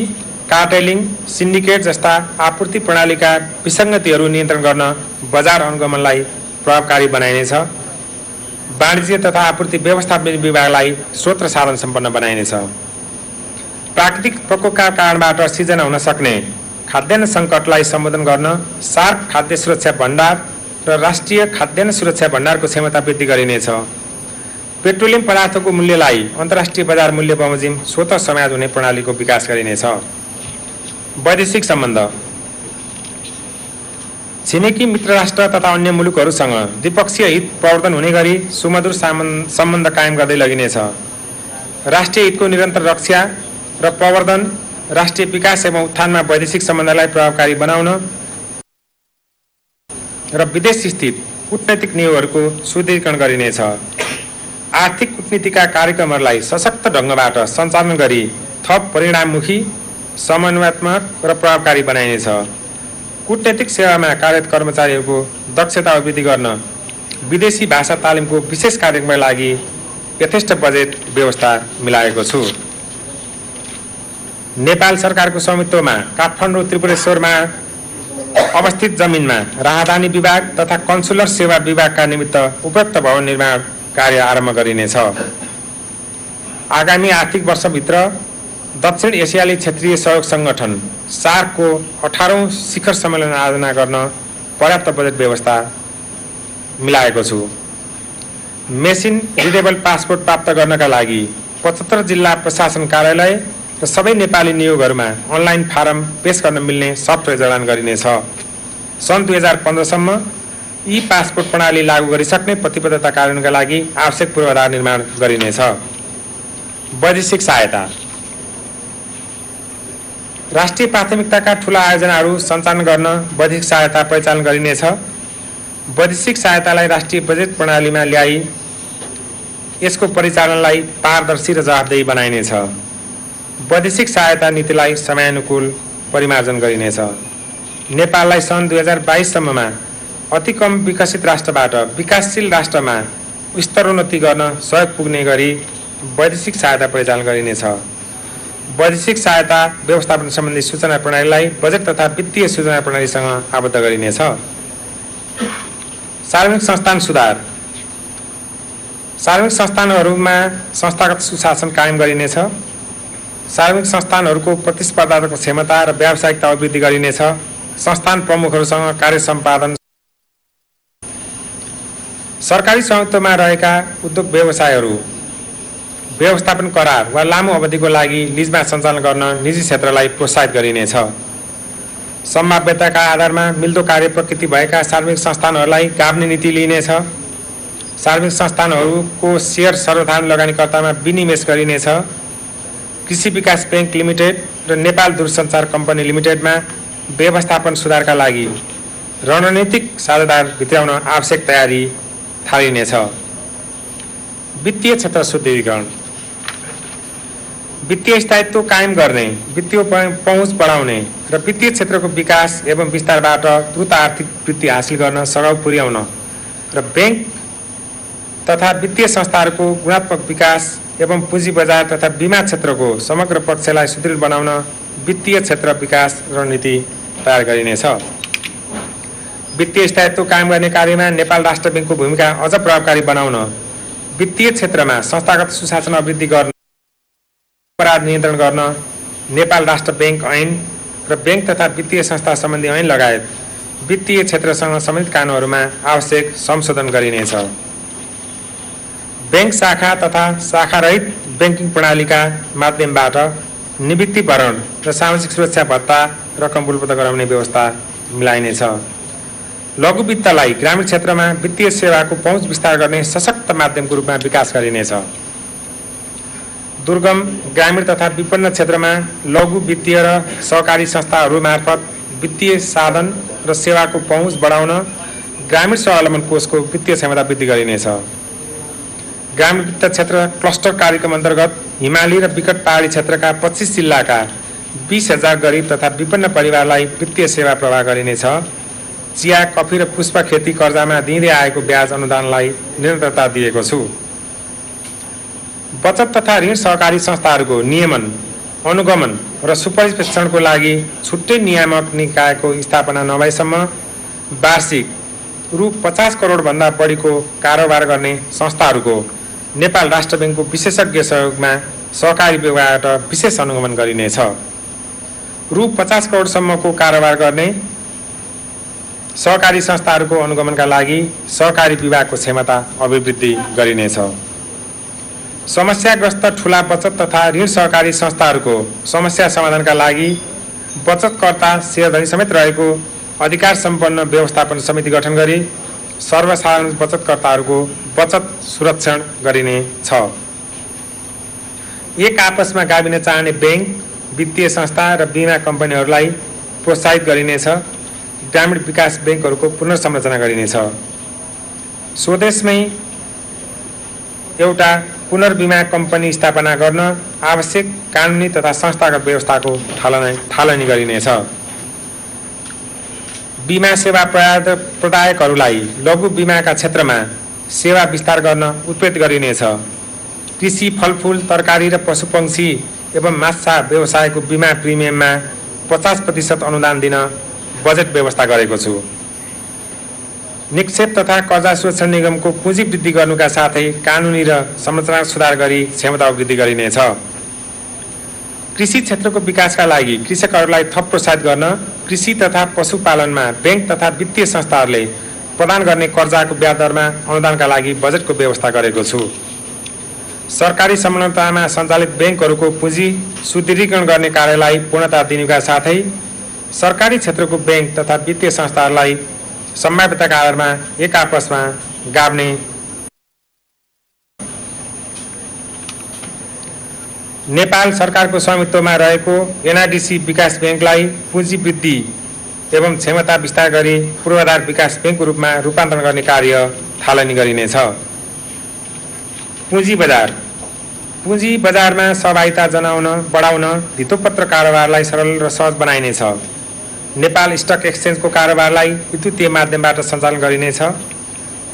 कार्टेलिङ सिन्डिकेट जस्ता आपूर्ति प्रणालीका विसङ्गतिहरू नियन्त्रण गर्न बजार अनुगमनलाई प्रभावकारी बनाइनेछ। वाणिज्य तथा आपूर्ति व्यवस्थापन विभागलाई स्रोत साधन सम्पन्न बनाइनेछ। प्राकृतिक प्रकोपका कारणबाट सिर्जना हुन सक्ने खाद्यान्न सङ्कटलाई सम्बोधन गर्न सार्क खाद्य सुरक्षा भण्डार र राष्ट्रिय खाद्यान्न सुरक्षा भण्डारको क्षमता वृद्धि गरिनेछ। पेट्रोलियम पदार्थको मूल्यलाई अन्तर्राष्ट्रिय बजार मूल्य बमोजिम स्वत समाज हुने प्रणालीको विकास गरिनेछ। वैदेशिक सम्बन्ध। छिमेकी मित्र राष्ट्र तथा अन्य मुलुकहरूसँग द्विपक्षीय हित प्रवर्तन हुने गरी सुमधुर सम्बन्ध कायम गर्दै लगिनेछ। राष्ट्रिय हितको निरन्तर रक्षा र प्रवर्धन राष्ट्रिय विकास एवं उत्थानमा वैदेशिक सम्बन्धलाई प्रभावकारी बनाउन र विदेश स्थित कूटनैतिक नियोगहरूको सुदृढीकरण गरिनेछ। आर्थिक कूटनीतिका कार्यक्रमहरूलाई सशक्त ढङ्गबाट सञ्चालन गरी थप परिणाममुखी समन्वयात्मक र प्रभावकारी बनाइनेछ। कूटनैतिक सेवामा कार्यरत कर्मचारीहरूको दक्षता अभिवृद्धि गर्न विदेशी भाषा तालिमको विशेष कार्यक्रमका लागि यथेष्ट बजेट व्यवस्था मिलाएको छु। नेपाल सरकारको स्वामित्वमा काठमाडौँ त्रिपुरेश्वरमा अवस्थित जमिनमा राहदानी विभाग तथा कन्सुलर सेवा विभागका निमित्त उपयुक्त भवन निर्माण कार्य आरम्भ गरिनेछ। आगामी आर्थिक वर्षभित्र दक्षिण एसियाली क्षेत्रीय सहयोग सङ्गठन सार्कको अठारौँ शिखर सम्मेलन आयोजना गर्न पर्याप्त बजेट व्यवस्था मिलाएको छु। मेसिन रिडेबल पासपोर्ट प्राप्त गर्नका लागि पचहत्तर जिल्ला प्रशासन कार्यालय र सबै नेपाली नियोगहरूमा अनलाइन फारम पेस गर्न मिल्ने सफ्टवेयर जडान गरिनेछ। सन् दुई हजार पन्ध्रसम्म ई पासपोर्ट प्रणाली लागू गरिसक्ने प्रतिबद्धता कार्यान्वयनका लागि आवश्यक पूर्वाधार निर्माण गरिनेछ। वैदेशिक सहायता राष्ट्रिय प्राथमिकताका ठुला आयोजनाहरू सञ्चालन गर्न वैदेशिक सहायता परिचालन गरिनेछ। वैदेशिक सहायतालाई राष्ट्रिय बजेट प्रणालीमा ल्याई यसको परिचालनलाई पारदर्शी र जवाबदेही बनाइनेछ। वैदेशिक सहायता नीतिलाई समयानुकूल परिमार्जन गरिनेछ। नेपाललाई सन् दुई हजार बाइससम्ममा अति कम विकसित राष्ट्रबाट विकासशील राष्ट्रमा स्तरोन्नति गर्न सहयोग पुग्ने गरी वैदेशिक सहायता परिचालन गरिनेछ। वैदेशिक सहायता व्यवस्थापन सम्बन्धी सूचना प्रणालीलाई बजेट तथा वित्तीय सूचना प्रणालीसँग आबद्ध गरिनेछ। सार्वजनिक संस्थान सुधार। सार्वजनिक संस्थानहरूमा संस्थागत सुशासन कायम गरिनेछ। सार्वजनिक संस्थानहरूको प्रतिस्पर्धात्मक क्षमता र व्यावसायिकता अभिवृद्धि गरिनेछ। संस्थान प्रमुखहरूसँग कार्य सम्पादन सरकारी स्वामित्वमा रहेका उद्योग व्यवसायहरू। व्यवस्थापन करार वा लामो अवधिको लागि लिजमा सञ्चालन गर्न निजी क्षेत्रलाई प्रोत्साहित गरिनेछ। सम्भाव्यताका आधारमा मिल्दो कार्य प्रकृति भएका सार्वजनिक संस्थानहरूलाई गाभ्ने नीति लिइनेछ। सार्वजनिक संस्थानहरूको सेयर सर्वधारण लगानीकर्तामा विनिवेश गरिनेछ। कृषि विकास ब्याङ्क लिमिटेड र नेपाल दूरसञ्चार कम्पनी लिमिटेडमा व्यवस्थापन सुधारका लागि रणनीतिक साझेदार भित्राउन आवश्यक तयारी थालिनेछ। वित्तीय क्षेत्र शुद्धिकरण वित्तीय स्थायित्व कायम गर्ने वित्तीय पहुँच बढाउने र वित्तीय क्षेत्रको विकास एवं विस्तारबाट द्रुत आर्थिक वृद्धि हासिल गर्न सघाउ पुर्याउन र ब्याङ्क तथा वित्तीय संस्थाहरूको गुणात्मक विकास एवं पुँजी बजार तथा बिमा क्षेत्रको समग्र पक्षलाई सुदृढ बनाउन वित्तीय क्षेत्र विकास रणनीति तयार गरिनेछ। वित्तीय स्थायित्व कायम गर्ने कार्यमा नेपाल राष्ट्र ब्याङ्कको भूमिका अझ प्रभावकारी बनाउन वित्तीय क्षेत्रमा संस्थागत सुशासन अभिवृद्धि गर्न अपराध नियन्त्रण गर्न नेपाल राष्ट्र ब्याङ्क ऐन र ब्याङ्क तथा वित्तीय संस्था सम्बन्धी ऐन लगायत वित्तीय क्षेत्रसँग सम्बन्धित कानुनहरूमा आवश्यक संशोधन गरिनेछ। ब्याङ्क शाखा तथा शाखारहित ब्याङ्किङ प्रणालीका माध्यमबाट निवृत्तिभरण र सामाजिक सुरक्षा भत्ता रकम उपलब्ध गराउने व्यवस्था मिलाइनेछ। लघु वित्तलाई ग्रामीण क्षेत्रमा वित्तीय सेवाको पहुँच विस्तार गर्ने सशक्त माध्यमको रूपमा विकास गरिनेछ। दुर्गम ग्रामीण तथा विपन्न क्षेत्रमा लघु वित्तीय र सहकारी संस्थाहरू मार्फत वित्तीय साधन र सेवाको पहुँच बढाउन ग्रामीण स्वावलम्बन कोषको वित्तीय क्षमता वृद्धि गरिनेछ। ग्रामीण वित्त क्षेत्र क्लस्टर कार्यक्रम अन्तर्गत हिमाली र विकट पहाडी क्षेत्रका पच्चिस जिल्लाका बिस हजार गरिब तथा विपन्न परिवारलाई वित्तीय सेवा प्रवाह गरिनेछ। चिया कफी र पुष्प खेती कर्जामा दिँदै आएको ब्याज अनुदानलाई निरन्तरता दिएको छु। बचत तथा ऋण सहकारी संस्थाहरूको नियमन अनुगमन र सुपरिवेक्षणको लागि छुट्टै नियामक निकायको स्थापना नभएसम्म वार्षिक रु पचास करोडभन्दा बढीको कारोबार गर्ने संस्थाहरूको नेपाल राष्ट्र ब्याङ्कको विशेषज्ञ सहयोगमा सहकारी विभागबाट विशेष अनुगमन गरिनेछ। रु पचास करोडसम्मको कारोबार गर्ने सहकारी संस्थाहरूको अनुगमनका लागि सहकारी विभागको क्षमता अभिवृद्धि गरिनेछ। समस्याग्रस्त ठुला बचत तथा ऋण सहकारी संस्थाहरूको समस्या समाधानका लागि बचतकर्ता सेयरधनी समेत रहेको अधिकार सम्पन्न व्यवस्थापन समिति गठन गरी सर्वसाधारण बचतकर्ताहरूको बचत सुरक्षण गरिने छ। एक आपसमा गाभिन चाहने ब्याङ्क वित्तीय संस्था र बिमा कम्पनीहरूलाई प्रोत्साहित गरिनेछ। ग्रामीण विकास ब्याङ्कहरूको पुनर्संरचना गरिनेछ। स्वदेशमै एउटा पुनर्बिमा कम्पनी स्थापना गर्न आवश्यक कानुनी तथा संस्थागत व्यवस्थाको थालनी थालनी गरिनेछ। बिमा सेवा प्रदायकहरूलाई लघु बिमाका क्षेत्रमा सेवा विस्तार गर्न उत्प्रेरित गरिनेछ। कृषि फलफुल तरकारी र पशुपक्षी एवं माछा व्यवसायको बिमा प्रिमियममा पचास प्रतिशत अनुदान दिन बजेट व्यवस्था गरेको छु। निक्षेप तथा कर्जा सुरक्षण निगमको पुँजी वृद्धि गर्नुका साथै कानुनी र संरचना सुधार गरी क्षमता वृद्धि गरिनेछ। कृषि क्षेत्रको विकासका लागि कृषकहरूलाई थप प्रोत्साहित गर्न कृषि तथा पशुपालनमा ब्याङ्क तथा वित्तीय संस्थाहरूले प्रदान गर्ने कर्जाको ब्याज दरमा अनुदानका लागि बजेटको व्यवस्था गरेको छु। सरकारी संलग्नतामा सञ्चालित ब्याङ्कहरूको पुँजी सुदृढीकरण गर्ने कार्यलाई पूर्णता दिनुका साथै सरकारी क्षेत्रको ब्याङ्क तथा वित्तीय संस्थाहरूलाई सम्भाव्यताका आधारमा एक आपसमा गाभ्ने। नेपाल सरकारको स्वामित्वमा रहेको एनआरडिसी विकास ब्याङ्कलाई पुँजी वृद्धि एवं क्षमता विस्तार गरी पूर्वाधार विकास ब्याङ्कको रूपमा रूपान्तरण गर्ने कार्य थालनी गरिनेछ। पुँजी बजार। पुँजी बजारमा सहभागिता जनाउन बढाउन धितोपत्र कारोबारलाई सरल र सहज बनाइनेछ। नेपाल स्टक एक्सचेन्जको कारोबारलाई विद्युतीय माध्यमबाट सञ्चालन गरिनेछ।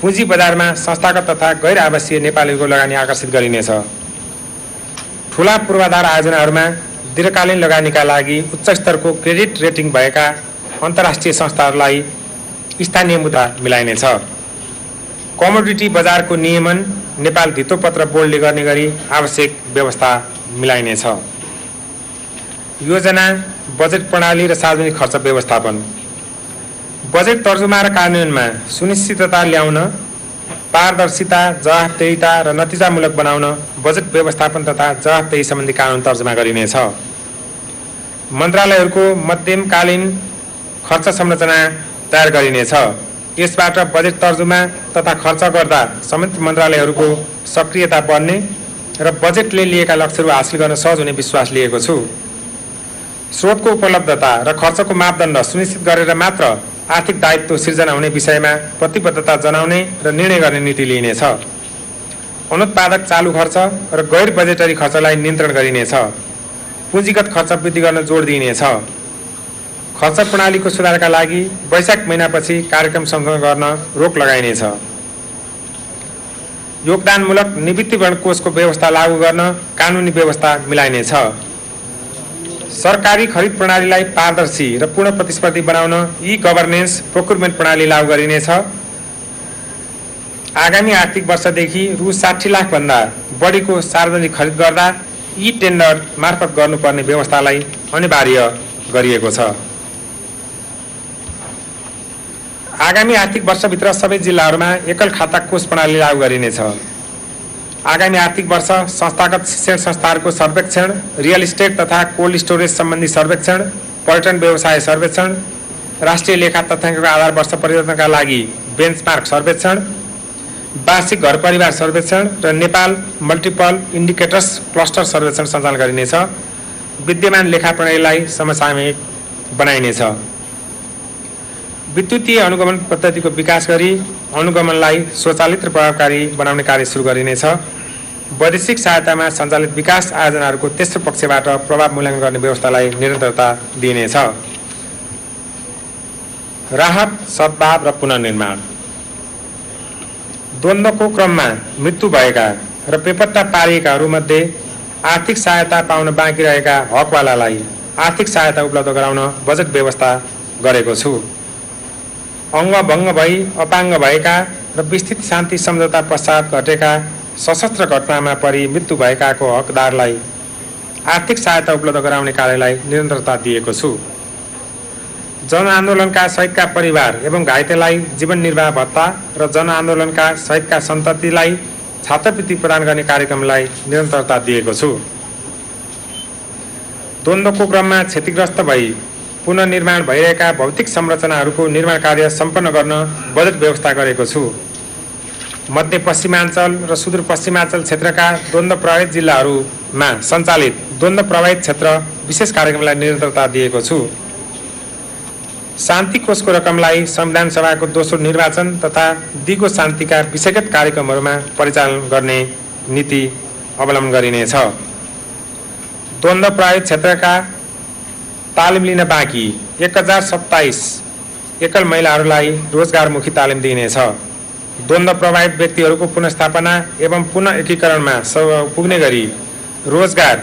पुँजी बजारमा संस्थागत तथा गैर आवासीय नेपालीको लगानी आकर्षित गरिनेछ। ठुला पूर्वाधार आयोजनाहरूमा दीर्घकालीन लगानीका लागि उच्च स्तरको क्रेडिट रेटिङ भएका अन्तर्राष्ट्रिय संस्थाहरूलाई स्थानीय मुद्दा मिलाइनेछ। कमोडिटी बजारको नियमन नेपाल धितोपत्र बोर्डले गर्ने गरी आवश्यक व्यवस्था मिलाइनेछ। योजना बजेट प्रणाली र सार्वजनिक खर्च व्यवस्थापन। बजेट तर्जुमा र कार्यान्वयनमा सुनिश्चितता ल्याउन पारदर्शिता जवाफदेहिता र नतिजामूलक बनाउन बजेट व्यवस्थापन तथा जवाफदेही सम्बन्धी कानुन तर्जुमा गरिनेछ। मन्त्रालयहरूको मध्यमकालीन खर्च संरचना तयार गरिनेछ। यसबाट बजेट तर्जुमा तथा खर्च गर्दा सम्बन्धित मन्त्रालयहरूको सक्रियता बढ्ने र बजेटले लिएका लक्ष्यहरू हासिल गर्न सहज हुने विश्वास लिएको छु। स्रोतको उपलब्धता र खर्चको मापदण्ड सुनिश्चित गरेर मात्र आर्थिक दायित्व सिर्जना हुने विषयमा प्रतिबद्धता जनाउने र निर्णय गर्ने नीति लिइनेछ। अनुत्पादक चालु खर्च र गैर बजेटरी खर्चलाई नियन्त्रण गरिनेछ। पुँजीगत खर्च वृद्धि गर्न जोड दिइनेछ। खर्च प्रणालीको सुधारका लागि वैशाख महिनापछि कार्यक्रम सङ्कलन गर्न रोक लगाइनेछ। योगदानमूलक निवृत्तिवरण कोषको व्यवस्था लागू गर्न कानुनी व्यवस्था मिलाइनेछ। सरकारी खरिद प्रणालीलाई पारदर्शी र पूर्ण प्रतिस्पर्धी बनाउन ई गभर्नेन्स प्रोक्युरमेन्ट प्रणाली लागू गरिनेछ। आगामी आर्थिक वर्षदेखि रु साठी लाखभन्दा बढीको सार्वजनिक खरिद गर्दा ई टेन्डर मार्फत गर्नुपर्ने व्यवस्थालाई अनिवार्य गरिएको छ। आगामी आर्थिक वर्षभित्र सबै जिल्लाहरूमा एकल खाता कोष प्रणाली लागू गरिनेछ। आगामी आर्थिक वर्ष संस्थागत शिक्षण संस्थाहरूको सर्वेक्षण रियल इस्टेट तथा कोल्ड स्टोरेज सम्बन्धी सर्वेक्षण पर्यटन व्यवसाय सर्वेक्षण राष्ट्रिय लेखा तथ्याङ्कको आधार वर्ष परिवर्तनका लागि बेन्चमार्क सर्वेक्षण वार्षिक घर परिवार सर्वेक्षण र नेपाल मल्टिपल इन्डिकेटर्स क्लस्टर सर्वेक्षण सञ्चालन गरिनेछ। विद्यमान लेखा प्रणालीलाई समसामयिक बनाइनेछ। विद्युतीय अनुगमन पद्धतिको विकास गरी अनुगमनलाई स्वचालित र प्रभावकारी बनाउने कार्य सुरु गरिनेछ। वैदेशिक सहायतामा सञ्चालित विकास आयोजनाहरूको तेस्रो पक्षबाट प्रभाव मूल्याङ्कन गर्ने व्यवस्थालाई निरन्तरता दिइनेछ। राहत सद्भाव र पुनर्निर्माण। द्वन्द्वको क्रममा मृत्यु भएका र बेपत्ता पारिएकाहरूमध्ये आर्थिक सहायता पाउन बाँकी रहेका हकवालालाई आर्थिक सहायता उपलब्ध गराउन बजेट व्यवस्था गरेको छु। अङ्गभङ्ग भई अपाङ्ग भएका र विस्तृत शान्ति सम्झौता पश्चात घटेका सशस्त्र घटनामा परि मृत्यु भएकाको हकदारलाई आर्थिक सहायता उपलब्ध गराउने कार्यलाई निरन्तरता दिएको छु। जनआन्दोलनका सहितका परिवार एवं घाइतेलाई जीवन निर्वाह भत्ता र जनआन्दोलनका सहितका सन्ततिलाई छात्रवृत्ति प्रदान गर्ने कार्यक्रमलाई निरन्तरता दिएको छु। द्वन्द्वको क्रममा क्षतिग्रस्त भई पुनर्निर्माण भइरहेका भौतिक संरचनाहरूको निर्माण कार्य सम्पन्न गर्न बजेट व्यवस्था गरेको छु। मध्यपश्चिमाञ्चल र सुदूरपश्चिमाञ्चल क्षेत्रका द्वन्द्व प्रभावित जिल्लाहरूमा सञ्चालित द्वन्द्व प्रभावित क्षेत्र विशेष कार्यक्रमलाई निरन्तरता दिएको छु। शान्ति कोषको रकमलाई संविधान सभाको दोस्रो निर्वाचन तथा दिगो शान्तिका विषयगत कार्यक्रमहरूमा परिचालन गर्ने नीति अवलम्बन गरिनेछ। द्वन्द्व प्रभावित क्षेत्रका तालिम लिन बाँकी एक हजार सत्ताइस एकल महिलाहरूलाई रोजगारमुखी तालिम दिइनेछ। द्वन्द्व प्रभावित व्यक्तिहरूको पुनस्थापना एवं पुनः एकीकरणमा पुग्ने गरी रोजगार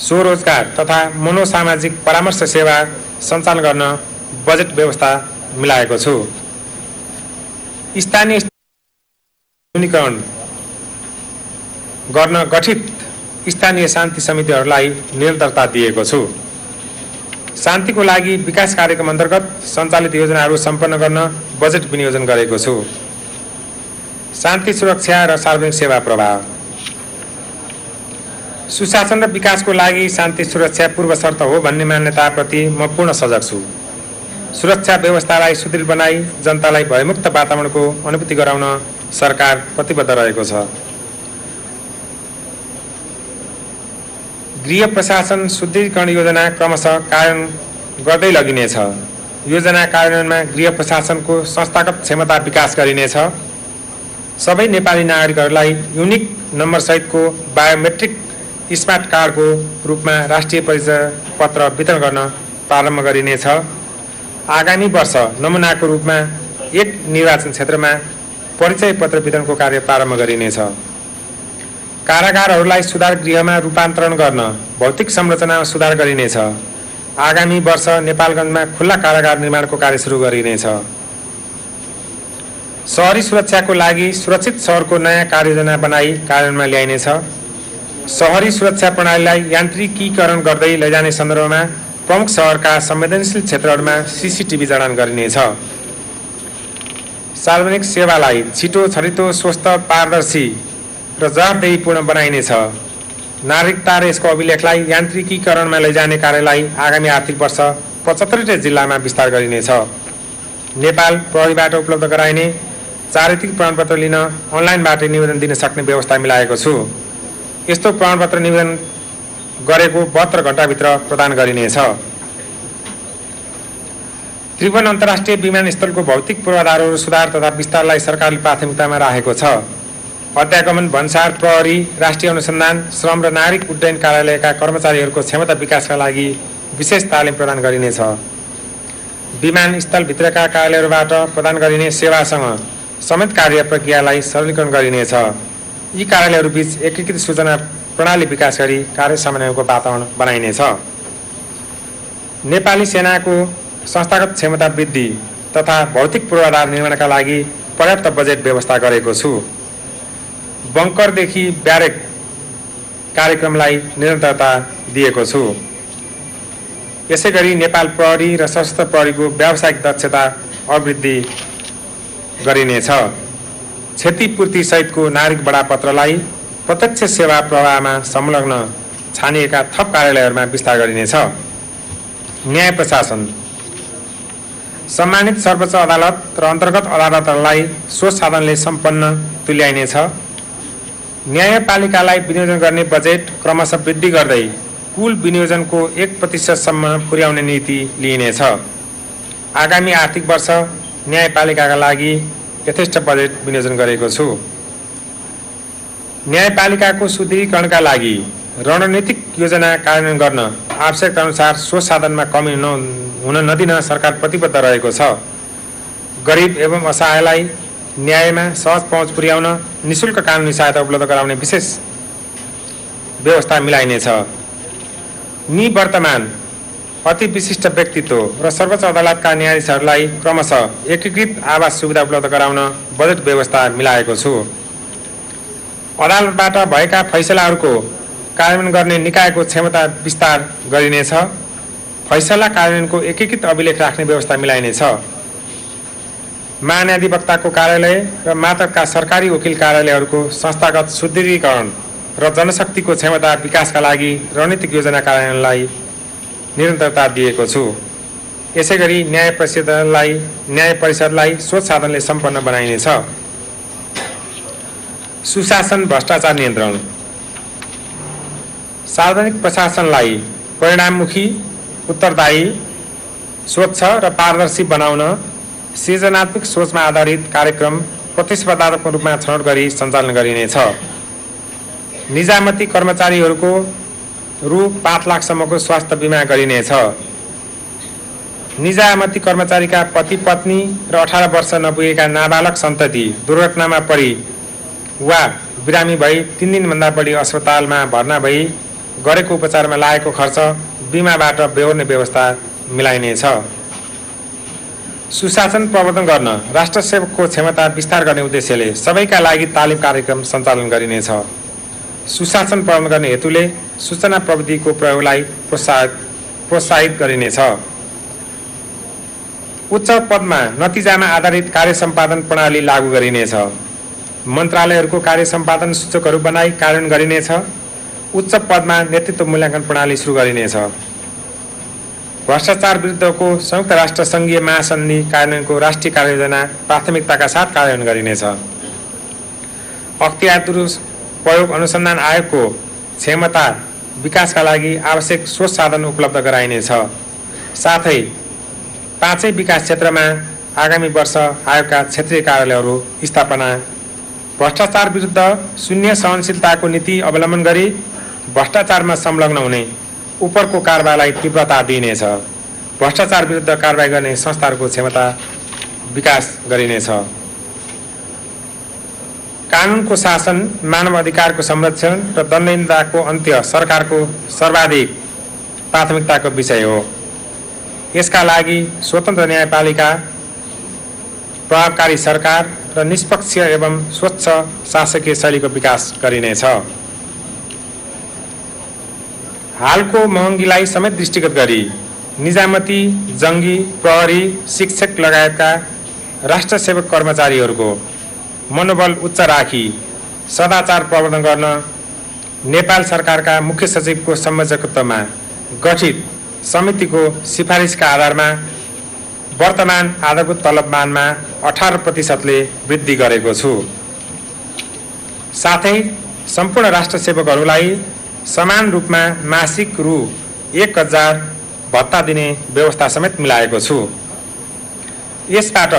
स्वरोजगार तथा मनोसामाजिक परामर्श सेवा सञ्चालन गर्न बजेट व्यवस्था मिलाएको छु। स्थानीय न्यूनीकरण गर्न गठित स्थानीय शान्ति समितिहरूलाई निरन्तरता दिएको छु। शान्तिको लागि विकास कार्यक्रम अन्तर्गत सञ्चालित योजनाहरू सम्पन्न गर्न बजेट विनियोजन गरेको छु। शान्ति सुरक्षा र सार्वजनिक सेवा प्रभाव सुशासन र विकासको लागि शान्ति सुरक्षा पूर्व शर्त हो भन्ने मान्यताप्रति म पूर्ण सजग छु। सुरक्षा व्यवस्थालाई सुदृढ बनाई जनतालाई भयमुक्त वातावरणको अनुभूति गराउन सरकार प्रतिबद्ध रहेको छ। गृह प्रशासन सुदृढीकरण योजना क्रमशः कार्यान्वयन गर्दै लगिनेछ। योजना कार्यान्वयनमा गृह प्रशासनको संस्थागत क्षमता विकास गरिनेछ। सबै नेपाली नागरिकहरूलाई युनिक नम्बरसहितको बायोमेट्रिक स्मार्ट कार्डको रूपमा राष्ट्रिय परिचय पत्र वितरण गर्न प्रारम्भ गरिनेछ। आगामी वर्ष नमुनाको रूपमा एक निर्वाचन क्षेत्रमा परिचय पत्र वितरणको कार्य प्रारम्भ गरिनेछ। कारागारहरूलाई सुधार गृहमा रूपान्तरण गर्न भौतिक संरचनामा सुधार गरिनेछ। आगामी वर्ष नेपालगञ्जमा खुल्ला कारागार निर्माणको कार्य सुरु गरिनेछ। सहरी सुरक्षाको लागि सुरक्षित सहरको नयाँ कार्ययोजना बनाई कार्यान्वयनमा ल्याइनेछ। सहरी सुरक्षा प्रणालीलाई यान्त्रिकीकरण गर्दै लैजाने सन्दर्भमा प्रमुख सहरका संवेदनशील क्षेत्रहरूमा सिसिटिभी जडान गरिनेछ। सार्वजनिक सेवालाई छिटो छरितो स्वस्थ पारदर्शी र जवाबदेहीपूर्ण बनाइनेछ नागरिकता र यसको अभिलेखलाई यान्त्रिकीकरणमा लैजाने कार्यलाई आगामी आर्थिक वर्ष पचहत्तरवटै जिल्लामा विस्तार गरिनेछ। नेपाल प्रहरीबाट उपलब्ध गराइने चारित्रिक प्रमाणपत्र लिन अनलाइनबाट निवेदन दिन सक्ने व्यवस्था मिलाएको छु। यस्तो प्रमाणपत्र निवेदन गरेको बहत्तर घन्टाभित्र प्रदान गरिनेछ। त्रिभुवन अन्तर्राष्ट्रिय विमानस्थलको भौतिक पूर्वाधारहरू सुधार तथा विस्तारलाई सरकारले प्राथमिकतामा राखेको छ। अध्यागमन भन्सार प्रहरी राष्ट्रिय अनुसन्धान श्रम र नागरिक उड्डयन कार्यालयका कर्मचारीहरूको क्षमता विकासका लागि विशेष तालिम प्रदान गरिनेछ। विमानस्थलभित्रका कार्यालयहरूबाट प्रदान गरिने सेवासँग समेत कार्य प्रक्रियालाई सरलीकरण गरिनेछ। यी कार्यालयहरूबीच एकीकृत सूचना प्रणाली विकास गरी कार्य समन्वयको वातावरण बनाइनेछ। नेपाली सेनाको संस्थागत क्षमता वृद्धि तथा भौतिक पूर्वाधार निर्माणका लागि पर्याप्त बजेट व्यवस्था गरेको छु। बङ्करदेखि ब्यारेक कार्यक्रमलाई निरन्तरता दिएको छु। यसै गरी नेपाल प्रहरी र सशस्त्र प्रहरीको व्यावसायिक दक्षता अभिवृद्धि गरिनेछ। क्षतिपूर्ति सहितको नागरिक बडापत्रलाई प्रत्यक्ष सेवा प्रवाहमा संलग्न छानिएका थप कार्यालयहरूमा विस्तार गरिनेछ। न्याय प्रशासन। सम्मानित सर्वोच्च अदालत र अन्तर्गत अदालतहरूलाई सोच साधनले सम्पन्न तुल्याइनेछ। न्यायपालिकालाई विनियोजन गर्ने बजेट क्रमशः वृद्धि गर्दै कुल विनियोजनको एक प्रतिशतसम्म पुर्याउने नीति लिइनेछ। आगामी आर्थिक वर्ष न्यायपालिकाका लागि यथेष्ट बजेट विनियोजन गरेको छु। न्यायपालिकाको सुदृढीकरणका लागि रणनीतिक योजना कार्यान्वयन गर्न आवश्यकता अनुसार स्रोत साधनमा कमी हुन नदिन सरकार प्रतिबद्ध रहेको छ। गरिब एवं असहायलाई न्यायमा सहज पहुँच पुर्याउन निशुल्क कानुनी सहायता उपलब्ध गराउने विशेष व्यवस्था मिलाइनेछ। निवर्तमान अति विशिष्ट व्यक्तित्व र सर्वोच्च अदालतका न्यायाधीशहरूलाई क्रमशः एकीकृत आवास सुविधा उपलब्ध गराउन बजेट व्यवस्था मिलाएको छु। अदालतबाट भएका फैसलाहरूको कार्यान्वयन गर्ने निकायको क्षमता विस्तार गरिनेछ। फैसला कार्यान्वयनको एकीकृत अभिलेख राख्ने व्यवस्था मिलाइनेछ। महान्याधिवक्ताको कार्यालय र मातकका सरकारी वकिल कार्यालयहरूको संस्थागत सुदृढीकरण र जनशक्तिको क्षमता विकासका लागि रणनीतिक योजना कार्यान्वयनलाई निरन्तरता दिएको छु। यसै गरी न्याय परिषदलाई न्याय परिषदलाई स्रोत साधनले सम्पन्न बनाइनेछ। सुशासन भ्रष्टाचार नियन्त्रण। सार्वजनिक प्रशासनलाई परिणाममुखी उत्तरदायी स्वच्छ र पारदर्शी बनाउन सृजनात्मक सोचमा आधारित कार्यक्रम प्रतिस्पर्धात्मक रूपमा छनौट गरी सञ्चालन गरिनेछ। निजामती कर्मचारीहरूको रु पाँच लाखसम्मको स्वास्थ्य बिमा गरिनेछ। निजामती कर्मचारीका पति पत्नी र अठार वर्ष नपुगेका नाबालक सन्तति दुर्घटनामा परि वा बिरामी भई तिन दिनभन्दा बढी अस्पतालमा भर्ना भई गरेको उपचारमा लागेको खर्च बिमाबाट बेहोर्ने व्यवस्था मिलाइनेछ। सुशासन प्रवर्धन गर्न राष्ट्र सेवकको क्षमता विस्तार गर्ने उद्देश्यले सबैका लागि तालिम कार्यक्रम सञ्चालन गरिनेछ। सुशासन प्रबन्धन गर्ने हेतुले सूचना प्रविधिको प्रयोगलाई प्रोत्साहित प्रोत्साहित गरिनेछ। उच्च पदमा नतिजामा आधारित कार्य सम्पादन प्रणाली लागू गरिनेछ। मन्त्रालयहरूको कार्य सम्पादन सूचकहरू बनाई कार्यान्वयन गरिनेछ। उच्च पदमा नेतृत्व मूल्याङ्कन प्रणाली सुरु गरिनेछ। भ्रष्टाचार विरुद्धको संयुक्त राष्ट्र सङ्घीय महासन्धि कार्यान्वयनको राष्ट्रिय कार्ययोजना प्राथमिकताका साथ कार्यान्वयन गरिनेछ। अख्तियार दुरुपयोग अनुसन्धान आयोगको क्षमता विकासका लागि आवश्यक स्रोत साधन उपलब्ध गराइनेछ। साथै पाँचै विकास क्षेत्रमा आगामी वर्ष आयोगका क्षेत्रीय कार्यालयहरू स्थापना भ्रष्टाचार विरुद्ध शून्य सहनशीलताको नीति अवलम्बन गरी भ्रष्टाचारमा संलग्न हुने उपरको कारबाहीलाई तीव्रता दिइनेछ। भ्रष्टाचार विरुद्ध कारवाही गर्ने संस्थाहरूको क्षमता विकास गरिनेछ। कानुनको शासन मानव अधिकारको संरक्षण र दण्डहीनताको अन्त्य सरकारको सर्वाधिक प्राथमिकताको विषय हो। यसका लागि स्वतन्त्र न्यायपालिका प्रभावकारी सरकार र निष्पक्ष एवं स्वच्छ शासकीय शैलीको विकास गरिनेछ। हालको महँगीलाई समेत दृष्टिगत गरी निजामती जङ्गी प्रहरी शिक्षक लगायतका राष्ट्र सेवक कर्मचारीहरूको मनोबल उच्च राखी सदाचार प्रवर्धन गर्न नेपाल सरकारका मुख्य सचिवको संयोजकत्वमा गठित समितिको सिफारिसका आधारमा वर्तमान आधारभूत तलबमानमा अठार प्रतिशतले वृद्धि गरेको छु। साथै सम्पूर्ण राष्ट्र सेवकहरूलाई समान रूपमा मासिक रु एक हजार भत्ता दिने व्यवस्था समेत मिलाएको छु। यसबाट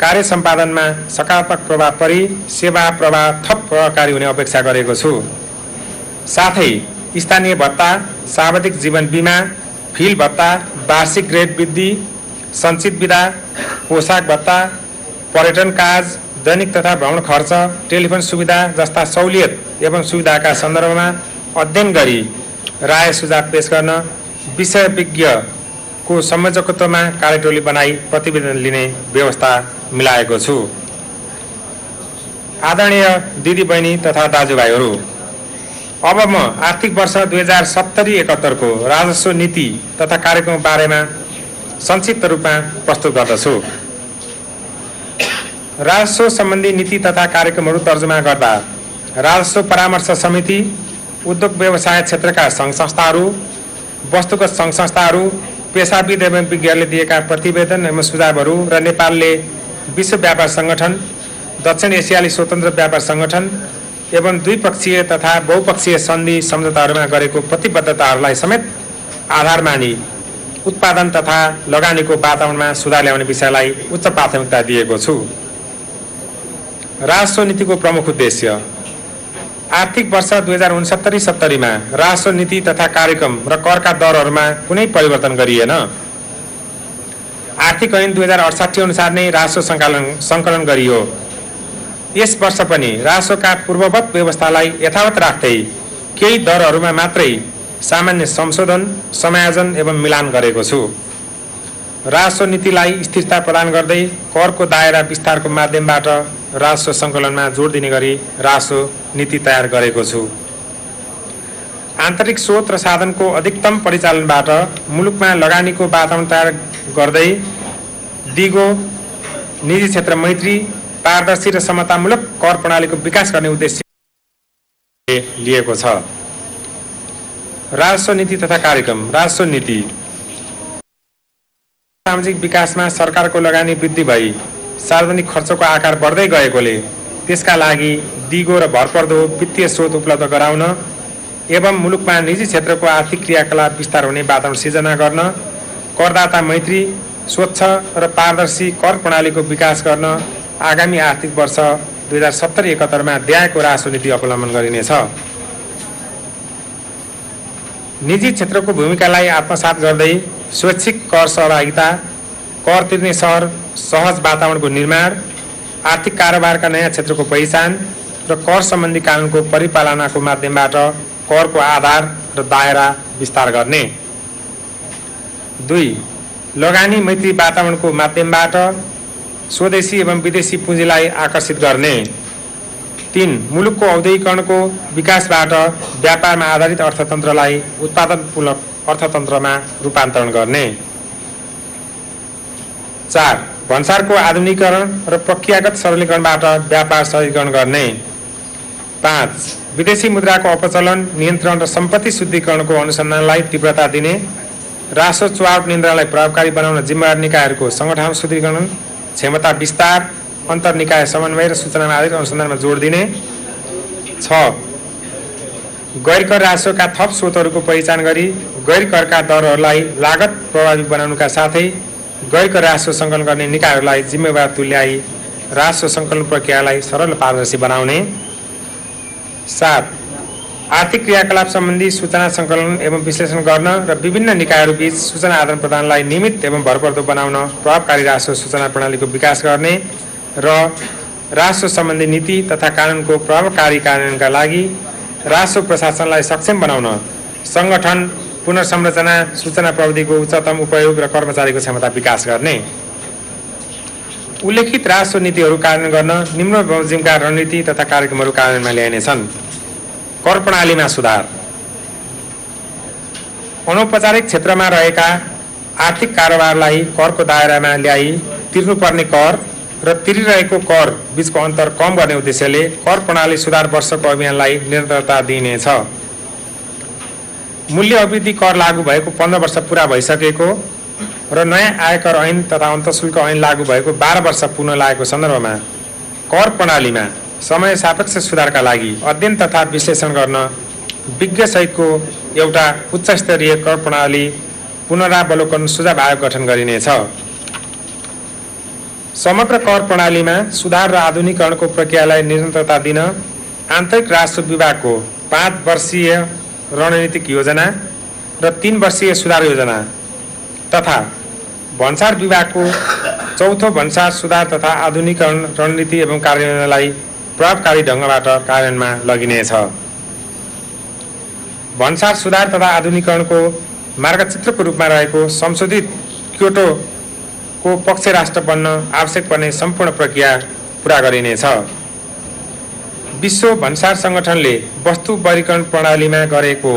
कार्य सम्पादनमा सकारात्मक प्रभाव परि सेवा प्रभाव थप प्रभावकारी हुने अपेक्षा गरेको छु। साथै स्थानीय भत्ता सावधिक जीवन बिमा फिल भत्ता वार्षिक ग्रेड वृद्धि सञ्चित विधा पोसाक भत्ता पर्यटन काज दैनिक तथा भ्रमण खर्च टेलिफोन सुविधा जस्ता सहुलियत एवं सुविधाका सन्दर्भमा अध्ययन गरी राय सुझाव पेश गर्न विषय विज्ञको संयोजकत्वमा कार्यटोली बनाई प्रतिवेदन लिने व्यवस्था मिलाएको छु। आदरणीय दिदीबहिनी तथा दाजुभाइहरू अब म आर्थिक वर्ष दुई हजार सत्तरी एकहत्तरको राजस्व नीति तथा कार्यक्रम बारेमा संक्षिप्त रूपमा प्रस्तुत गर्दछु। राजस्व सम्बन्धी नीति तथा कार्यक्रमहरू तर्जुमा गर्दा राजस्व परामर्श समिति उद्योग व्यवसाय क्षेत्रका सङ्घ संस्थाहरू वस्तुगत सङ्घ संस्थाहरू पेसाविद एवं विज्ञहरूले दिएका प्रतिवेदन एवं सुझावहरू र नेपालले विश्व व्यापार सङ्गठन दक्षिण एसियाली स्वतन्त्र व्यापार सङ्गठन एवं द्विपक्षीय तथा बहुपक्षीय सन्धि सम्झौताहरूमा गरेको प्रतिबद्धताहरूलाई समेत आधार मानि उत्पादन तथा लगानीको वातावरणमा सुधार ल्याउने विषयलाई उच्च प्राथमिकता दिएको छु। राजस्व नीतिको प्रमुख उद्देश्य आर्थिक वर्ष दुई हजार उनसत्तरी सत्तरीमा राजस्व नीति तथा कार्यक्रम र करका दरहरूमा कुनै परिवर्तन गरिएन। आर्थिक ऐन दुई हजार अडसाठी अनुसार नै राजस्व सङ्कलन सङ्कलन गरियो। यस वर्ष पनि राजस्वका पूर्ववत व्यवस्थालाई यथावत राख्दै केही दरहरूमा मात्रै सामान्य संशोधन समायोजन एवं मिलान गरेको छु। राजस्व नीतिलाई स्थिरता प्रदान गर्दै करको दायरा विस्तारको माध्यमबाट राजस्व सङ्कलनमा जोड दिने गरी राजस्व नीति तयार गरेको छु। आन्तरिक स्रोत र साधनको अधिकतम परिचालनबाट मुलुकमा लगानीको वातावरण तयार गर्दै दिगो निजी क्षेत्र मैत्री पारदर्शी र समतामूलक कर प्रणालीको विकास गर्ने उद्देश्य लिएको छ। राजस्व नीति तथा कार्यक्रम राजस्व नीति सामाजिक विकासमा सरकारको लगानी वृद्धि भई सार्वजनिक खर्चको आकार बढ्दै गएकोले त्यसका लागि दिगो र भरपर्दो वित्तीय स्रोत उपलब्ध गराउन एवं मुलुकमा निजी क्षेत्रको आर्थिक क्रियाकलाप विस्तार हुने वातावरण सिर्जना गर्न करदाता मैत्री स्वच्छ र पारदर्शी कर प्रणालीको विकास गर्न आगामी आर्थिक वर्ष दुई हजार सत्तरी एकहत्तरमा राजस्व नीति अवलम्बन गरिनेछ। निजी क्षेत्रको भूमिकालाई आत्मसात गर्दै स्वैच्छिक कर सहभागिता कर तिर्ने सहर सहज वातावरणको निर्माण आर्थिक कारोबारका नयाँ क्षेत्रको पहिचान र कर सम्बन्धी कानुनको परिपालनाको माध्यमबाट करको आधार र दायरा विस्तार गर्ने। दुई लगानी मैत्री वातावरणको माध्यमबाट स्वदेशी एवं विदेशी पुँजीलाई आकर्षित गर्ने। तिन मुलुकको औद्योगिकरणको विकासबाट व्यापारमा आधारित अर्थतन्त्रलाई उत्पादनमूलक अर्थतन्त्रमा रूपान्तरण गर्ने। चार भन्सारको आधुनिकीकरण र प्रक्रियागत सरलीकरणबाट व्यापार सरलीकरण गर्ने। पाँच विदेशी मुद्राको अपचलन नियन्त्रण र सम्पत्ति शुद्धिकरणको अनुसन्धानलाई तीव्रता दिने। रासो चुहाव नियन्त्रणलाई प्रभावकारी बनाउन जिम्मेवार निकायहरूको सङ्गठन शुद्धिकरण क्षमता विस्तार अन्तर निकाय समन्वय र सूचनामा आधारित अनुसन्धानमा जोड दिने। छ गैर कर राजस्वका थप स्रोतहरूको पहिचान गरी गैर करका दरहरूलाई लागत प्रभावी बनाउनुका साथै गैर कर राजस्व सङ्कलन गर्ने निकायहरूलाई जिम्मेवार तुल्याई राजस्व सङ्कलन प्रक्रियालाई सरल पारदर्शी बनाउने। सात आर्थिक क्रियाकलाप सम्बन्धी सूचना सङ्कलन एवं विश्लेषण गर्न र विभिन्न निकायहरूबीच सूचना आदान प्रदानलाई नियमित एवं भरपर्दो बनाउन प्रभावकारी राजस्व सूचना प्रणालीको विकास गर्ने र राजस्व सम्बन्धी नीति तथा कानुनको प्रभावकारी कार्यान्वयनका लागि राजस्व प्रशासनलाई सक्षम बनाउन सङ्गठन पुनर्संरचना सूचना प्रविधिको उच्चतम उपयोग र कर्मचारीको क्षमता विकास गर्ने। उल्लेखित राजस्व नीतिहरू कार्यान्वयन गर्न निम्न बमोजिमका रणनीति तथा कार्यक्रमहरू कार्यान्वयनमा ल्याइनेछन्। कर प्रणालीमा सुधार। अनौपचारिक क्षेत्रमा रहेका आर्थिक कारोबारलाई करको दायरामा ल्याई तिर्नुपर्ने कर र तिरिरहेको कर बिचको अन्तर कम गर्ने उद्देश्यले कर प्रणाली सुधार वर्षको अभियानलाई निरन्तरता दिइनेछ। मूल्य अभिवृद्धि कर लागू भएको पन्ध्र वर्ष पुरा भइसकेको र नयाँ आयकर ऐन तथा अन्तशुल्क ऐन लागू भएको बाह्र वर्ष पुग्न लागेको सन्दर्भमा कर प्रणालीमा समय सापेक्ष सुधारका लागि अध्ययन तथा विश्लेषण गर्न विज्ञसहितको एउटा उच्च स्तरीय कर प्रणाली पुनरावलोकन सुझाव आयोग गठन गरिनेछ। समग्र कर प्रणालीमा सुधार र आधुनिकरणको प्रक्रियालाई निरन्तरता दिन आन्तरिक राजस्व विभागको पाँच वर्षीय रणनीतिक योजना र तिन वर्षीय सुधार योजना तथा भन्सार विभागको चौथो भन्सार सुधार तथा आधुनिकरण रणनीति एवं कार्यान्वयनलाई प्रभावकारी ढङ्गबाट कार्यान्वयनमा लगिनेछ। भन्सार सुधार तथा आधुनिकरणको मार्गचित्रको रूपमा रहेको संशोधित क्योटो को पक्ष राष्ट्र बन्न आवश्यक पर्ने सम्पूर्ण प्रक्रिया पुरा गरिनेछ। विश्व भन्सार सङ्गठनले वस्तु वर्गीकरण प्रणालीमा गरेको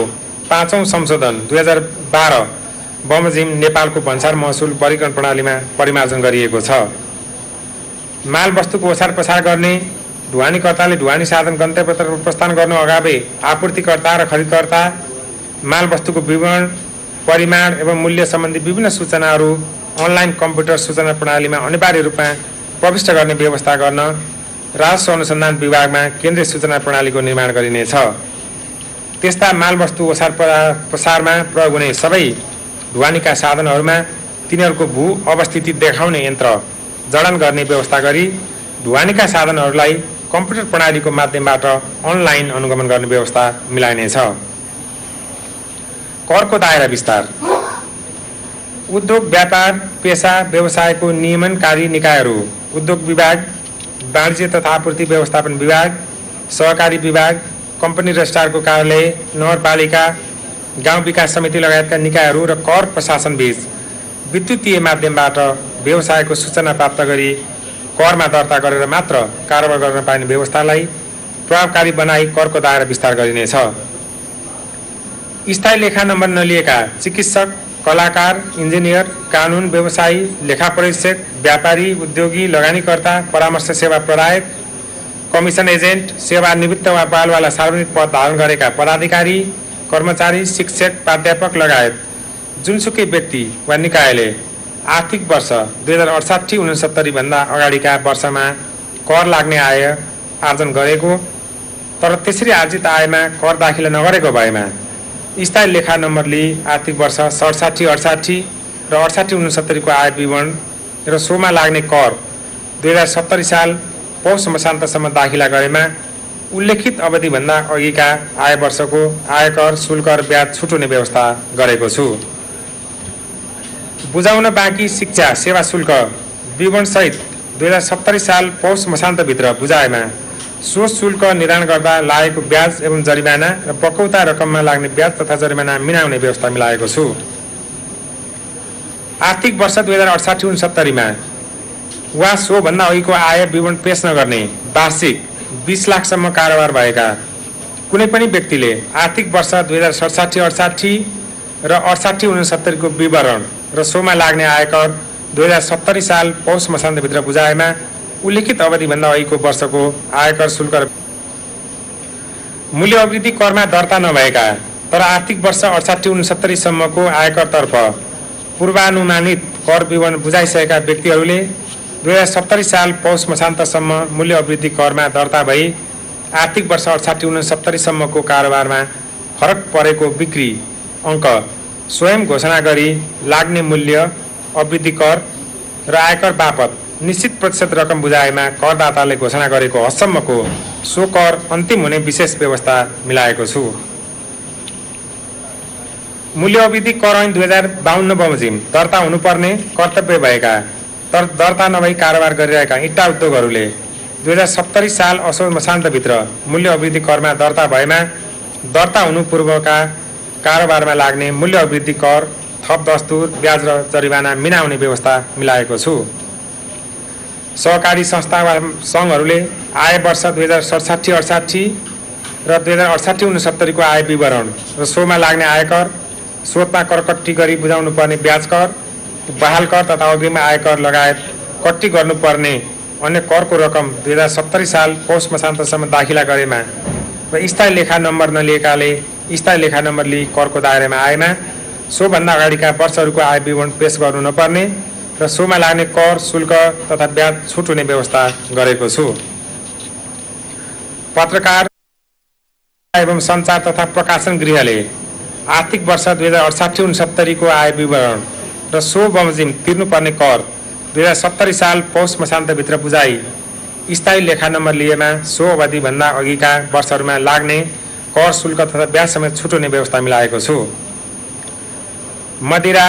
पाँचौँ संशोधन दुई हजार बाह्र बमोजिम नेपालको भन्सार महसुल वर्गीकरण प्रणालीमा परिमार्जन गरिएको छ। माल वस्तुको ओसार पसार गर्ने ढुवानीकर्ताले ढुवानी साधन गन्तव्यतर्फ प्रस्थान गर्नु अगावै आपूर्तिकर्ता र खरिदकर्ता माल वस्तुको विवरण परिमाण एवं मूल्य सम्बन्धी विभिन्न सूचनाहरू अनलाइन कम्प्युटर सूचना प्रणालीमा अनिवार्य रूपमा प्रविष्ट गर्ने व्यवस्था गर्न राजस्व अनुसन्धान विभागमा केन्द्रीय सूचना प्रणालीको निर्माण गरिनेछ। त्यस्ता मालवस्तु ओसार प्रसारमा प्रयोग हुने सबै ढुवानीका साधनहरूमा तिनीहरूको भू अवस्थिति देखाउने यन्त्र जडन गर्ने व्यवस्था गरी ढुवानीका साधनहरूलाई कम्प्युटर प्रणालीको माध्यमबाट अनलाइन अनुगमन गर्ने व्यवस्था मिलाइनेछ। करको दायरा विस्तार। उद्योग व्यापार पेसा व्यवसायको नियमनकारी निकायहरू उद्योग विभाग वाणिज्य तथा आपूर्ति व्यवस्थापन विभाग सहकारी विभाग कम्पनी रजिस्ट्रारको कार्यालय नगरपालिका गाउँ विकास समिति लगायतका निकायहरू र कर प्रशासन बीच विद्युतीय माध्यमबाट व्यवसायको सूचना प्राप्त गरी करमा दर्ता गरेर मात्र कारोबार गर्न पाइने व्यवस्थालाई प्रभावकारी बनाई करको दायरा विस्तार गरिनेछ। स्थायी लेखा नम्बर नलिएका चिकित्सक कलाकार इन्जिनियर कानुन व्यवसायी लेखा परीक्षक व्यापारी उद्योगी लगानीकर्ता परामर्श सेवा प्रदायक कमिसन एजेन्ट सेवानिवृत्त वा बालवाला सार्वजनिक पद धारण गरेका पदाधिकारी कर्मचारी शिक्षक प्राध्यापक लगायत जुनसुकै व्यक्ति वा निकायले आर्थिक वर्ष दुई हजार अडसाठी उनसत्तरीभन्दा अगाडिका वर्षमा कर लाग्ने आय आर्जन गरेको तर त्यसरी आर्जित आयमा कर दाखिला नगरेको भएमा स्थायी लेखा नम्बर लिई आर्थिक वर्ष सडसाठी अडसाठी र अडसाठी उनसत्तरीको आय विवरण र सोमा लाग्ने कर दुई हजार सत्तरी साल पौष मसान्तसम्म दाखिला गरेमा उल्लेखित अवधिभन्दा अघिका आय वर्षको आयकर शुल्क र ब्याज छुट हुने व्यवस्था गरेको छु। बुझाउन बाँकी शिक्षा सेवा शुल्क विवरणसहित दुई हजार सत्तरी साल पौष मसान्तभित्र बुझाएमा सो शुल्क निर्धारण गर्दा लागेको ब्याज एवं जरिमाना र पकौता रकममा लाग्ने ब्याज तथा जरिमाना मिलाउने व्यवस्था मिलाएको छु। आर्थिक वर्ष दुई हजार अडसाठी उनसत्तरीमा वा सोभन्दा अघिको आय विवरण पेश नगर्ने वार्षिक बिस लाखसम्म कारोबार भएका कुनै पनि व्यक्तिले आर्थिक वर्ष दुई हजार सडसाठी अडसाठी र अडसाठी उनसत्तरीको विवरण र सोमा लाग्ने आयकर दुई हजार सत्तरी साल पौष मसान्तभित्र बुझाएमा उल्लेखित अवधिभन्दा अघिको वर्षको आयकर शुल्क मूल्य अवृद्धि करमा दर्ता नभएका तर आर्थिक वर्ष अडसाठी उनसत्तरीसम्मको आयकरतर्फ पूर्वानुमानित कर विवरण बुझाइसकेका व्यक्तिहरूले दुई हजार सत्तरी साल पौष मसान्तसम्म मूल्य अवृद्धि करमा दर्ता भई आर्थिक वर्ष अडसाठी उनसत्तरीसम्मको कारोबारमा फरक परेको बिक्री अङ्क स्वयं घोषणा गरी लाग्ने मूल्य अवृद्धि कर र आयकर बापत निश्चित प्रतिशत रकम बुझाएमा करदाताले घोषणा गरेको हदसम्मको सो कर अन्तिम हुने विशेष व्यवस्था मिलाएको छु। मूल्य अवधि कर ऐन दुई हजार बाहन्न बमोजिम दर्ता हुनुपर्ने कर्तव्य भएका तर दर्ता नभई कारोबार गरिरहेका इँटा उद्योगहरूले दुई हजार सत्तरी साल असोज मसान्तभित्र मूल्य अवृद्धि करमा दर्ता भएमा दर्ता हुनु पूर्वका कारोबारमा लाग्ने मूल्य अवृद्धि कर थप दस्तुर ब्याज र जरिवाना मिनाउने व्यवस्था मिलाएको छु। सहकारी संस्था वा सङ्घहरूले आय वर्ष दुई हजार सडसाठी अडसाठी र दुई हजार अडसाठी उनसत्तरीको आय विवरण र सोमा लाग्ने आयकर स्रोतमा करकट्टी गरी बुझाउनु पर्ने ब्याज कर बहाल कर तथा अग्रिम आयकर लगायत कट्टी गर्नुपर्ने अन्य करको रकम दुई हजार सत्तरी साल पौष मसान्तसम्म दाखिला गरेमा र स्थायी लेखा नम्बर नलिएकाले स्थायी लेखा नम्बर लिई करको दायरामा आएमा सोभन्दा अगाडिका वर्षहरूको आय विवरण पेस गर्नु नपर्ने। र सोमा लाग्ने कर शुल्क तथा ब्याज छुट हुने व्यवस्था गरेको छु। पत्रकार एवं सञ्चार तथा प्रकाशन गृहले आर्थिक वर्ष दुई हजार अडसाठी उनसत्तरीको आय विवरण र सो बमोजिम तिर्नुपर्ने कर दुई हजार सत्तरी साल पौष मसान्तभित्र बुझाइ स्थायी लेखा नम्बर लिएमा सो अवधिभन्दा अघिका वर्षहरूमा लाग्ने कर शुल्क तथा ब्याज समेत छुट हुने व्यवस्था मिलाएको छु। मदिरा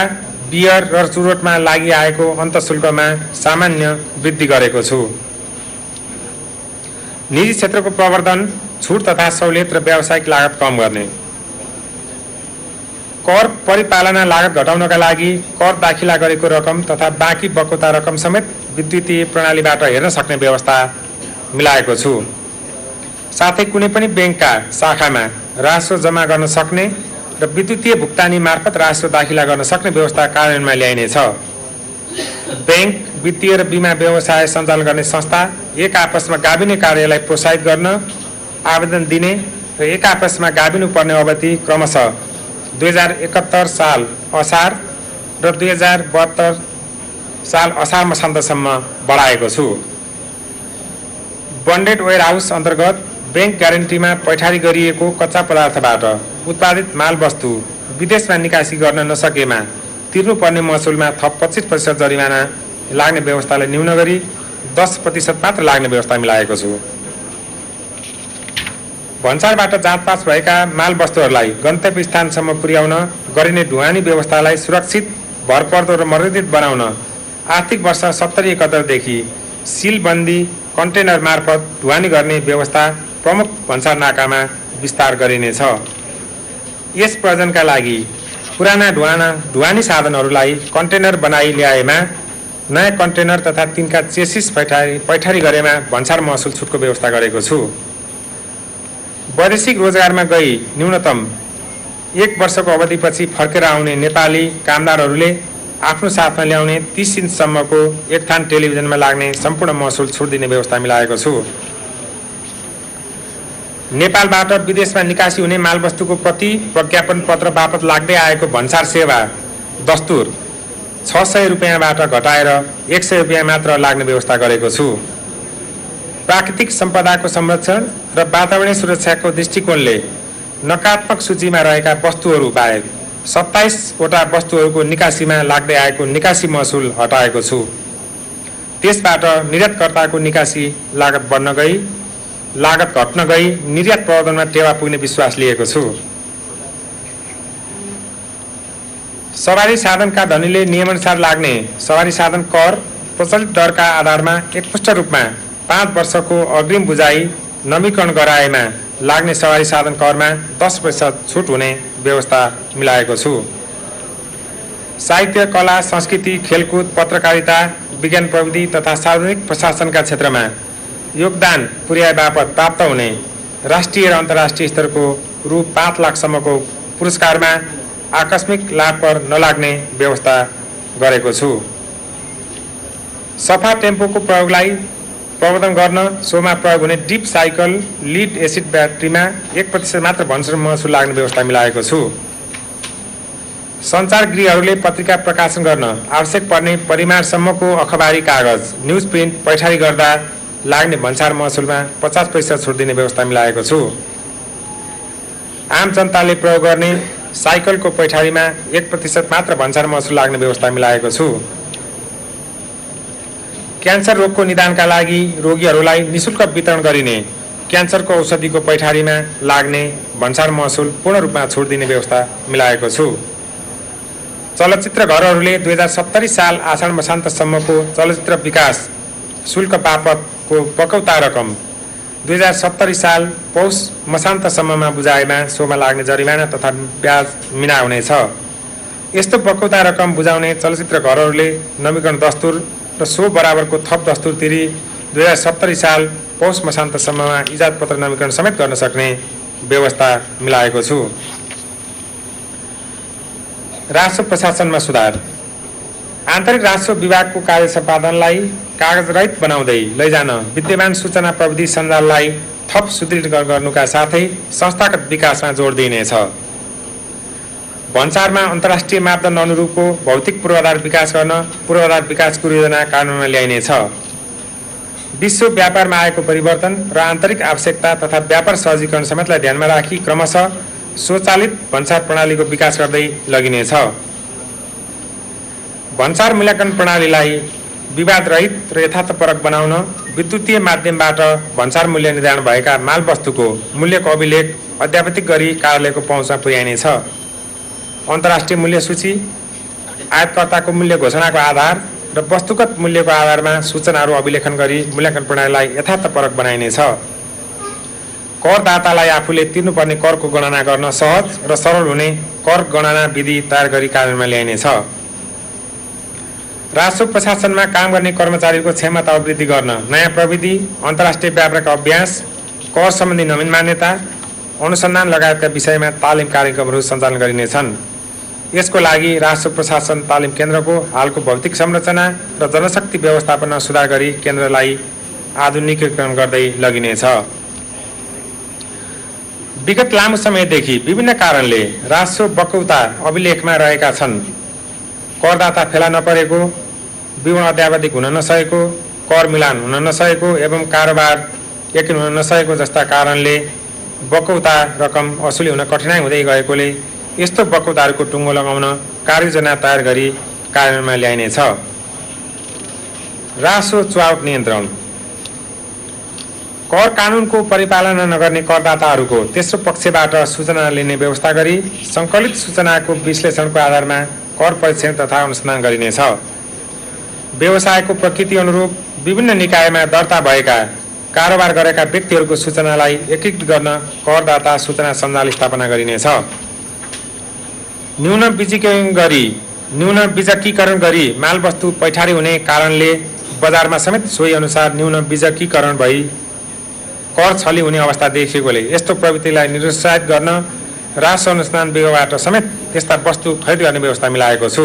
बियर र चुरोटमा लागि आएको अन्तशुल्कमा सामान्य वृद्धि गरेको छु। निजी क्षेत्रको प्रवर्धन छुट तथा सहुलियत र व्यावसायिक लागत कम गर्ने। कर परिपालना लागत घटाउनका लागि कर दाखिला गरेको रकम तथा बाँकी बकोता रकम समेत विद्युतीय प्रणालीबाट हेर्न सक्ने व्यवस्था मिलाएको छु। साथै कुनै पनि ब्याङ्कका शाखामा राजस्व जम्मा गर्न सक्ने र विद्युतीय भुक्तानी मार्फत राजस्व दाखिला गर्न सक्ने व्यवस्था कार्यान्वयनमा ल्याइनेछ। ब्याङ्क वित्तीय र बिमा व्यवसाय सञ्चालन गर्ने संस्था एक आपसमा गाभिने कार्यलाई प्रोत्साहित गर्न आवेदन दिने र एक आपसमा गाभिनु पर्ने अवधि क्रमशः दुई हजार एकहत्तर साल असार र दुई हजार बहत्तर साल असार मसान्तसम्म बढाएको छु। बन्डेड वेयर हाउस अन्तर्गत ब्याङ्क ग्यारेन्टीमा पैठारी गरिएको कच्चा पदार्थबाट उत्पादित मालवस्तु विदेशमा निकासी गर्न नसकेमा तिर्नुपर्ने महसुलमा थप पच्चिस प्रतिशत जरिमाना लाग्ने व्यवस्थालाई न्यून गरी दस प्रतिशत मात्र लाग्ने व्यवस्था मिलाएको छु। भन्सारबाट जाँच पास भएका माल वस्तुहरूलाई गन्तव्य स्थानसम्म पुर्याउन गरिने ढुवानी व्यवस्थालाई सुरक्षित भरपर्दो र मर्यादित बनाउन आर्थिक वर्ष सत्तरी एकहत्तरदेखि सिलबन्दी कन्टेनर मार्फत ढुवानी गर्ने व्यवस्था प्रमुख भन्सार नाकामा विस्तार गरिनेछ। यस प्रयोजनका लागि पुराना ढुवाना ढुवानी साधनहरूलाई कन्टेनर बनाइ ल्याएमा नयाँ कन्टेनर तथा तिनका चेसिस पैठारी पैठारी गरेमा भन्सार महसुल छुटको व्यवस्था गरेको छु। वैदेशिक रोजगारमा गई न्यूनतम एक वर्षको अवधिपछि फर्केर आउने नेपाली कामदारहरूले आफ्नो साथमा ल्याउने तिस इन्चसम्मको एक थान टेलिभिजनमा लाग्ने सम्पूर्ण महसुल छुट दिने व्यवस्था मिलाएको छु। नेपालबाट विदेशमा निकासी हुने मालवस्तुको प्रति प्रज्ञापन पत्र बापत लाग्दै आएको भन्सार सेवा दस्तुर छ सय रुपियाँबाट घटाएर एक सय रुपियाँ मात्र लाग्ने व्यवस्था गरेको छु। प्राकृतिक सम्पदाको संरक्षण र वातावरणीय सुरक्षाको दृष्टिकोणले नकारात्मक सूचीमा रहेका वस्तुहरू बाहेक सत्ताइसवटा वस्तुहरूको निकासीमा लाग्दै आएको निकासी महसुल हटाएको छु। त्यसबाट निर्यातकर्ताको निकासी लागत बढ्न गई। लागत घट्न गई निर्यात प्रवर्धनमा टेवा पुग्ने विश्वास लिएको छु। सवारी साधनका धनीले नियमअनुसार लाग्ने सवारी साधन कर प्रचलित दरका आधारमा एकपुष्ट रूपमा पाँच वर्षको अग्रिम बुझाइ नवीकरण गराएमा लाग्ने सवारी साधन करमा दस प्रतिशत छुट हुने व्यवस्था मिलाएको छु। साहित्य कला संस्कृति खेलकुद पत्रकारिता विज्ञान प्रविधि तथा सार्वजनिक प्रशासनका क्षेत्रमा योगदान पुर्याए बापत प्राप्त हुने राष्ट्रिय र अन्तर्राष्ट्रिय स्तरको रु पाँच लाखसम्मको पुरस्कारमा आकस्मिक लाभ पर नलाग्ने व्यवस्था गरेको छु। सफा टेम्पोको प्रयोगलाई प्रवर्धन गर्न सोमा प्रयोग हुने डिप साइकल लिड एसिड ब्याट्रीमा एक प्रतिशत मात्र भन्सर महसुल लाग्ने व्यवस्था मिलाएको छु। सञ्चार गृहहरूले पत्रिका प्रकाशन गर्न आवश्यक पर्ने परिमाणसम्मको अखबारी कागज न्युज प्रिन्ट पैठारी गर्दा लाग्ने भन्सार महसुलमा पचास प्रतिशत छुट दिने व्यवस्था मिलाएको छु। आम जनताले प्रयोग गर्ने साइकलको पैठारीमा एक प्रतिशत मात्र भन्सार महसुल लाग्ने व्यवस्था मिलाएको छु। क्यान्सर रोगको निदानका लागि रोगीहरूलाई निशुल्क वितरण गरिने क्यान्सरको औषधिको पैठारीमा लाग्ने भन्सार महसुल पूर्ण रूपमा छुट दिने व्यवस्था मिलाएको छु। चलचित्र घरहरूले दुई हजार सत्तरी साल आषाढ मसान्तसम्मको चलचित्र विकास शुल्क बापतको पकौता रकम। दुई हजार सत्तरी साल पौष मसान्तसम्ममा बुझाएमा सोमा लाग्ने जरिमाना तथा ब्याज मिना हुनेछ। यस्तो पकौता रकम बुझाउने चलचित्र घरहरूले नवीकरण दस्तुर र सो बराबरको थप दस्तुर तिरी दुई हजार सत्तरी साल पौष मसान्तसम्ममा इजात पत्र नवीकरण समेत गर्न सक्ने व्यवस्था मिलाएको छु। राजस्व प्रशासनमा सुधार। आन्तरिक राजस्व विभागको कार्य सम्पादनलाई कागजरहित बनाउँदै लैजान। विद्यमान सूचना प्रविधि सञ्जाललाई थप सुदृढ गर्नुका साथै संस्थागत विकासमा जोड दिइनेछ। भन्सारमा अन्तर्राष्ट्रिय मापदण्ड अनुरूपको भौतिक पूर्वाधार विकास गर्न पूर्वाधार विकासको योजना कानुनमा ल्याइनेछ। विश्व व्यापारमा आएको परिवर्तन र आन्तरिक आवश्यकता तथा व्यापार सहजीकरण समेतलाई ध्यानमा राखी क्रमशः स्वचालित भन्सार प्रणालीको विकास गर्दै लगिनेछ। भन्सार मूल्याङ्कन प्रणालीलाई विवादरहित र यथार्थपरक बनाउन विद्युतीय माध्यमबाट भन्सार मूल्य निर्धारण भएका मालवस्तुको मूल्यको अभिलेख अध्यावधिक गरी कार्यालयको पहुँचमा पुर्याइनेछ। अन्तर्राष्ट्रिय मूल्य सूची आयातकर्ताको मूल्य घोषणाको आधार र वस्तुगत मूल्यको आधारमा सूचनाहरू अभिलेखन गरी मूल्याङ्कन प्रणालीलाई यथार्थपरक बनाइनेछ। करदातालाई आफूले तिर्नुपर्ने करको गणना गर्न सहज र सरल हुने कर गणना विधि तयार गरी कार्यान्वयनमा ल्याइनेछ। राजस्व प्रशासनमा काम गर्ने कर्मचारीको क्षमता वृद्धि गर्न नयाँ प्रविधि अन्तर्राष्ट्रिय व्यापारका अभ्यास कर सम्बन्धी नवीन मान्यता अनुसन्धान लगायतका विषयमा तालिम कार्यक्रमहरू सञ्चालन गरिनेछन्। यसको लागि राष्ट्र प्रशासन तालिम केन्द्रको हालको भौतिक संरचना र जनशक्ति व्यवस्थापनमा सुधार गरी केन्द्रलाई आधुनिकीकरण गर्दै लगिनेछ। विगत लामो समयदेखि विभिन्न कारणले राजस्व बकौता अभिलेखमा रहेका छन्। करदाता फेला नपरेको विवरण अध्यावधिक हुन नसकेको कर मिलान हुन नसकेको एवं कारोबार यकिन हुन नसकेको जस्ता कारणले बकौता रकम असुली हुन कठिनाइ हुँदै गएकोले यस्तो बकौताहरूको टुङ्गो लगाउन कार्ययोजना तयार गरी कार्यान्वयनमा ल्याइनेछ। रासो चुहावट नियन्त्रण। कर कानुनको परिपालना नगर्ने करदाताहरूको तेस्रो पक्षबाट सूचना लिने व्यवस्था गरी सङ्कलित सूचनाको विश्लेषणको आधारमा कर परीक्षण तथा अनुसन्धान गरिनेछ। व्यवसायको प्रकृति अनुरूप विभिन्न निकायमा दर्ता भएका कारोबार गरेका व्यक्तिहरूको सूचनालाई एकीकृत गर्न करदाता सूचना सञ्जाल स्थापना गरिनेछ। न्यून बिजीकरण गरी न्यून बिजकीकरण गरी मालवस्तु पैठारी हुने कारणले बजारमा समेत सोही अनुसार न्यून बिजकीकरण भई कर छली हुने अवस्था देखिएकोले यस्तो प्रवृत्तिलाई निरुत्साहित गर्न राजस्व अनुसन्धान विभागबाट समेत यस्ता वस्तु खरिद गर्ने व्यवस्था मिलाएको छु।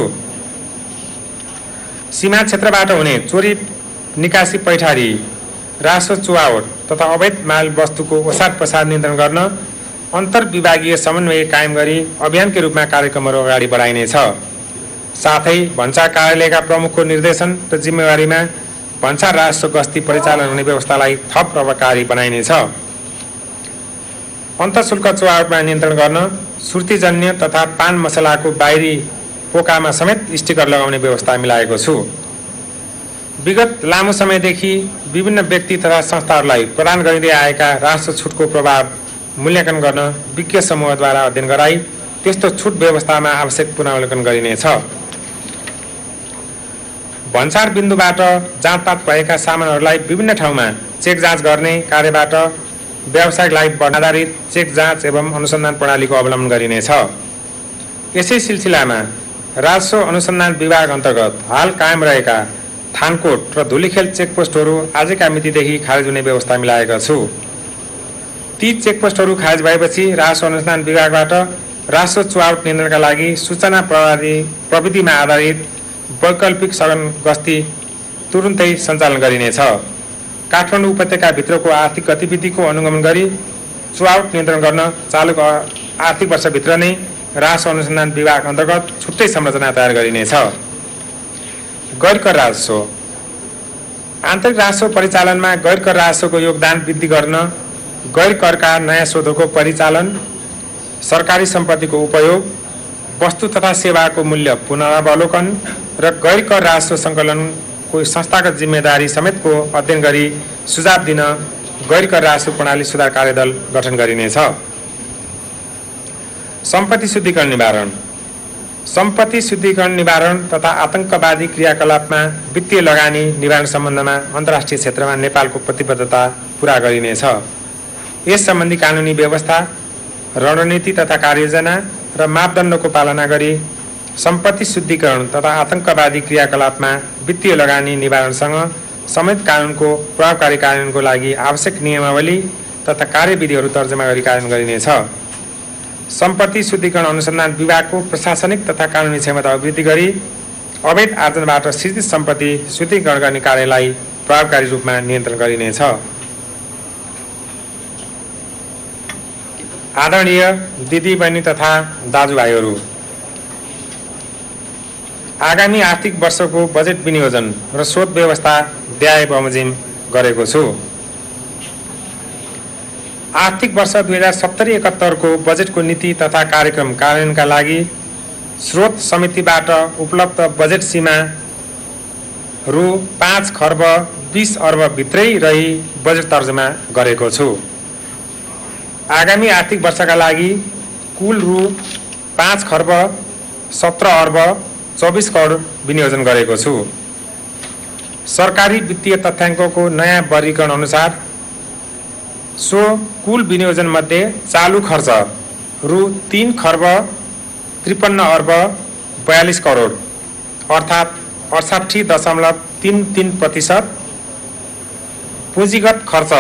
सीमा क्षेत्रबाट हुने चोरी निकासी पैठारी रासो चुहावट तथा अवैध माल वस्तुको ओसार प्रसार नियन्त्रण गर्न अन्तर्विभागीय समन्वय कायम गरी अभियानकै रूपमा कार्यक्रमहरू अगाडि बढाइनेछ। साथै भन्सार कार्यालयका प्रमुखको निर्देशन र जिम्मेवारीमा भन्सार राजस्व गस्ती परिचालन हुने व्यवस्थालाई थप प्रभावकारी बनाइनेछ। अन्तशुल्क चुहावटमा नियन्त्रण गर्न सुर्तीजन्य तथा पान मसलाको बाहिरी पोकामा समेत स्टिकर लगाउने व्यवस्था मिलाएको छु। विगत लामो समयदेखि विभिन्न व्यक्ति तथा संस्थाहरूलाई प्रदान गरिँदै आएका राष्ट्र छुटको प्रभाव मूल्याङ्कन गर्न विज्ञ समूहद्वारा अध्ययन गराई त्यस्तो छुट व्यवस्थामा आवश्यक पुनरावलोकन गरिनेछ भन्सार बिन्दुबाट जाँचपात भएका सामानहरूलाई विभिन्न ठाउँमा चेक जाँच गर्ने कार्यबाट व्यावसायिक लाइफ आधारित चेक जाँच एवं अनुसन्धान प्रणालीको अवलम्बन गरिनेछ यसै सिलसिलामा राजस्व अनुसन्धान विभाग अन्तर्गत हाल कायम रहेका थानकोट र धुलीखेल चेकपोस्टहरू आजका मितिदेखि खारेज हुने व्यवस्था मिलाएका छु। ती चेकपोस्टहरू खारेज भएपछि राजस्व अनुसन्धान विभागबाट राष्ट्र चुहावट नियन्त्रणका लागि सूचना प्रणाली प्रविधिमा आधारित वैकल्पिक सघन गस्ती तुरुन्तै सञ्चालन गरिनेछ। काठमाडौँ उपत्यकाभित्रको आर्थिक गतिविधिको अनुगमन गरी चुहावट नियन्त्रण गर्न चालु आर्थिक वर्षभित्र नै राजस्व अनुसन्धान विभाग अन्तर्गत छुट्टै संरचना तयार गरिनेछ। गैर कर राजस्व। आन्तरिक राजस्व परिचालनमा गैर कर राजस्वको योगदान वृद्धि गर्न गैर करका नयाँ स्रोतको परिचालन सरकारी सम्पत्तिको उपयोग वस्तु तथा सेवाको मूल्य पुनरावलोकन र गैर कर राजस्व सङ्कलनको संस्थागत जिम्मेदारी समेतको अध्ययन गरी सुझाव दिन गैर कर राजस्व प्रणाली सुधार कार्यदल गठन गरिनेछ। सम्पत्ति शुद्धिकरण निवारण। सम्पत्ति शुद्धिकरण निवारण तथा आतंकवादी क्रियाकलापमा वित्तीय लगानी निवारण सम्बन्धमा अन्तर्राष्ट्रिय क्षेत्रमा नेपालको प्रतिबद्धता पुरा गरिनेछ। यस सम्बन्धी कानुनी व्यवस्था रणनीति तथा कार्ययोजना र मापदण्डको पालना गरी सम्पत्ति शुद्धिकरण तथा आतंकवादी क्रियाकलापमा वित्तीय लगानी निवारणसँग समेत कानुनको प्रभावकारी कार्यान्वयनको लागि आवश्यक नियमावली तथा कार्यविधिहरू तर्जमा गरी कार्यान्वयन गरिनेछ। सम्पत्ति शुद्धिकरण अनुसन्धान विभागको प्रशासनिक तथा कानुनी क्षमता अभिवृद्धि गरी अवैध आर्जनबाट सृजित सम्पत्ति शुद्धिकरण गर्ने कार्यलाई प्रभावकारी रूपमा नियन्त्रण गरिनेछ। आदरणीय दिदी बहिनी तथा दाजुभाइहरू आगामी आर्थिक वर्षको बजेट विनियोजन र स्रोत व्यवस्था द्याए बमोजिम गरेको छु। आर्थिक वर्ष दुई हजार सत्तरी एकहत्तरको बजेटको नीति तथा कार्यक्रम कार्यान्वयनका लागि स्रोत समितिबाट उपलब्ध बजेट सीमा रु पाँच खर्ब बिस अर्बभित्रै रही बजेट तर्जमा गरेको छु। आगामी आर्थिक वर्षका लागि कुल रु पाँच खर्ब सत्र अर्ब चौबिस करोड विनियोजन गरेको छु। सरकारी वित्तीय तथ्याङ्कको नयाँ वर्गीकरण अनुसार सो कुल विनियोजन मध्ये चालु खर्च रु तिन खर्ब त्रिपन्न अर्ब बयालिस करोड अर्थात् अडसाठी दशमलव तिन तिन प्रतिशत। पुँजीगत खर्च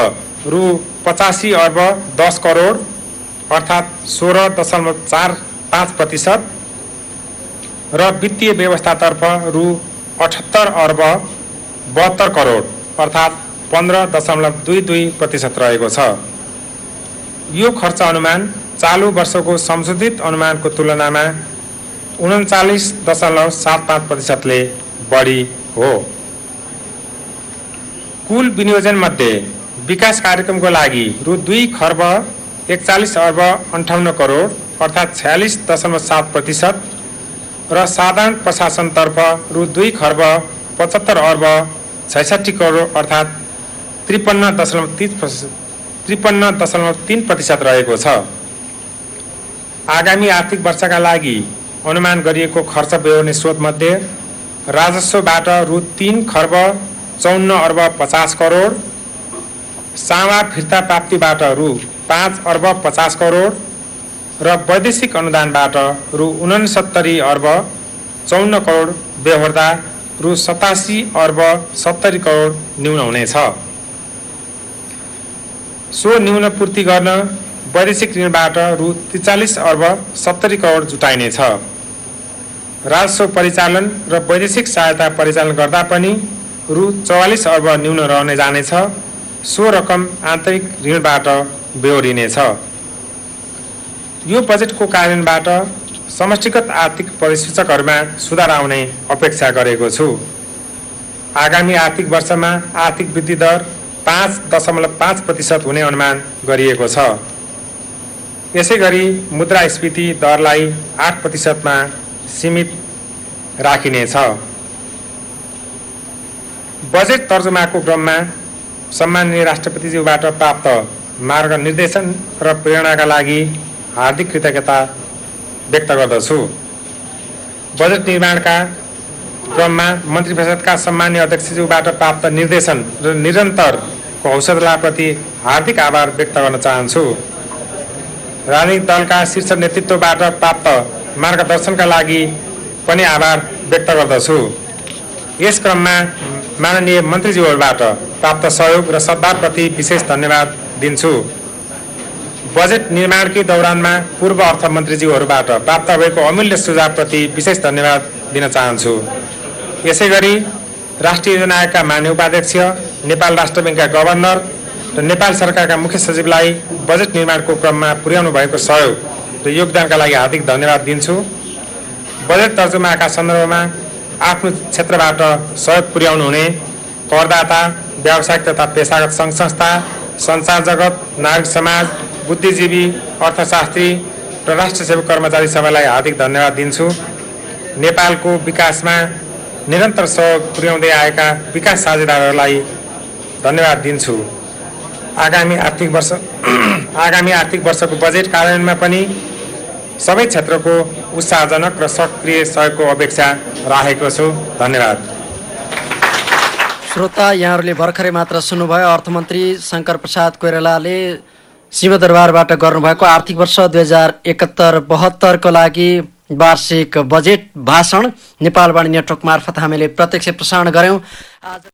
रु पचासी अर्ब दस करोड अर्थात् सोह्र दशमलव चार पाँच प्रतिशत। र वित्तीय व्यवस्थातर्फ रु अठहत्तर अर्ब बहत्तर करोड अर्थात् पन्ध्र दशमलव दुई दुई प्रतिशत रहेको छ। यो खर्च अनुमान चालु वर्षको संशोधित अनुमानको तुलनामा उन्चालिस दशमलव सात पाँच प्रतिशतले बढी हो। कुल विनियोजन मध्ये विकास कार्यक्रमको लागि रु दुई खर्ब एकचालिस अर्ब अन्ठाउन्न करोड अर्थात् छयालिस दशमलव सात प्रतिशत र साधारण प्रशासनतर्फ रु दुई खर्ब पचहत्तर अर्ब छैसठी करोड अर्थात् त्रिपन्न दशमलव तिस त्रिपन्न दशमलव तिन प्रतिशत रहेको छ। आगामी आर्थिक वर्षका लागि अनुमान गरिएको खर्च बेहोर्ने स्रोतमध्ये राजस्वबाट रु तिन खर्ब चौन्न अर्ब पचास करोड सावा फिर्ता प्राप्तिबाट रु पाँच अर्ब पचास करोड र वैदेशिक अनुदानबाट रु उनसत्तरी अर्ब चौन्न करोड बेहोर्दा रु सतासी अर्ब सत्तरी करोड न्यून हुनेछ। सो न्यून पूर्ति गर्न वैदेशिक ऋणबाट रु त्रिचालिस अर्ब सत्तरी करोड जुटाइनेछ। राजस्व परिचालन र वैदेशिक सहायता परिचालन गर्दा पनि रु चौवालिस अर्ब न्यून रहने जानेछ। सो रकम आन्तरिक ऋणबाट बेहोरिनेछ। यो बजेटको कार्यान्वयनबाट समष्टिगत आर्थिक परिसूचकहरूमा सुधार आउने अपेक्षा गरेको छु। आगामी आर्थिक वर्षमा आर्थिक वृद्धि दर पाँच दशमलव पाँच प्रतिशत हुने अनुमान गरिएको छ। यसै गरी मुद्रास्फीति दरलाई आठ प्रतिशतमा सीमित राखिनेछ। बजेट तर्जुमाको क्रममा सम्माननीय राष्ट्रपतिज्यूबाट प्राप्त मार्ग निर्देशन र प्रेरणाका लागि हार्दिक कृतज्ञता व्यक्त गर्दछु। बजेट निर्माणका क्रममा मन्त्री परिषदका सम्मान्य अध्यक्षज्यूबाट प्राप्त निर्देशन र निरन्तरको हौसलाप्रति हार्दिक आभार व्यक्त गर्न चाहन्छु। राजनीतिक दलका शीर्ष नेतृत्वबाट प्राप्त मार्गदर्शनका लागि पनि आभार व्यक्त गर्दछु। यस क्रममा माननीय मन्त्रीज्यूहरूबाट प्राप्त सहयोग र सद्भावप्रति विशेष धन्यवाद दिन्छु। बजेट निर्माणकै दौरानमा पूर्व अर्थमन्त्रीज्यूहरूबाट प्राप्त भएको अमूल्य सुझावप्रति विशेष धन्यवाद दिन चाहन्छु। यसै गरी राष्ट्रिय योजना आयोगका मान्य उपाध्यक्ष नेपाल राष्ट्र ब्याङ्कका गभर्नर र नेपाल सरकारका मुख्य सचिवलाई बजेट निर्माणको क्रममा पुर्याउनु भएको सहयोग र योगदानका लागि हार्दिक धन्यवाद दिन्छु। बजेट तर्जुमाका सन्दर्भमा आफ्नो क्षेत्रबाट सहयोग पुर्याउनु हुने करदाता व्यावसायिक तथा पेसागत सङ्घ संस्था सञ्चार जगत नागरिक समाज बुद्धिजीवी अर्थशास्त्री र राष्ट्र सेवक कर्मचारी सबैलाई हार्दिक धन्यवाद दिन्छु। नेपालको विकासमा निरन्तर सहयोग पुर्याउँदै आएका विकास साझेदारहरूलाई धन्यवाद दिन्छु। आगामी आर्थिक वर्ष आगामी आर्थिक वर्षको बजेट कार्यान्वयनमा पनि सबै क्षेत्रको उत्साहजनक र सक्रिय सहयोगको अपेक्षा राखेको छु। धन्यवाद। श्रोता यहाँहरूले भर्खरै मात्र सुन्नुभयो अर्थमन्त्री शङ्कर प्रसाद कोइरालाले सिंहदरबारबाट गर्नुभएको आर्थिक वर्ष दुई हजार एकहत्तर बहत्तरको लागि वार्षिक बजेट भाषण नेपालवाणी नेटवर्क मार्फत हामीले प्रत्यक्ष प्रसारण गऱ्यौँ। आज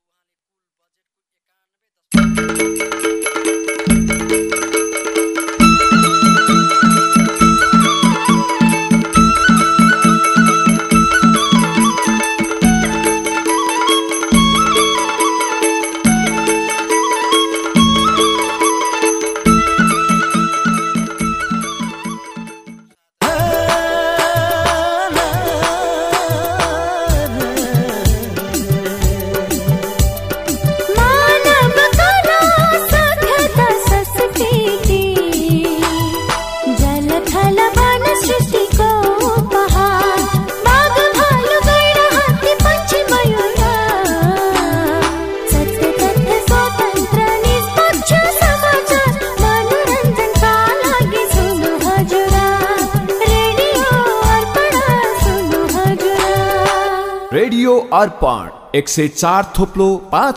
सुन्नु हजुर रेडियो अर्पण एक सय चार थोप्लो पाँच